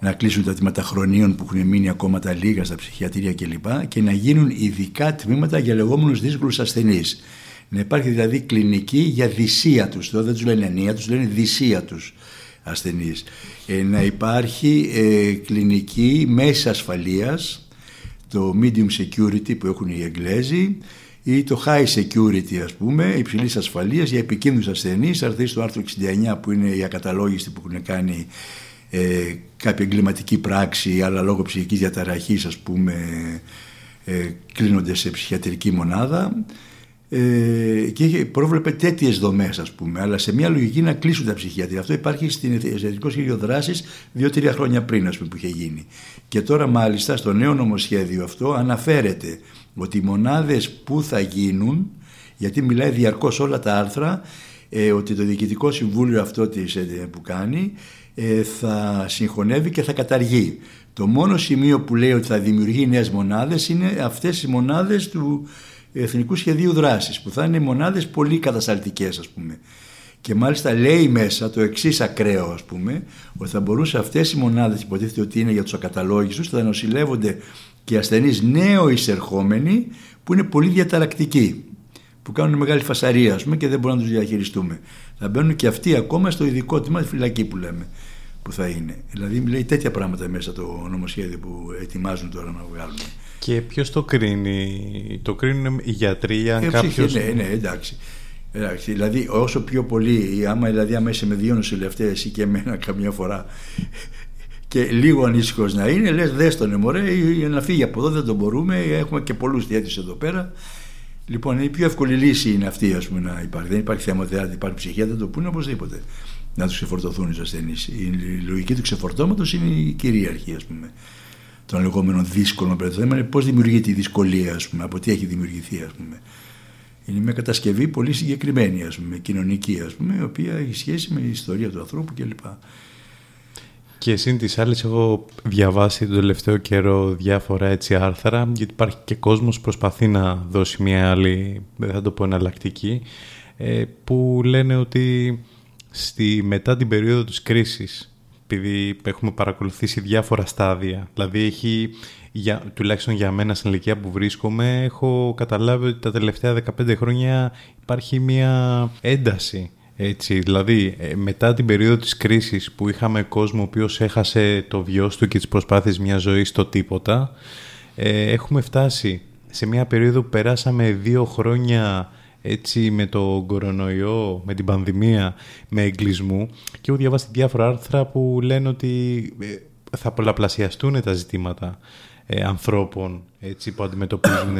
να κλείσουν τα τμήματα χρονίων που έχουν μείνει ακόμα τα λίγα στα ψυχιατρία κλπ. και να γίνουν ειδικά τμήματα για λεγόμενους δύσκολους ασθενείς. Να υπάρχει δηλαδή κλινική για δυσία τους. Εδώ δεν τους λένε ενία, τους λένε δυσία τους ασθενείς. Ε, να υπάρχει ε, κλινική μέση ασφαλείας, το medium security που έχουν οι Εγγλέζοι, ή το high security ας πούμε, υψηλής ασφαλείας για επικίνδυνους ασθενείς, θα έρθει στο άρθρο 69 που είναι οι ακαταλόγιστοι που έχουν κάνει ε, κάποια εγκληματική πράξη αλλά λόγω ψυχικής διαταραχής ας πούμε ε, κλείνονται σε ψυχιατρική μονάδα ε, και πρόβλεπε τέτοιες δομές, ας πούμε, αλλά σε μια λογική να κλείσουν τα ψυχιατρία. Αυτό υπάρχει στην Εθνικό Σχέδιο Δράσης δύο-τρία χρόνια πριν, ας πούμε, που είχε γίνει. Και τώρα, μάλιστα, στο νέο νομοσχέδιο αυτό αναφέρεται ότι οι μονάδες που θα γίνουν, γιατί μιλάει διαρκώς όλα τα άρθρα, ε, ότι το Διοικητικό Συμβούλιο αυτό της, ε, που κάνει ε, θα συγχωνεύει και θα καταργεί. Το μόνο σημείο που λέει ότι θα δημιουργεί νέες μονάδες είναι αυτές οι μονάδες του Εθνικού Σχεδίου Δράσης που θα είναι μονάδες πολύ κατασταλτικές ας πούμε. Και μάλιστα λέει μέσα το εξής ακραίο ας πούμε ότι θα μπορούσε αυτές οι μονάδες υποτίθεται ότι είναι για τους ακαταλόγιστους θα νοσηλεύονται και ασθενείς νέο εισερχόμενοι που είναι πολύ διαταρακτικοί που κάνουν μεγάλη φασαρία ας πούμε, και δεν μπορούμε να τους διαχειριστούμε. Θα μπαίνουν και αυτοί ακόμα στο ειδικό τμήμα της φυλακή που λέμε που θα είναι. Δηλαδή λέει τέτοια πράγματα μέσα το νομοσχέδιο που ετοιμάζουν τώρα να βγάλουν.
Και ποιος το κρίνει, το κρίνουν οι γιατροί, αν ε, κάποιος...
Ναι, ναι, εντάξει. εντάξει. Δηλαδή, όσο πιο πολύ, άμα, δηλαδή, άμα είσαι με δύο νοσηλευτές ή και εμένα καμιά φορά και λίγο ανήσυχος να είναι, λες, δες τον μωρέ, να φύγει από εδώ, δεν τον μπορούμε. Έχουμε και πολλούς διέτηση εδώ πέρα. Λοιπόν, η πιο εύκολη λύση είναι αυτή ας πούμε, να υπάρχει. Δεν υπάρχει θέμα ότι υπάρχει ψυχία, δεν το πούνε οπωσδήποτε. Να τους ξεφορτωθούν οι ασθενείς. Η λογική του ξεφορτώματος είναι η κυρίαρχη, ας πούμε, των λεγόμενων δύσκολων Το θέμα είναι πώς δημιουργείται η δυσκολία, ας πούμε, από τι έχει δημιουργηθεί, ας πούμε. Είναι μια κατασκευή πολύ συγκεκριμένη, ας πούμε, κοινωνική, ας πούμε, η οποία έχει σχέση με η ιστορία του ανθρώπου κλπ.
Και σύν τις άλλες έχω διαβάσει τον τελευταίο καιρό διάφορα έτσι άρθρα γιατί υπάρχει και κόσμος που προσπαθεί να δώσει μια άλλη, δεν θα το πω εναλλακτική ε, που λένε ότι στη, μετά την περίοδο της κρίσης επειδή έχουμε παρακολουθήσει διάφορα στάδια. Δηλαδή έχει, για, τουλάχιστον για μένα στην ηλικία που βρίσκομαι έχω καταλάβει ότι τα τελευταία 15 χρόνια υπάρχει μια ένταση έτσι, δηλαδή, ε, μετά την περίοδο της κρίσης που είχαμε κόσμο ο οποίος έχασε το βιός του και τις προσπάθειες μιας ζωής στο τίποτα, ε, έχουμε φτάσει σε μια περίοδο που περάσαμε δύο χρόνια έτσι με το κορονοϊό, με την πανδημία, με εγκλισμού και έχω διαβάσει διάφορα άρθρα που λένε ότι ε, θα πολλαπλασιαστούν τα ζητήματα ανθρώπων έτσι, που αντιμετωπίζουν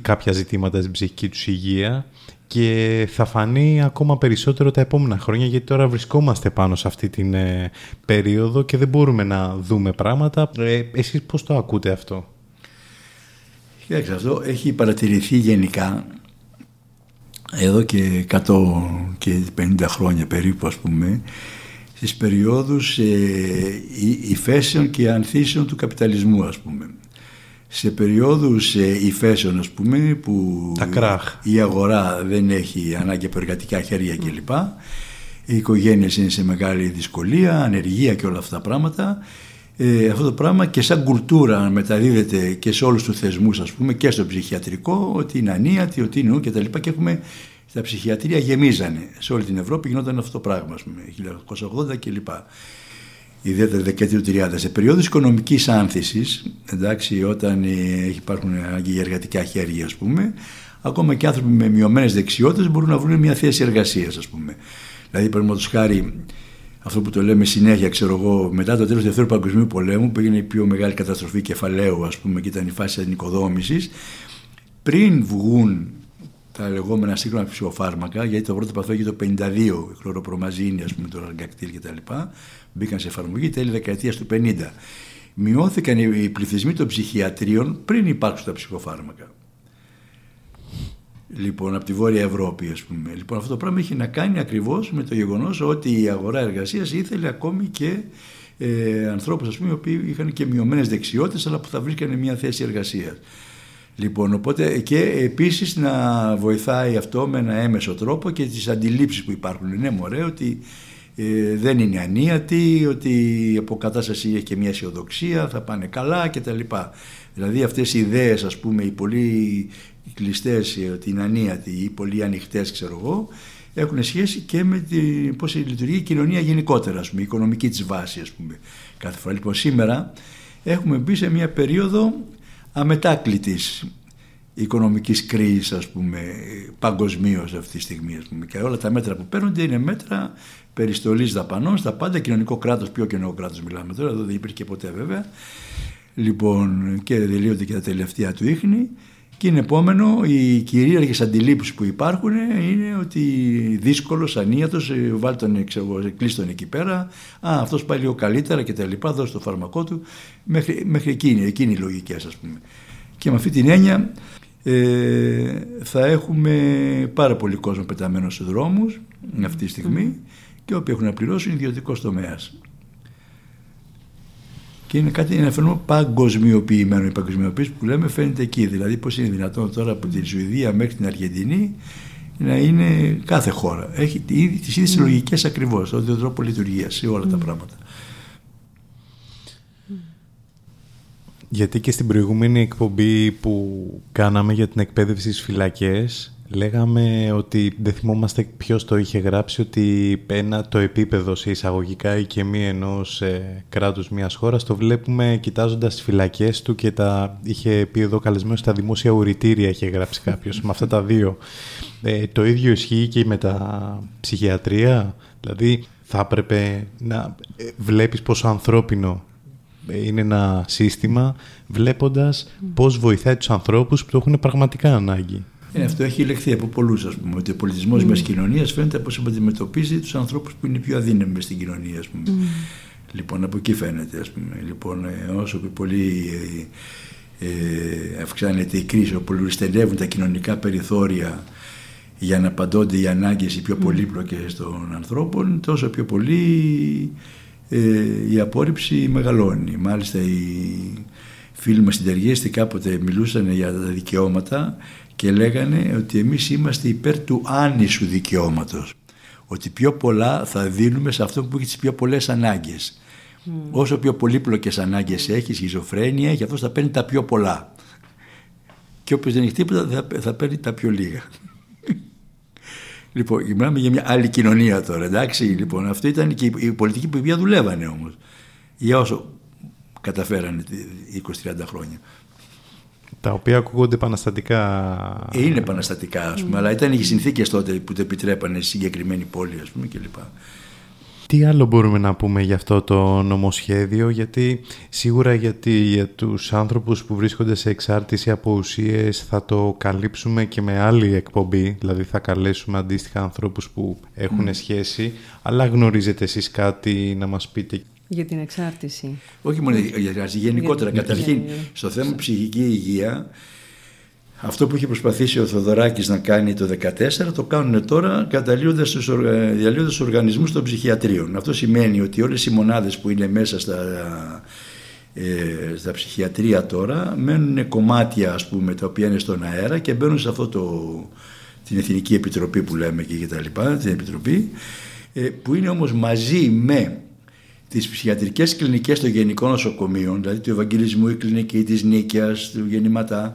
κάποια ζητήματα στην ψυχική τους υγεία και θα φανεί ακόμα περισσότερο τα επόμενα χρόνια γιατί τώρα βρισκόμαστε πάνω σε αυτή την ε, περίοδο και δεν μπορούμε να δούμε πράγματα. Ε, εσείς πώς το ακούτε αυτό;
Κοιτάξτε, αυτό έχει παρατηρηθεί γενικά εδώ και 100 και 50 χρόνια περίπου ας πούμε στις περιόδους ε, υφέσεων και ανθίσεων του καπιταλισμού ας πούμε σε περιόδους ε, υφέσεων ας πούμε που η αγορά δεν έχει ανάγκη από εργατικά χέρια κλπ. Οι οικογένειες είναι σε μεγάλη δυσκολία, ανεργία και όλα αυτά τα πράγματα. Ε, αυτό το πράγμα και σαν κουλτούρα μεταδίδεται και σε όλους τους θεσμούς ας πούμε και στο ψυχιατρικό ότι είναι ανίατη, ότι είναι και τα λοιπά και έχουμε τα ψυχιατρία γεμίζανε. Σε όλη την Ευρώπη γινόταν αυτό το πράγμα ας πούμε 1980 κλπ ιδιαίτερα δεκαετία του 30, σε περίοδους οικονομικής άνθησης, εντάξει, όταν ε, υπάρχουν ανάγκη για εργατικά χέρια, ας πούμε, ακόμα και άνθρωποι με μειωμένες δεξιότητες μπορούν να βρουν μια θέση εργασίας, ας πούμε. Δηλαδή, παραδείγματος χάρη, αυτό που το λέμε συνέχεια, ξέρω εγώ, μετά το τέλος του Δεύτερου Παγκοσμίου Πολέμου, που έγινε η πιο μεγάλη καταστροφή κεφαλαίου, ας πούμε, και ήταν η φάση της ανοικοδόμησης, πριν βγουν τα λεγόμενα σύγχρονα ψυχοφάρμακα, γιατί το πρώτο παθό το 52, η χλωροπρομαζίνη, ας πούμε, το ραγκακτήλ κτλ. Μπήκαν σε εφαρμογή τέλη δεκαετίας του 50. Μειώθηκαν οι πληθυσμοί των ψυχιατρίων πριν υπάρξουν τα ψυχοφάρμακα. Λοιπόν, από τη Βόρεια Ευρώπη, ας πούμε. Λοιπόν, αυτό το πράγμα έχει να κάνει ακριβώς με το γεγονός ότι η αγορά εργασίας ήθελε ακόμη και ε, ανθρώπους, ας πούμε, οι οποίοι είχαν και μειωμένες δεξιότητες, αλλά που θα βρίσκανε μια θέση εργασίας. Λοιπόν, οπότε και επίσης να βοηθάει αυτό με ένα έμεσο τρόπο και τις αντιλήψεις που υπάρχουν. Ναι, μωρέ, ότι ε, δεν είναι ανίατη, ότι η αποκατάσταση έχει και μια αισιοδοξία, θα πάνε καλά κτλ. Δηλαδή αυτές οι ιδέες ας πούμε οι πολύ κλειστές ε, ότι είναι ανίατη ή πολύ ανοιχτές ξέρω εγώ έχουν σχέση και με την, πώς λειτουργεί η κοινωνία γενικότερα, ας πούμε, η οικονομική της βάση ας πούμε. Κάθε φορά λοιπόν σήμερα έχουμε μπει σε μια περίοδο αμετάκλητης οικονομικής κρίσης ας πούμε παγκοσμίως αυτή τη στιγμή ας πούμε. και όλα τα μέτρα που παίρνονται είναι μέτρα περιστολής δαπανών στα πάντα κοινωνικό κράτος, πιο κοινωνικό κράτος μιλάμε τώρα, εδώ δεν υπήρχε ποτέ βέβαια λοιπόν και τελείονται και τα τελευταία του ίχνη και είναι επόμενο, οι κυρίαρχες αντιλήψεις που υπάρχουν είναι ότι δύσκολος, ανίατος, ε, βάλει τον, ξέρω, τον εκεί πέρα, α, αυτός πάει λίγο καλύτερα και τα λοιπά, δώσει το φάρμακό του, μέχρι, μέχρι εκείνη, εκείνη οι λογικές ας πούμε. Και με αυτή την έννοια ε, θα έχουμε πάρα πολύ κόσμο πεταμένος στους δρόμους αυτή τη στιγμή και όποιοι έχουν να πληρώσουν ιδιωτικός τομέας. Και είναι κάτι ένα φαινόμενο παγκοσμιοποιημένο. Η παγκοσμιοποίηση που λέμε φαίνεται εκεί. Δηλαδή, πώς είναι δυνατόν τώρα από τη Σουηδία μέχρι την Αργεντινή να είναι κάθε χώρα. Έχει τις ίδιες mm. λογικές ακριβώς, ο ίδιο τρόπο λειτουργίας σε όλα τα πράγματα.
Γιατί και στην προηγούμενη εκπομπή που κάναμε για την εκπαίδευση στις φυλακές Λέγαμε ότι δεν θυμόμαστε ποιος το είχε γράψει ότι ένα, το επίπεδο σε εισαγωγικά ή και μη ενός ε, κράτους μιας χώρας το βλέπουμε κοιτάζοντας τις φυλακές του και τα είχε πει εδώ καλεσμένος στα δημόσια ουρητήρια είχε γράψει κάποιος με αυτά τα δύο. Ε, το ίδιο ισχύει και με τα ψυχιατρία, δηλαδή θα έπρεπε να ε, βλέπεις πόσο ανθρώπινο είναι ένα σύστημα βλέποντας πώς βοηθάει τους ανθρώπους που το έχουν πραγματικά ανάγκη.
Ε, αυτό έχει λεχθεί από πολλούς, ας πούμε. Ότι ο πολιτισμός mm. μιας κοινωνίας φαίνεται πώ αντιμετωπίζει τους ανθρώπους που είναι πιο αδύναμοι στην κοινωνία, ας πούμε. Λοιπόν, από εκεί φαίνεται, ας πούμε. Λοιπόν, ε, όσο πολύ ε, ε, αυξάνεται η κρίση, όπου στενεύουν τα κοινωνικά περιθώρια για να απαντώνται οι ανάγκες οι πιο πολύπλοκες των ανθρώπων, τόσο πιο πολύ ε, η απόρριψη μεγαλώνει. Μάλιστα, οι φίλοι μας στην κάποτε μιλούσαν για τα δικαιώματα και λέγανε ότι εμείς είμαστε υπέρ του άνισου δικαιώματος. Ότι πιο πολλά θα δίνουμε σε αυτό που έχει τις πιο πολλές ανάγκες. Mm. Όσο πιο πολύπλοκες ανάγκες έχει, σχιζοφρένεια, έχει αυτός θα παίρνει τα πιο πολλά. Και όποιος δεν έχει τίποτα θα, θα παίρνει τα πιο λίγα. λοιπόν, μιλάμε για μια άλλη κοινωνία τώρα, εντάξει. Λοιπόν, αυτό ήταν και η πολιτική που δουλεύανε όμως. Για όσο καταφέρανε 20-30 χρόνια.
Τα οποία ακούγονται επαναστατικά.
Είναι επαναστατικά, ας πούμε, αλλά ήταν οι συνθήκες τότε που το επιτρέπανε στη συγκεκριμένη πόλη, ας πούμε, κλπ.
Τι άλλο μπορούμε να πούμε για αυτό το νομοσχέδιο, γιατί σίγουρα γιατί για τους άνθρωπους που βρίσκονται σε εξάρτηση από ουσίες θα το καλύψουμε και με άλλη εκπομπή, δηλαδή θα καλέσουμε αντίστοιχα ανθρώπους που έχουν σχέση, αλλά γνωρίζετε εσείς κάτι να μας πείτε
για την εξάρτηση.
Όχι μόνο για την εξάρτηση, γενικότερα. Καταρχήν, στο θέμα ψυχική υγεία, αυτό που είχε προσπαθήσει ο Θοδωράκης να κάνει το 2014 το κάνουν τώρα καταλύοντας τους, διαλύοντας τους οργανισμούς των ψυχιατρίων. Αυτό σημαίνει ότι όλες οι μονάδες που είναι μέσα στα, ε, στα ψυχιατρία τώρα μένουν κομμάτια ας πούμε τα οποία είναι στον αέρα και μπαίνουν σε αυτό το, την Εθνική Επιτροπή που λέμε και τα λοιπά, την Επιτροπή ε, που είναι όμως μαζί με τις ψυχιατρικές κλινικές των γενικών νοσοκομείων, δηλαδή του Ευαγγελισμού, η κλινική της Νίκαιας, του Γεννηματά,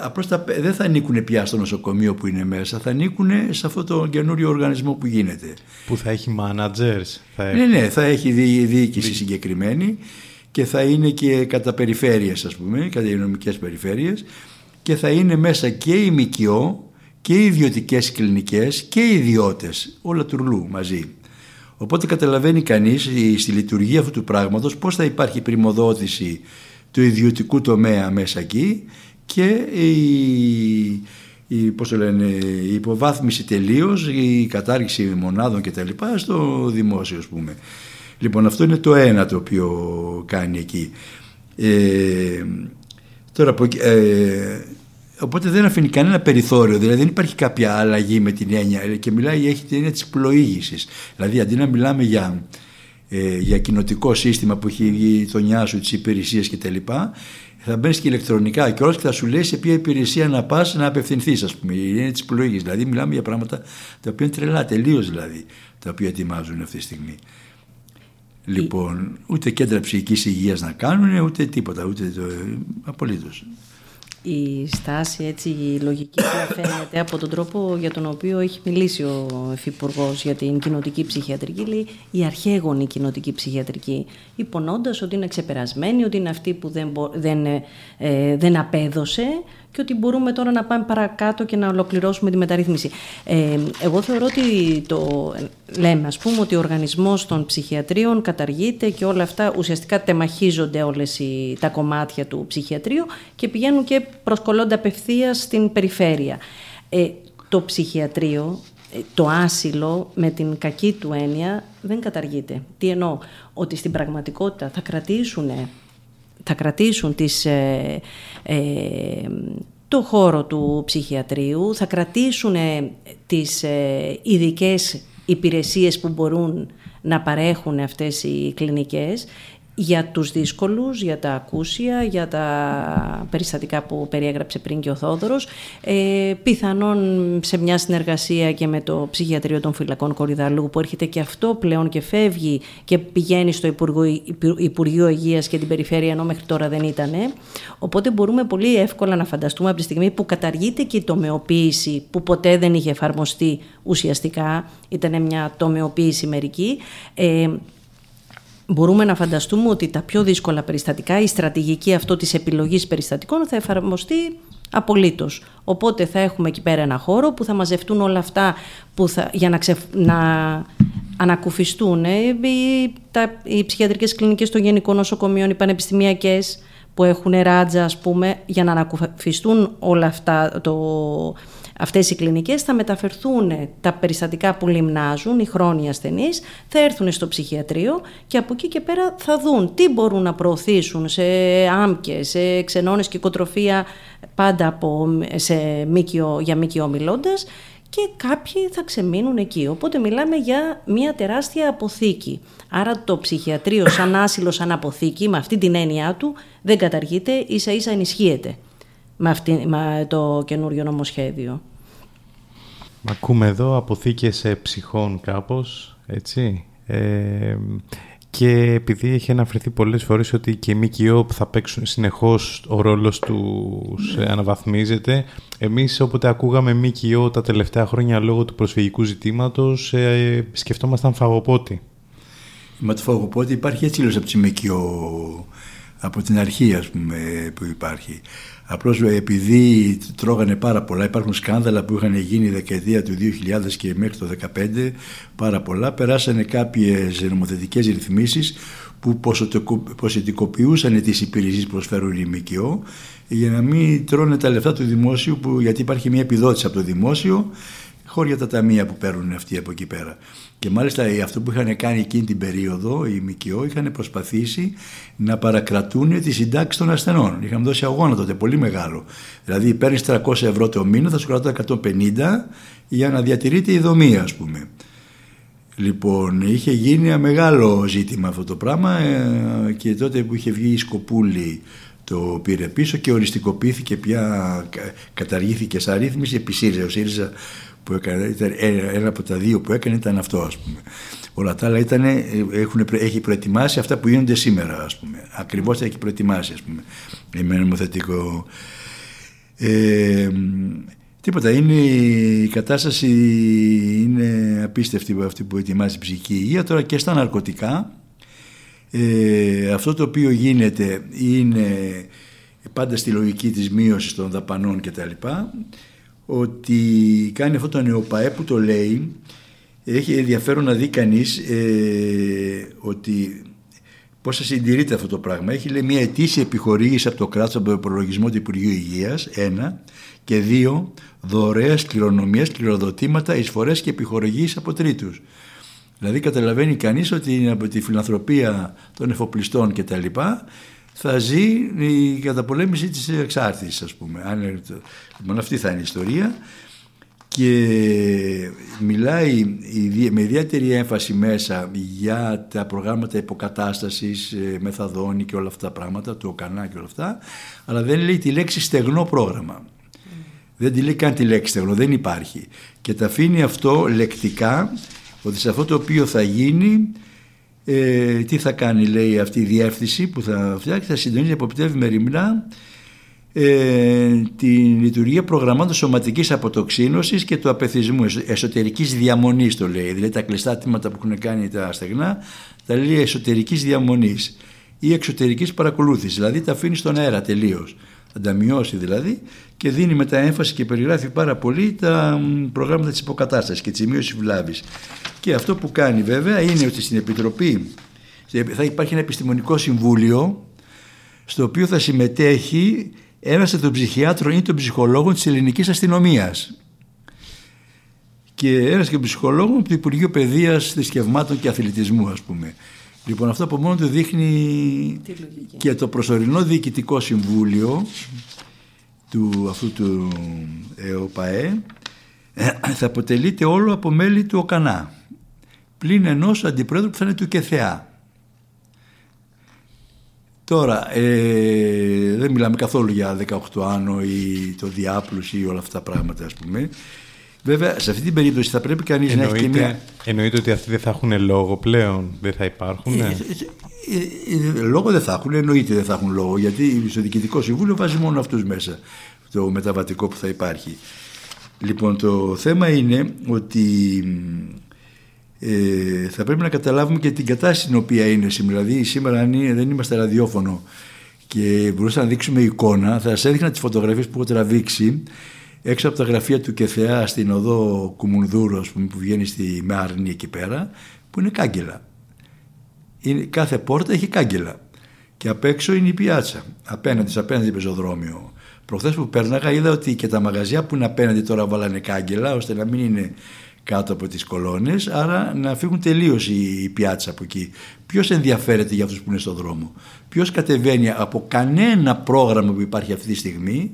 απλώς δεν θα ανήκουν πια στο νοσοκομείο που είναι μέσα, θα ανήκουν σε αυτό το καινούριο οργανισμό που γίνεται.
Που θα έχει managers.
Θα έχει... Ναι, ναι, θα έχει διοίκηση συγκεκριμένη και θα είναι και κατά περιφέρειες ας πούμε, κατά υγειονομικές περιφέρειες και θα είναι μέσα και η ΜΚΟ και οι ιδιωτικές κλινικές και οι ιδιώτες, όλα τουρλού μαζί. Οπότε καταλαβαίνει κανείς στη λειτουργία αυτού του πράγματος πώς θα υπάρχει πρημοδότηση του ιδιωτικού τομέα μέσα εκεί και η, η, πώς λένε, η υποβάθμιση τελείως, η κατάργηση μονάδων κτλ. στο δημόσιο ας πούμε. Λοιπόν αυτό είναι το ένα το οποίο κάνει εκεί. Ε, τώρα ε, Οπότε δεν αφήνει κανένα περιθώριο, δηλαδή δεν υπάρχει κάποια αλλαγή με την έννοια και μιλάει, έχει την έννοια της πλοήγησης. Δηλαδή αντί να μιλάμε για ε, για κοινοτικό σύστημα που έχει βγει το νιάσου, τις υπηρεσίες κτλ. Θα μπαίνεις και ηλεκτρονικά και όλα και θα σου λέει σε ποια υπηρεσία να πας να απευθυνθείς, ας πούμε. Είναι της επιλογή. Δηλαδή, μιλάμε για πράγματα τα οποία είναι τρελά, τελείως δηλαδή, τα οποία ετοιμάζουν αυτή τη στιγμή. Λοιπόν, ούτε κέντρα ψυχικής υγείας να κάνουν, ούτε τίποτα, ούτε το, απολύτως
η στάση, έτσι, η λογική φαίνεται από τον τρόπο για τον οποίο έχει μιλήσει ο Υφυπουργός για την κοινοτική ψυχιατρική, λέει η αρχαίγονη κοινοτική ψυχιατρική, υπονοώντας ότι είναι ξεπερασμένη, ότι είναι αυτή που δεν, δεν, ε, δεν απέδωσε και ότι μπορούμε τώρα να πάμε παρακάτω και να ολοκληρώσουμε τη μεταρρύθμιση. Ε, εγώ θεωρώ ότι το, λέμε ας πούμε ότι ο οργανισμός των ψυχιατρίων καταργείται και όλα αυτά ουσιαστικά τεμαχίζονται όλες οι, τα κομμάτια του ψυχιατρίου και πηγαίνουν και προσκολώνται απευθείας στην περιφέρεια. Ε, το ψυχιατρίο, ε, το άσυλο με την κακή του έννοια δεν καταργείται. Τι εννοώ, ότι στην πραγματικότητα θα κρατήσουν θα κρατήσουν τις, ε, ε, το χώρο του ψυχιατρίου, θα κρατήσουν ε, τις ε, ειδικές υπηρεσίες που μπορούν να παρέχουν αυτές οι κλινικές για τους δύσκολους, για τα ακούσια, για τα περιστατικά που περιέγραψε πριν και ο Θόδωρος, ε, πιθανόν σε μια συνεργασία και με το ψυχιατρίο των φυλακών Κορυδαλού που έρχεται και αυτό πλέον και φεύγει και πηγαίνει στο Υπουργείο, Υπουργείο Υγείας και την Περιφέρεια ενώ μέχρι τώρα δεν ήταν. Οπότε μπορούμε πολύ εύκολα να φανταστούμε από τη στιγμή που καταργείται και η τομεοποίηση που ποτέ δεν είχε εφαρμοστεί ουσιαστικά, ήταν μια τομεοποίηση μερική, ε, μπορούμε να φανταστούμε ότι τα πιο δύσκολα περιστατικά, η στρατηγική αυτό της επιλογής περιστατικών θα εφαρμοστεί απολύτως. Οπότε θα έχουμε εκεί πέρα ένα χώρο που θα μαζευτούν όλα αυτά που θα, για να, ξε, να ανακουφιστούν ε, οι, τα, οι ψυχιατρικές κλινικές των γενικών νοσοκομείων, οι πανεπιστημιακές που έχουν ράτζα ας πούμε για να ανακουφιστούν όλα αυτά το, Αυτές οι κλινικές θα μεταφερθούν τα περιστατικά που λιμνάζουν, οι χρόνοι ασθενείς, θα έρθουν στο ψυχιατρίο και από εκεί και πέρα θα δουν τι μπορούν να προωθήσουν σε άμκες, σε ξενώνες και οικοτροφία, πάντα από, σε μίκιο, για μίκιο μιλώντας και κάποιοι θα ξεμείνουν εκεί. Οπότε μιλάμε για μια τεράστια αποθήκη. Άρα το ψυχιατρίο σαν άσυλο, σαν αποθήκη, με αυτή την έννοια του, δεν καταργείται, ίσα ίσα ενισχύεται με, αυτή, με το καινούριο νομοσχέδιο.
Ακούμε εδώ αποθήκες ψυχών κάπως, έτσι. Ε, και επειδή έχει αναφερθεί πολλές φορές ότι και οι ΜΚΟ θα παίξουν συνεχώς ο ρόλος τους αναβαθμίζεται, εμείς όποτε ακούγαμε ΜΚΟ τα τελευταία χρόνια λόγω του προσφυγικού ζητήματος, ε, σκεφτόμασταν φαγοπότη.
Με το φαγοπότη υπάρχει έτσι από τις ΜΚΟ από την αρχή ας πούμε που υπάρχει. Απλώς επειδή τρώγανε πάρα πολλά, υπάρχουν σκάνδαλα που είχαν γίνει δεκαετία του 2000 και μέχρι το 2015 πάρα πολλά, περάσανε κάποιες νομοθετικές ρυθμίσεις που ποσοτικοποιούσαν τις υπηρεσίες που προσφέρουν οι ΜΚΟ για να μην τρώνε τα λεφτά του δημόσιου που, γιατί υπάρχει μια επιδότηση από το δημόσιο χώρια τα ταμεία που παίρνουν αυτοί από εκεί πέρα. Και μάλιστα αυτό που είχαν κάνει εκείνη την περίοδο, οι ΜΚΟ είχαν προσπαθήσει να παρακρατούν τη συντάξη των ασθενών. Είχαν δώσει αγώνα τότε πολύ μεγάλο. Δηλαδή παίρνεις 300 ευρώ το μήνα, θα σου κρατώ 150 για να διατηρείται η δομή ας πούμε. Λοιπόν, είχε γίνει ένα μεγάλο ζήτημα αυτό το πράγμα ε, και τότε που είχε βγει η Σκοπούλη το πήρε πίσω και οριστικοποιήθηκε πια, καταργήθηκε σαν ρύθμιση επί ΣΥΡΙΖΑ. Ο ΣΥΡΙΖΑ που έκανε, ήταν ένα από τα δύο που έκανε ήταν αυτό ας πούμε. Όλα τα άλλα ήταν, έχουν, έχει προετοιμάσει αυτά που γίνονται σήμερα ας πούμε. Ακριβώς τα έχει προετοιμάσει ας πούμε. Με νομοθετικό. Ε, τίποτα, είναι, η κατάσταση είναι απίστευτη αυτή που ετοιμάζει η ψυχική υγεία. Τώρα και στα ναρκωτικά, ε, αυτό το οποίο γίνεται είναι πάντα στη λογική της μείωσης των δαπανών κτλ ότι κάνει αυτό το νεοπαέ που το λέει έχει ενδιαφέρον να δει κανείς ε, ότι πώς θα συντηρείται αυτό το πράγμα. Έχει λέει μια ετήσια επιχορήγηση από το κράτος από το προλογισμό του Υπουργείου Υγείας, ένα, και δύο, δωρεά κληρονομίας, κληροδοτήματα, εισφορές και επιχορηγήσεις από τρίτους. Δηλαδή καταλαβαίνει κανείς ότι από τη φιλανθρωπία των εφοπλιστών κτλ θα ζει η καταπολέμηση της εξάρτησης ας πούμε. Αν, λοιπόν αυτή θα είναι η ιστορία και μιλάει με ιδιαίτερη έμφαση μέσα για τα προγράμματα υποκατάστασης, ε, μεθαδόνη και όλα αυτά τα πράγματα, το ΟΚΑΝΑ και όλα αυτά, αλλά δεν λέει τη λέξη στεγνό πρόγραμμα. Δεν τη λέει καν τη λέξη στεγνό, δεν υπάρχει. Και τα αφήνει αυτό λεκτικά, ότι σε αυτό το οποίο θα γίνει, ε, τι θα κάνει λέει αυτή η διεύθυνση που θα φτιάξει, θα συντονίζει, αποπτεύει μεριμνά ε, τη λειτουργία προγραμμάτων σωματικής αποτοξίνωσης και του απεθισμού, εσωτερικής διαμονής το λέει, δηλαδή τα κλειστά τμήματα που έχουν κάνει τα στεγνά, τα λέει εσωτερικής διαμονής ή εξωτερικής παρακολούθησης, δηλαδή τα αφήνεις στον αέρα τελείως. Θα τα μειώσει δηλαδή και δίνει μετά έμφαση και περιγράφει πάρα πολύ τα προγράμματα της υποκατάστασης και της μείωσης βλάβης. Και αυτό που κάνει βέβαια είναι ότι στην Επιτροπή θα υπάρχει ένα επιστημονικό συμβούλιο στο οποίο θα συμμετέχει ένας από των ψυχιάτρων ή των ψυχολόγων της ελληνικής αστυνομίας και ένας και ψυχολόγων από το Υπουργείο Παιδείας, Θρησκευμάτων και Αθλητισμού ας πούμε. Λοιπόν αυτό από μόνο του δείχνει και το προσωρινό διοικητικό συμβούλιο του αυτού του ΕΟΠΑΕ θα αποτελείται όλο από μέλη του ΟΚΑΝΑ πλην ενός αντιπρόεδρου που θα είναι του ΚΕΘΕΑ. Τώρα, ε, δεν μιλάμε καθόλου για 18 άνω ή το διάπλους ή όλα αυτά τα πράγματα ας πούμε. Βέβαια, σε αυτή την περίπτωση θα πρέπει κανείς να έχει και μια.
Εννοείται ότι αυτοί δεν θα έχουν λόγο πλέον, δεν θα υπάρχουν. Ε,
ε, ε, λόγο δεν θα έχουν, εννοείται δεν θα έχουν λόγο, γιατί στο Διοικητικό Συμβούλιο βάζει μόνο αυτούς μέσα, το μεταβατικό που θα υπάρχει. Λοιπόν, το θέμα είναι ότι ε, θα πρέπει να καταλάβουμε και την κατάσταση στην οποία είναι σήμερα. Δηλαδή σήμερα αν δεν είμαστε ραδιόφωνο και μπορούσαμε να δείξουμε εικόνα, θα σας έδειχνα τις φωτογραφίες που έχω τραβήξει έξω από τα γραφεία του Κεθεά στην οδό Κουμουνδούρου πούμε, που βγαίνει στη Μάρνη εκεί πέρα που είναι κάγκελα. Είναι, κάθε πόρτα έχει κάγκελα και απ' έξω είναι η πιάτσα απέναντι, απέναντι πεζοδρόμιο. Προχθές που πέρναγα είδα ότι και τα μαγαζιά που είναι απέναντι τώρα βάλανε κάγκελα ώστε να μην είναι κάτω από τις κολόνες, άρα να φύγουν τελείως η, πιάτσα από εκεί. Ποιος ενδιαφέρεται για αυτούς που είναι στον δρόμο; Ποιος κατεβαίνει από κανένα πρόγραμμα που υπάρχει αυτή τη στιγμή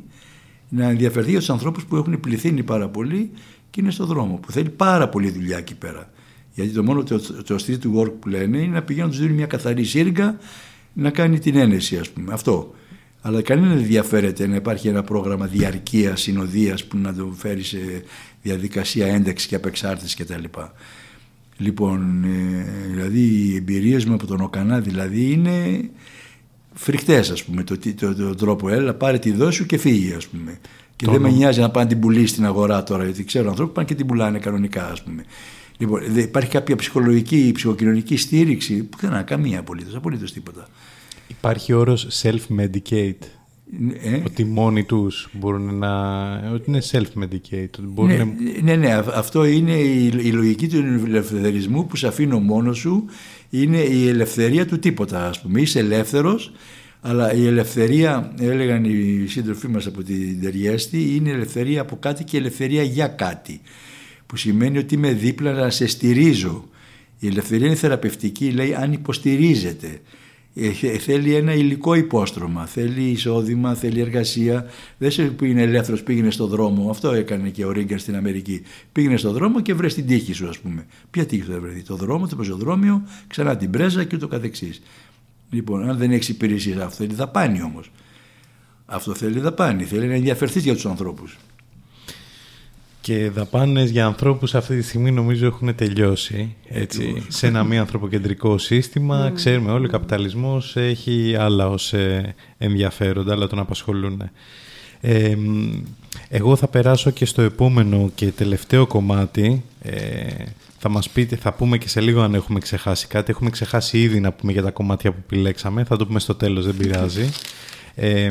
να ενδιαφερθεί για τους ανθρώπους που έχουν πληθύνει πάρα πολύ και είναι στον δρόμο, που θέλει πάρα πολύ δουλειά εκεί πέρα. Γιατί το μόνο το, το street work που λένε είναι να πηγαίνουν να τους δίνουν μια καθαρή σύριγγα να κάνει την ένεση ας πούμε. Αυτό. Αλλά κανένα δεν ενδιαφέρεται να υπάρχει ένα πρόγραμμα διαρκείας συνοδείας που να το φέρει σε διαδικασία ένταξης και απεξάρτησης κτλ. Λοιπόν, ε, δηλαδή οι εμπειρίες μου από τον ΟΚΑΝΑ δηλαδή είναι φρικτές ας πούμε, το, το, το, τρόπο έλα πάρε τη δόση σου και φύγει ας πούμε. Και δεν με νοιάζει να πάνε την πουλήσει στην αγορά τώρα, γιατί ξέρω ανθρώπους που πάνε και την πουλάνε κανονικά, ας πούμε. Λοιπόν, υπάρχει κάποια ψυχολογική, ψυχοκοινωνική στήριξη που δεν είναι καμία απολύτως, απολύτως τίποτα.
Υπάρχει όρος self-medicate. Ε; Ότι μόνοι τους μπορούν να... Ότι είναι self-medicate.
Ναι, να... ναι, ναι, αυτό είναι η, η, λογική του ελευθερισμού που σε αφήνω μόνος σου. Είναι η ελευθερία του τίποτα, ας πούμε. Είσαι ελεύθερος, αλλά η ελευθερία, έλεγαν οι σύντροφοί μας από την Τεριέστη, είναι ελευθερία από κάτι και ελευθερία για κάτι. Που σημαίνει ότι είμαι δίπλα να σε στηρίζω. Η ελευθερία είναι θεραπευτική, λέει, αν υποστηρίζεται. Ε, θέλει ένα υλικό υπόστρωμα, θέλει εισόδημα, θέλει εργασία. Δεν σε που είναι ελεύθερος, πήγαινε στον δρόμο. Αυτό έκανε και ο Ρίγκαν στην Αμερική. Πήγαινε στον δρόμο και βρες την τύχη σου, ας πούμε. Ποια τύχη θα βρεθεί, το δρόμο, το πεζοδρόμιο, ξανά την πρέζα και ούτω καθεξής. Λοιπόν, αν δεν έχεις υπηρεσία, αυτό θέλει δαπάνη όμως. Αυτό θέλει δαπάνη, θέλει να ενδιαφερθείς για τους ανθρώπους
και δαπάνες για ανθρώπους αυτή τη στιγμή νομίζω έχουν τελειώσει έτσι, σε ένα μη ανθρωποκεντρικό σύστημα. Mm. Ξέρουμε όλοι ο καπιταλισμός έχει άλλα ως ε, ενδιαφέροντα, άλλα τον απασχολούν. Ε, εγώ θα περάσω και στο επόμενο και τελευταίο κομμάτι. Ε, θα μας πείτε, θα πούμε και σε λίγο αν έχουμε ξεχάσει κάτι. Έχουμε ξεχάσει ήδη να πούμε για τα κομμάτια που επιλέξαμε. Θα το πούμε στο τέλος, δεν πειράζει. Ε,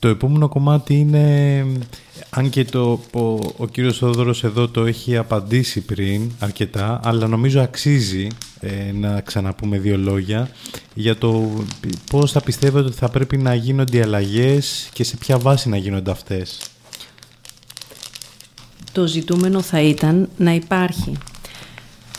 το επόμενο κομμάτι είναι, αν και το, ο, ο κύριος Θόδωρος εδώ το έχει απαντήσει πριν αρκετά, αλλά νομίζω αξίζει ε, να ξαναπούμε δύο λόγια για το πώς θα πιστεύετε ότι θα πρέπει να γίνονται οι αλλαγές και σε ποια βάση να γίνονται αυτές.
Το ζητούμενο θα ήταν να υπάρχει,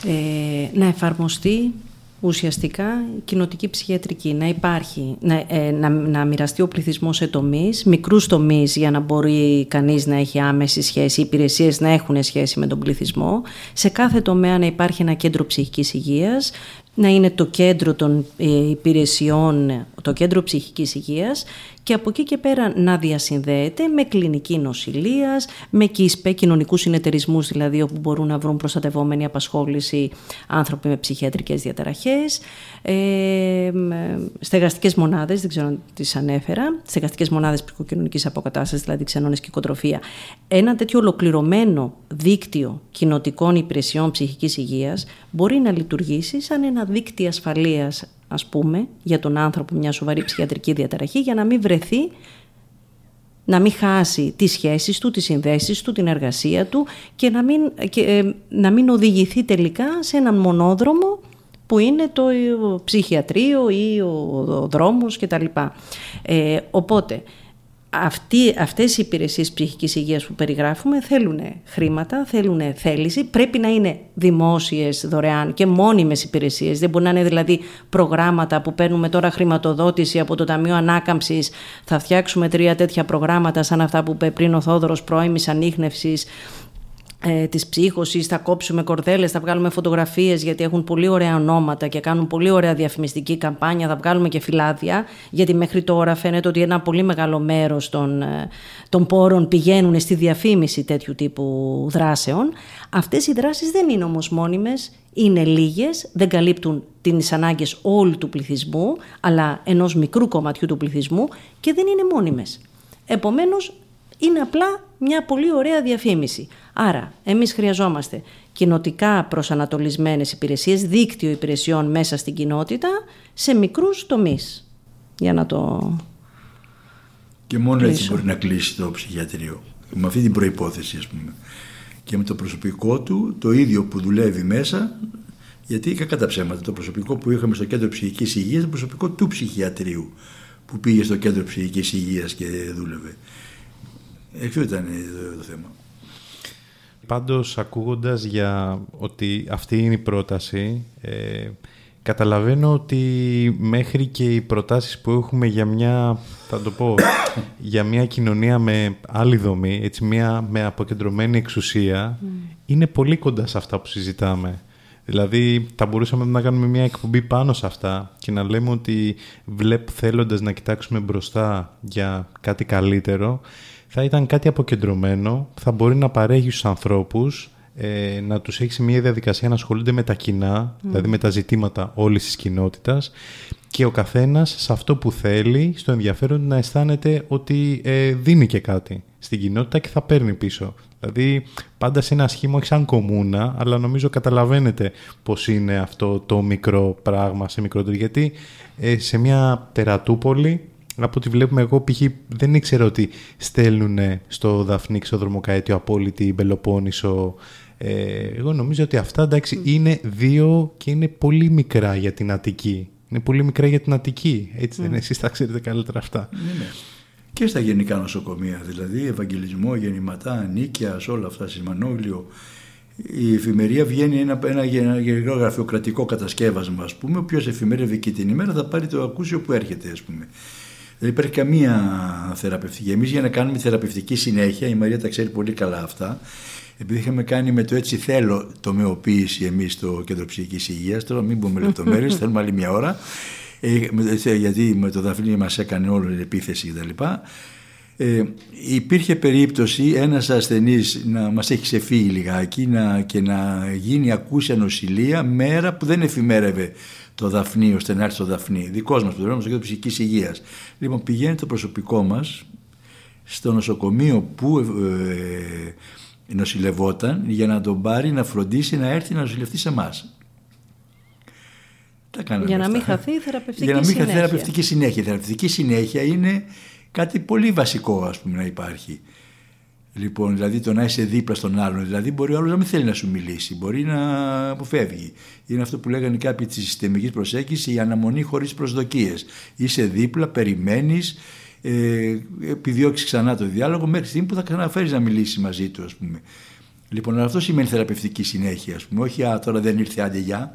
ε, να εφαρμοστεί ουσιαστικά κοινοτική ψυχιατρική. Να υπάρχει, να, ε, να, να μοιραστεί ο πληθυσμός σε τομείς, μικρούς τομείς για να μπορεί κανείς να έχει άμεση σχέση, οι υπηρεσίες να έχουν σχέση με τον πληθυσμό. Σε κάθε τομέα να υπάρχει ένα κέντρο ψυχικής υγείας, να είναι το κέντρο των ε, υπηρεσιών, το κέντρο ψυχικής υγείας και από εκεί και πέρα να διασυνδέεται με κλινική νοσηλείας, με ΚΙΣΠΕ, κοινωνικούς συνεταιρισμούς δηλαδή, όπου μπορούν να βρουν προστατευόμενη απασχόληση άνθρωποι με ψυχιατρικές διαταραχές, ε, στεγαστικές μονάδες, δεν ξέρω αν τις ανέφερα, στεγαστικές μονάδες psychokinoικής αποκατάστασης, δηλαδή ξενώνες και οικοτροφία. Ένα τέτοιο ολοκληρωμένο δίκτυο κοινοτικών υπηρεσιών ψυχικής υγείας μπορεί να λειτουργήσει σαν ένα δίκτυο ασφαλείας ας πούμε, για τον άνθρωπο μια σοβαρή ψυχιατρική διαταραχή για να μην βρεθεί να μην χάσει τις σχέσεις του, τις συνδέσεις του, την εργασία του και να μην, και, ε, να μην οδηγηθεί τελικά σε έναν μονόδρομο που είναι το ψυχιατρίο ή ο, ο δρόμος κτλ. Ε, οπότε, αυτοί, αυτές οι υπηρεσίες ψυχικής υγείας που περιγράφουμε θέλουν χρήματα, θέλουν θέληση, πρέπει να είναι δημόσιες, δωρεάν και μόνιμες υπηρεσίες. Δεν μπορεί να είναι δηλαδή προγράμματα που παίρνουμε τώρα χρηματοδότηση από το Ταμείο Ανάκαμψης, θα φτιάξουμε τρία τέτοια προγράμματα σαν αυτά που είπε πριν ο Θόδωρος πρώιμης ανείχνευσης ε, της ψύχωσης, θα κόψουμε κορδέλες, θα βγάλουμε φωτογραφίες γιατί έχουν πολύ ωραία ονόματα και κάνουν πολύ ωραία διαφημιστική καμπάνια, θα βγάλουμε και φυλάδια γιατί μέχρι τώρα φαίνεται ότι ένα πολύ μεγάλο μέρος των, ε, των πόρων πηγαίνουν στη διαφήμιση τέτοιου τύπου δράσεων. Αυτές οι δράσεις δεν είναι όμως μόνιμες, είναι λίγες, δεν καλύπτουν τις ανάγκες όλου του πληθυσμού αλλά ενός μικρού κομματιού του πληθυσμού και δεν είναι μόνιμες. Επομένως είναι απλά μια πολύ ωραία διαφήμιση. Άρα, εμείς χρειαζόμαστε κοινοτικά προσανατολισμένες υπηρεσίες, δίκτυο υπηρεσιών μέσα στην κοινότητα, σε μικρούς τομείς. Για να το
Και μόνο έτσι μπορεί να κλείσει το ψυχιατρίο. Με αυτή την προϋπόθεση, ας πούμε. Και με το προσωπικό του, το ίδιο που δουλεύει μέσα, γιατί κακά τα ψέματα, το προσωπικό που είχαμε στο κέντρο ψυχικής υγείας, το προσωπικό του ψυχιατρίου, που πήγε στο κέντρο ψυχικής υγείας και δούλευε. Αυτό ήταν το θέμα;
Πάντως ακούγοντας για ότι αυτή είναι η πρόταση, ε, καταλαβαίνω ότι μέχρι και οι προτάσεις που έχουμε για μια, θα το πω, για μια κοινωνία με άλλη δομή, έτσι μια με αποκεντρωμένη εξουσία, mm. είναι πολύ κοντά σε αυτά που συζητάμε. Δηλαδή, θα μπορούσαμε να κάνουμε μια εκπομπή πάνω σε αυτά και να λέμε ότι βλέπ θέλοντας να κοιτάξουμε μπροστά για κάτι καλύτερο, θα ήταν κάτι αποκεντρωμένο, θα μπορεί να παρέχει στους ανθρώπους, ε, να τους έχεις σε μια διαδικασία να ασχολούνται με τα κοινά, δηλαδή με τα ζητήματα όλης της κοινότητας και ο καθένας σε αυτό που θέλει, στο ενδιαφέρον να αισθάνεται ότι ε, δίνει και κάτι στην κοινότητα και θα παίρνει πίσω. Δηλαδή πάντα σε ένα σχήμα, όχι σαν κομμούνα, αλλά νομίζω καταλαβαίνετε πώς είναι αυτό το μικρό πράγμα σε μικρότερο. Γιατί ε, σε μια τερατούπολη από ό,τι βλέπουμε εγώ π.χ. δεν ήξερα ότι στέλνουν στο Δαφνί Ξοδρομοκαέτιο Απόλυτη Μπελοπόννησο ε, εγώ νομίζω ότι αυτά εντάξει είναι δύο και είναι πολύ μικρά για την Αττική. Είναι πολύ μικρά για την Αττική. Έτσι mm. δεν είναι, εσείς τα ξέρετε καλύτερα αυτά.
Ναι, ναι. Και στα γενικά νοσοκομεία, δηλαδή Ευαγγελισμό, Γεννηματά, Νίκαια, όλα αυτά, Σιμανόγλιο. Η εφημερία βγαίνει ένα, ένα, ένα γενικό γραφειοκρατικό κατασκεύασμα, ας πούμε. Όποιο εφημερεύει και την ημέρα θα πάρει το ακούσιο που έρχεται, ας πούμε. Δεν υπάρχει καμία θεραπευτική. Εμείς για να κάνουμε θεραπευτική συνέχεια, η Μαρία τα ξέρει πολύ καλά αυτά, επειδή είχαμε κάνει με το έτσι θέλω τομεοποίηση εμείς στο κέντρο ψυχικής υγείας, τώρα μην πούμε λεπτομέρειες, θέλουμε άλλη μια ώρα, ε, γιατί με το Δαφνί μας έκανε όλη την επίθεση κτλ. Ε, υπήρχε περίπτωση ένας ασθενής να μας έχει ξεφύγει λιγάκι να, και να γίνει ακούσια νοσηλεία μέρα που δεν εφημέρευε το Δαφνί ώστε να έρθει στο Δαφνί. Δικός μας που δουλεύουμε στο κέντρο ψυχικής υγείας. Λοιπόν, πηγαίνει το προσωπικό μας στο νοσοκομείο που ε, ε, νοσηλευόταν για να τον πάρει να φροντίσει να έρθει να νοσηλευτεί σε εμάς.
Για να μην χαθεί η θεραπευτική
συνέχεια. Για να μην
χαθεί
θεραπευτική συνέχεια. Η θεραπευτική συνέχεια είναι κάτι πολύ βασικό ας πούμε να υπάρχει. Λοιπόν, δηλαδή το να είσαι δίπλα στον άλλον. Δηλαδή, μπορεί ο άλλος να μην θέλει να σου μιλήσει, μπορεί να αποφεύγει. Είναι αυτό που λέγανε κάποιοι της συστημικής προσέγγισης, η αναμονή χωρίς προσδοκίες. Είσαι δίπλα, περιμένεις, ε, επιδιώξεις ξανά το διάλογο μέχρι τη στιγμή που θα ξαναφέρεις να μιλήσεις μαζί του, ας πούμε. Λοιπόν, αυτό σημαίνει θεραπευτική συνέχεια, ας πούμε. Όχι, α, τώρα δεν ήρθε άντε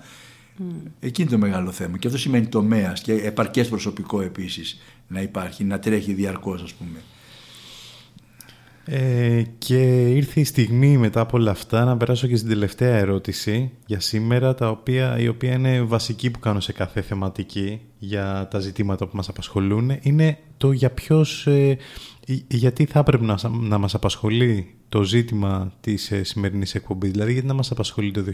Εκεί είναι το μεγάλο θέμα. Και αυτό σημαίνει τομέας και επαρκές προσωπικό επίσης να υπάρχει, να τρέχει διαρκώς, ας πούμε.
Ε, και ήρθε η στιγμή μετά από όλα αυτά να περάσω και στην τελευταία ερώτηση για σήμερα, τα οποία, η οποία είναι βασική που κάνω σε κάθε θεματική για τα ζητήματα που μας απασχολούν. Είναι το για ποιος, ε, γιατί θα έπρεπε να, να μας απασχολεί το ζήτημα της ε, σημερινής εκπομπής, δηλαδή γιατί να μας απασχολεί το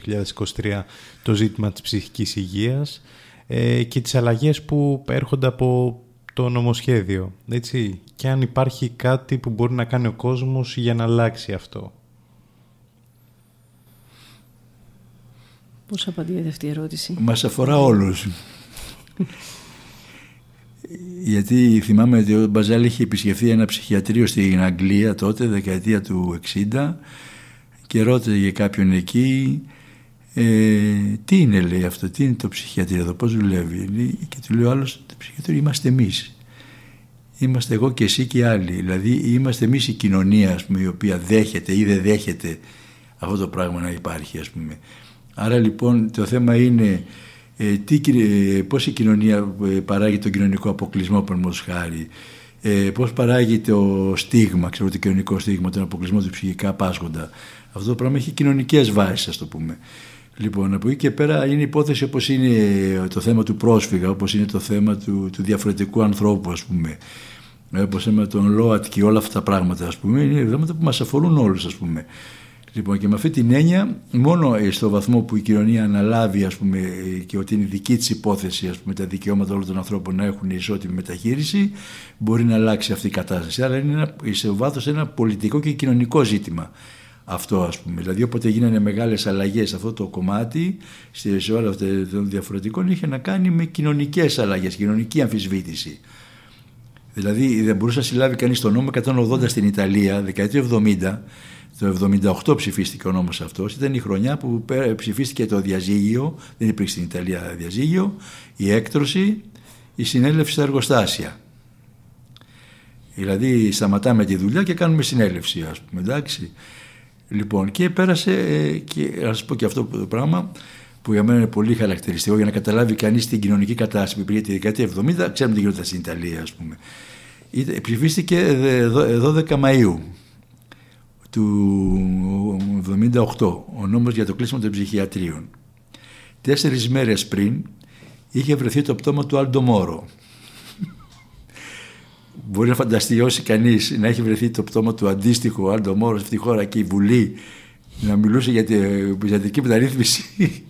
2023 το ζήτημα της ψυχικής υγείας ε, και τις αλλαγές που έρχονται από το νομοσχέδιο, έτσι, και αν υπάρχει κάτι που μπορεί να κάνει ο κόσμος για να αλλάξει αυτό.
Πώς απαντήσετε αυτή η ερώτηση;
Μας αφορά όλους. Γιατί θυμάμαι ότι ο Μπαζάλ είχε επισκεφθεί ένα ψυχιατρίο στην Αγγλία τότε, δεκαετία του 60 και ρώτησε για κάποιον εκεί ε, τι είναι λέει αυτό, τι είναι το ψυχιατρίο εδώ, πώς δουλεύει; Και του λέει ο άλλος το ψυχιατρίο είμαστε εμείς είμαστε εγώ και εσύ και άλλοι δηλαδή είμαστε εμείς η κοινωνία πούμε, η οποία δέχεται ή δεν δέχεται αυτό το πράγμα να υπάρχει ας πούμε άρα λοιπόν το θέμα είναι ε, τι, ε, πώς η κοινωνία ε, παράγει τον κοινωνικό αποκλεισμό παραδείγματος χάρη ε, πώς παράγει το στίγμα, ξέρω το κοινωνικό στίγμα, τον αποκλεισμό του ψυχικά πάσχοντα. Αυτό το πράγμα έχει κοινωνικές βάσεις, ας το πούμε. Λοιπόν, από εκεί και πέρα είναι υπόθεση όπως είναι το θέμα του πρόσφυγα, όπως είναι το θέμα του, του διαφορετικού ανθρώπου, ας πούμε. Όπως είναι τον ΛΟΑΤ και όλα αυτά τα πράγματα, ας πούμε, είναι θέματα που μας αφορούν όλους, ας πούμε. Λοιπόν, και με αυτή την έννοια, μόνο στο βαθμό που η κοινωνία αναλάβει ας πούμε, και ότι είναι δική της υπόθεση ας πούμε, τα δικαιώματα όλων των ανθρώπων να έχουν ισότιμη μεταχείριση, μπορεί να αλλάξει αυτή η κατάσταση. Άρα είναι ένα, σε βάθος ένα πολιτικό και κοινωνικό ζήτημα αυτό ας πούμε. Δηλαδή όποτε γίνανε μεγάλες αλλαγές σε αυτό το κομμάτι, σε όλα αυτά των διαφορετικών, είχε να κάνει με κοινωνικές αλλαγές, κοινωνική αμφισβήτηση. Δηλαδή δεν μπορούσε να συλλάβει κανείς τον νόμο 180 στην Ιταλία, δεκαετία 70, το 78 ψηφίστηκε ο νόμος αυτός, ήταν η χρονιά που ψηφίστηκε το διαζύγιο, δεν υπήρξε στην Ιταλία διαζύγιο, η έκτρωση, η συνέλευση στα εργοστάσια. Δηλαδή σταματάμε τη δουλειά και κάνουμε συνέλευση ας πούμε, εντάξει. Λοιπόν, και πέρασε, ε, και να σας πω και αυτό το πράγμα, που για μένα είναι πολύ χαρακτηριστικό για να καταλάβει κανείς την κοινωνική κατάσταση που υπήρχε τη δεκαετία 70, ξέρουμε τι γινόταν στην Ιταλία, ας πούμε. Ψηφίστηκε 12 Μαου του 78 ο νόμος για το κλείσιμο των ψυχιατρίων. Τέσσερις μέρες πριν είχε βρεθεί το πτώμα του Άλντο Μόρο Μπορεί να φανταστεί όσοι κανείς να έχει βρεθεί το πτώμα του αντίστοιχου Άλντο Μόρο σε αυτή τη χώρα και η Βουλή να μιλούσε για την ψυχιατρική μεταρρύθμιση.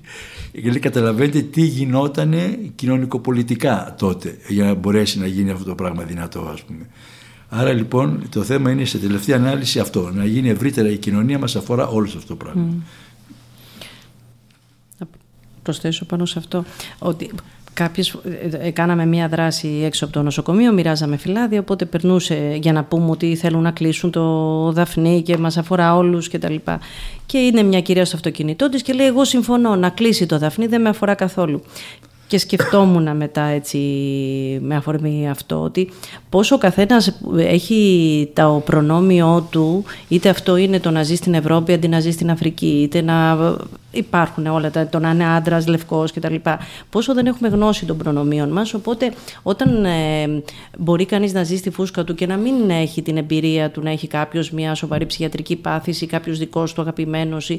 Γιατί καταλαβαίνετε τι γινόταν κοινωνικοπολιτικά τότε για να μπορέσει να γίνει αυτό το πράγμα δυνατό ας πούμε. Άρα λοιπόν το θέμα είναι σε τελευταία ανάλυση αυτό, να γίνει ευρύτερα η κοινωνία μας αφορά όλους αυτό το πράγμα. Mm.
προσθέσω πάνω σε αυτό ότι Κάποιες, ε, ε, κάναμε μία δράση έξω από το νοσοκομείο, μοιράζαμε φυλάδια, οπότε περνούσε για να πούμε ότι θέλουν να κλείσουν το Δαφνί και μας αφορά όλους και τα λοιπά. Και είναι μια κυρία στο αυτοκίνητό της και λέει εγώ συμφωνώ να κλείσει το Δαφνί, δεν με αφορά καθόλου και σκεφτόμουν μετά έτσι με αφορμή αυτό ότι πόσο ο καθένας έχει το προνόμιο του είτε αυτό είναι το να ζει στην Ευρώπη αντί να ζει στην Αφρική είτε να υπάρχουν όλα τα, το να είναι άντρας, λευκός κτλ. Πόσο δεν έχουμε γνώση των προνομίων μας. Οπότε, όταν ε, μπορεί κανείς να ζει στη φούσκα του και να μην έχει την εμπειρία του να έχει κάποιος μια σοβαρή ψυχιατρική πάθηση, κάποιος δικός του αγαπημένος,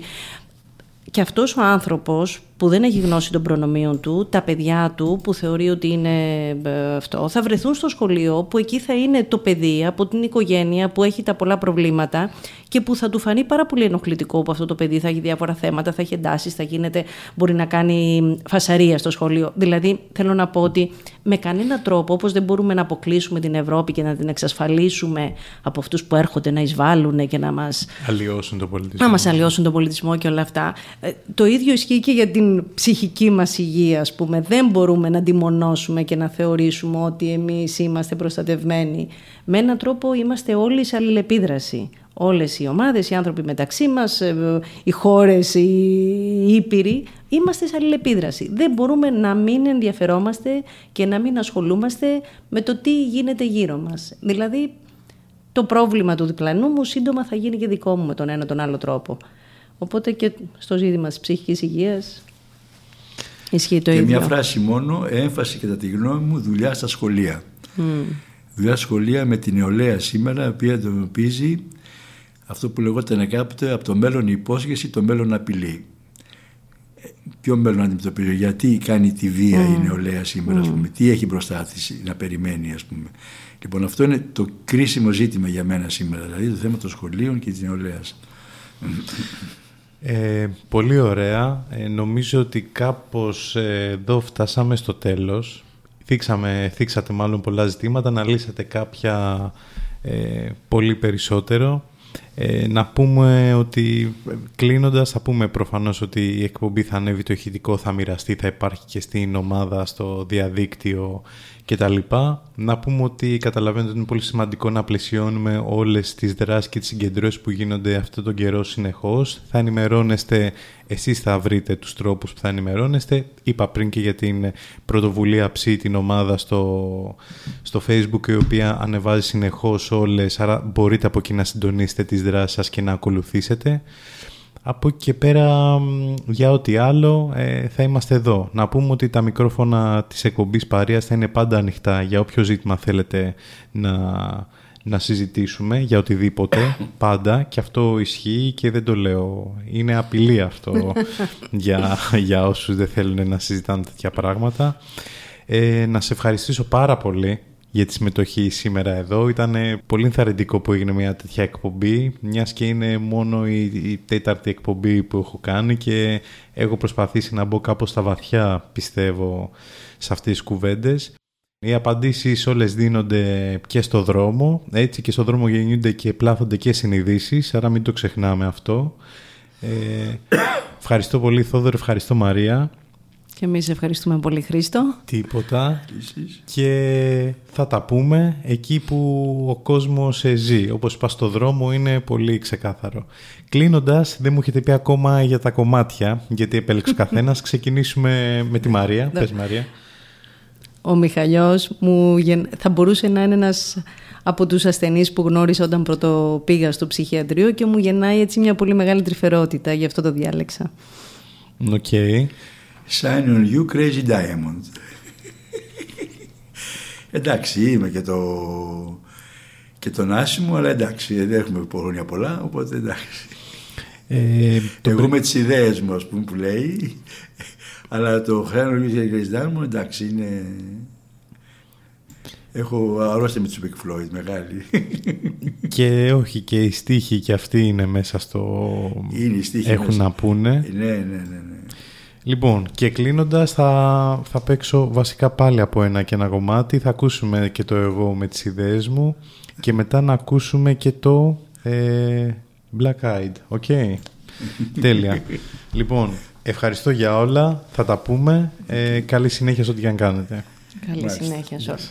και αυτός ο άνθρωπος που δεν έχει γνώση των προνομίων του, τα παιδιά του που θεωρεί ότι είναι ε, αυτό, θα βρεθούν στο σχολείο που εκεί θα είναι το παιδί από την οικογένεια που έχει τα πολλά προβλήματα και που θα του φανεί πάρα πολύ ενοχλητικό που αυτό το παιδί θα έχει διάφορα θέματα, θα έχει εντάσεις, θα γίνεται, μπορεί να κάνει φασαρία στο σχολείο. Δηλαδή, θέλω να πω ότι με κανένα τρόπο, όπως δεν μπορούμε να αποκλείσουμε την Ευρώπη και να την εξασφαλίσουμε από αυτούς που έρχονται να εισβάλλουν και να μας.
Αλλοιώσουν τον πολιτισμό.
Να μας αλλοιώσουν τον πολιτισμό και όλα αυτά. Ε, το ίδιο ισχύει και για την ψυχική μας υγεία, ας πούμε. Δεν μπορούμε να αντιμονώσουμε και να θεωρήσουμε ότι εμείς είμαστε προστατευμένοι. Με έναν τρόπο είμαστε όλοι σε αλληλεπίδραση όλες οι ομάδες, οι άνθρωποι μεταξύ μας, ε, οι χώρες, οι ήπειροι, είμαστε σε αλληλεπίδραση. Δεν μπορούμε να μην ενδιαφερόμαστε και να μην ασχολούμαστε με το τι γίνεται γύρω μας. Δηλαδή, το πρόβλημα του διπλανού μου σύντομα θα γίνει και δικό μου με τον ένα τον άλλο τρόπο. Οπότε και στο ζήτημα της ψυχικής υγείας
Ισχύει το
και
ίδιο.
μια φράση μόνο, έμφαση κατά τη γνώμη μου, δουλειά στα σχολεία. Δουλειά στα σχολεία με την νεολαία σήμερα, η οποία αντιμετωπίζει αυτό που λεγόταν κάποτε από το μέλλον υπόσχεση, το μέλλον απειλή. Ε, Ποιο μέλλον αντιμετωπίζει, γιατί κάνει τη βία η νεολαία σήμερα, ας πούμε, τι έχει μπροστά της να περιμένει, ας πούμε. Λοιπόν, αυτό είναι το κρίσιμο ζήτημα για μένα σήμερα, δηλαδή το θέμα των σχολείων και της νεολαίας.
Ε, πολύ ωραία. Ε, νομίζω ότι κάπως ε, εδώ φτάσαμε στο τέλος. Θίξαμε, θίξατε μάλλον πολλά ζητήματα, αναλύσατε κάποια ε, πολύ περισσότερο. Ε, να πούμε ότι ε, κλείνοντας θα πούμε προφανώς ότι η εκπομπή θα ανέβει το ηχητικό, θα μοιραστεί, θα υπάρχει και στην ομάδα στο διαδίκτυο κτλ. Να πούμε ότι καταλαβαίνετε ότι είναι πολύ σημαντικό να πλαισιώνουμε όλες τις δράσεις και τις συγκεντρώσεις που γίνονται αυτόν τον καιρό συνεχώς. Θα ενημερώνεστε, εσείς θα βρείτε τους τρόπους που θα ενημερώνεστε. Είπα πριν και για την πρωτοβουλία ψή την ομάδα στο, στο facebook η οποία ανεβάζει συνεχώς όλες, άρα μπορείτε από εκεί να συντονίσετε τις δράσεις σας και να ακολουθήσετε. Από εκεί και πέρα μ, για ό,τι άλλο ε, θα είμαστε εδώ. Να πούμε ότι τα μικρόφωνα της εκπομπής Παρίας θα είναι πάντα ανοιχτά για όποιο ζήτημα θέλετε να, να συζητήσουμε, για οτιδήποτε, πάντα. Και αυτό ισχύει και δεν το λέω. Είναι απειλή αυτό για, για όσους δεν θέλουν να συζητάνε τέτοια πράγματα. Ε, να σε ευχαριστήσω πάρα πολύ για τη συμμετοχή σήμερα εδώ. Ήταν πολύ ενθαρρυντικό που έγινε μια τέτοια εκπομπή, μιας και είναι μόνο η, η τέταρτη εκπομπή που έχω κάνει και έχω προσπαθήσει να μπω κάπως στα βαθιά, πιστεύω, σε αυτές τις κουβέντες. Οι απαντήσεις όλες δίνονται και στο δρόμο, έτσι και στο δρόμο γεννιούνται και πλάθονται και συνειδήσεις, άρα μην το ξεχνάμε αυτό. Ε, ευχαριστώ πολύ Θόδωρο, ευχαριστώ Μαρία.
Και εμείς ευχαριστούμε πολύ Χρήστο.
Τίποτα. Και θα τα πούμε εκεί που ο κόσμος ε, ζει. Όπως είπα στο δρόμο είναι πολύ ξεκάθαρο. Κλείνοντας, δεν μου έχετε πει ακόμα για τα κομμάτια, γιατί επέλεξε ο καθένας. Ξεκινήσουμε με τη Μαρία. Πες Μαρία.
Ο Μιχαλιός μου γεν- θα μπορούσε να είναι ένας από τους ασθενείς που γνώρισα όταν πρώτο πήγα στο ψυχιατρίο και μου γεννάει έτσι μια πολύ μεγάλη τρυφερότητα, γι' αυτό το διάλεξα.
OK.
Shine on you crazy diamond. εντάξει, είμαι και το και τον άσημο, αλλά εντάξει, δεν έχουμε χρόνια πολλά, οπότε εντάξει.
Ε, το
Εγώ
πρι-
με τις ιδέες μου, ας πούμε, που λέει, αλλά το Shine on you crazy diamond, εντάξει, είναι... Έχω αρρώστια με τους Pink Floyd, μεγάλη.
Και όχι, και οι στίχοι και αυτοί είναι μέσα στο...
Είναι οι στίχοι
Έχουν
μέσα.
να πούνε.
ναι, ναι, ναι, ναι.
Λοιπόν, και κλείνοντας θα, θα παίξω βασικά πάλι από ένα και ένα κομμάτι. Θα ακούσουμε και το εγώ με τις ιδέες μου και μετά να ακούσουμε και το ε, Black Eyed. OK. Τέλεια. λοιπόν, ευχαριστώ για όλα. Θα τα πούμε. Ε, καλή συνέχεια σε ό,τι και αν κάνετε.
Καλή συνέχεια σε όλους.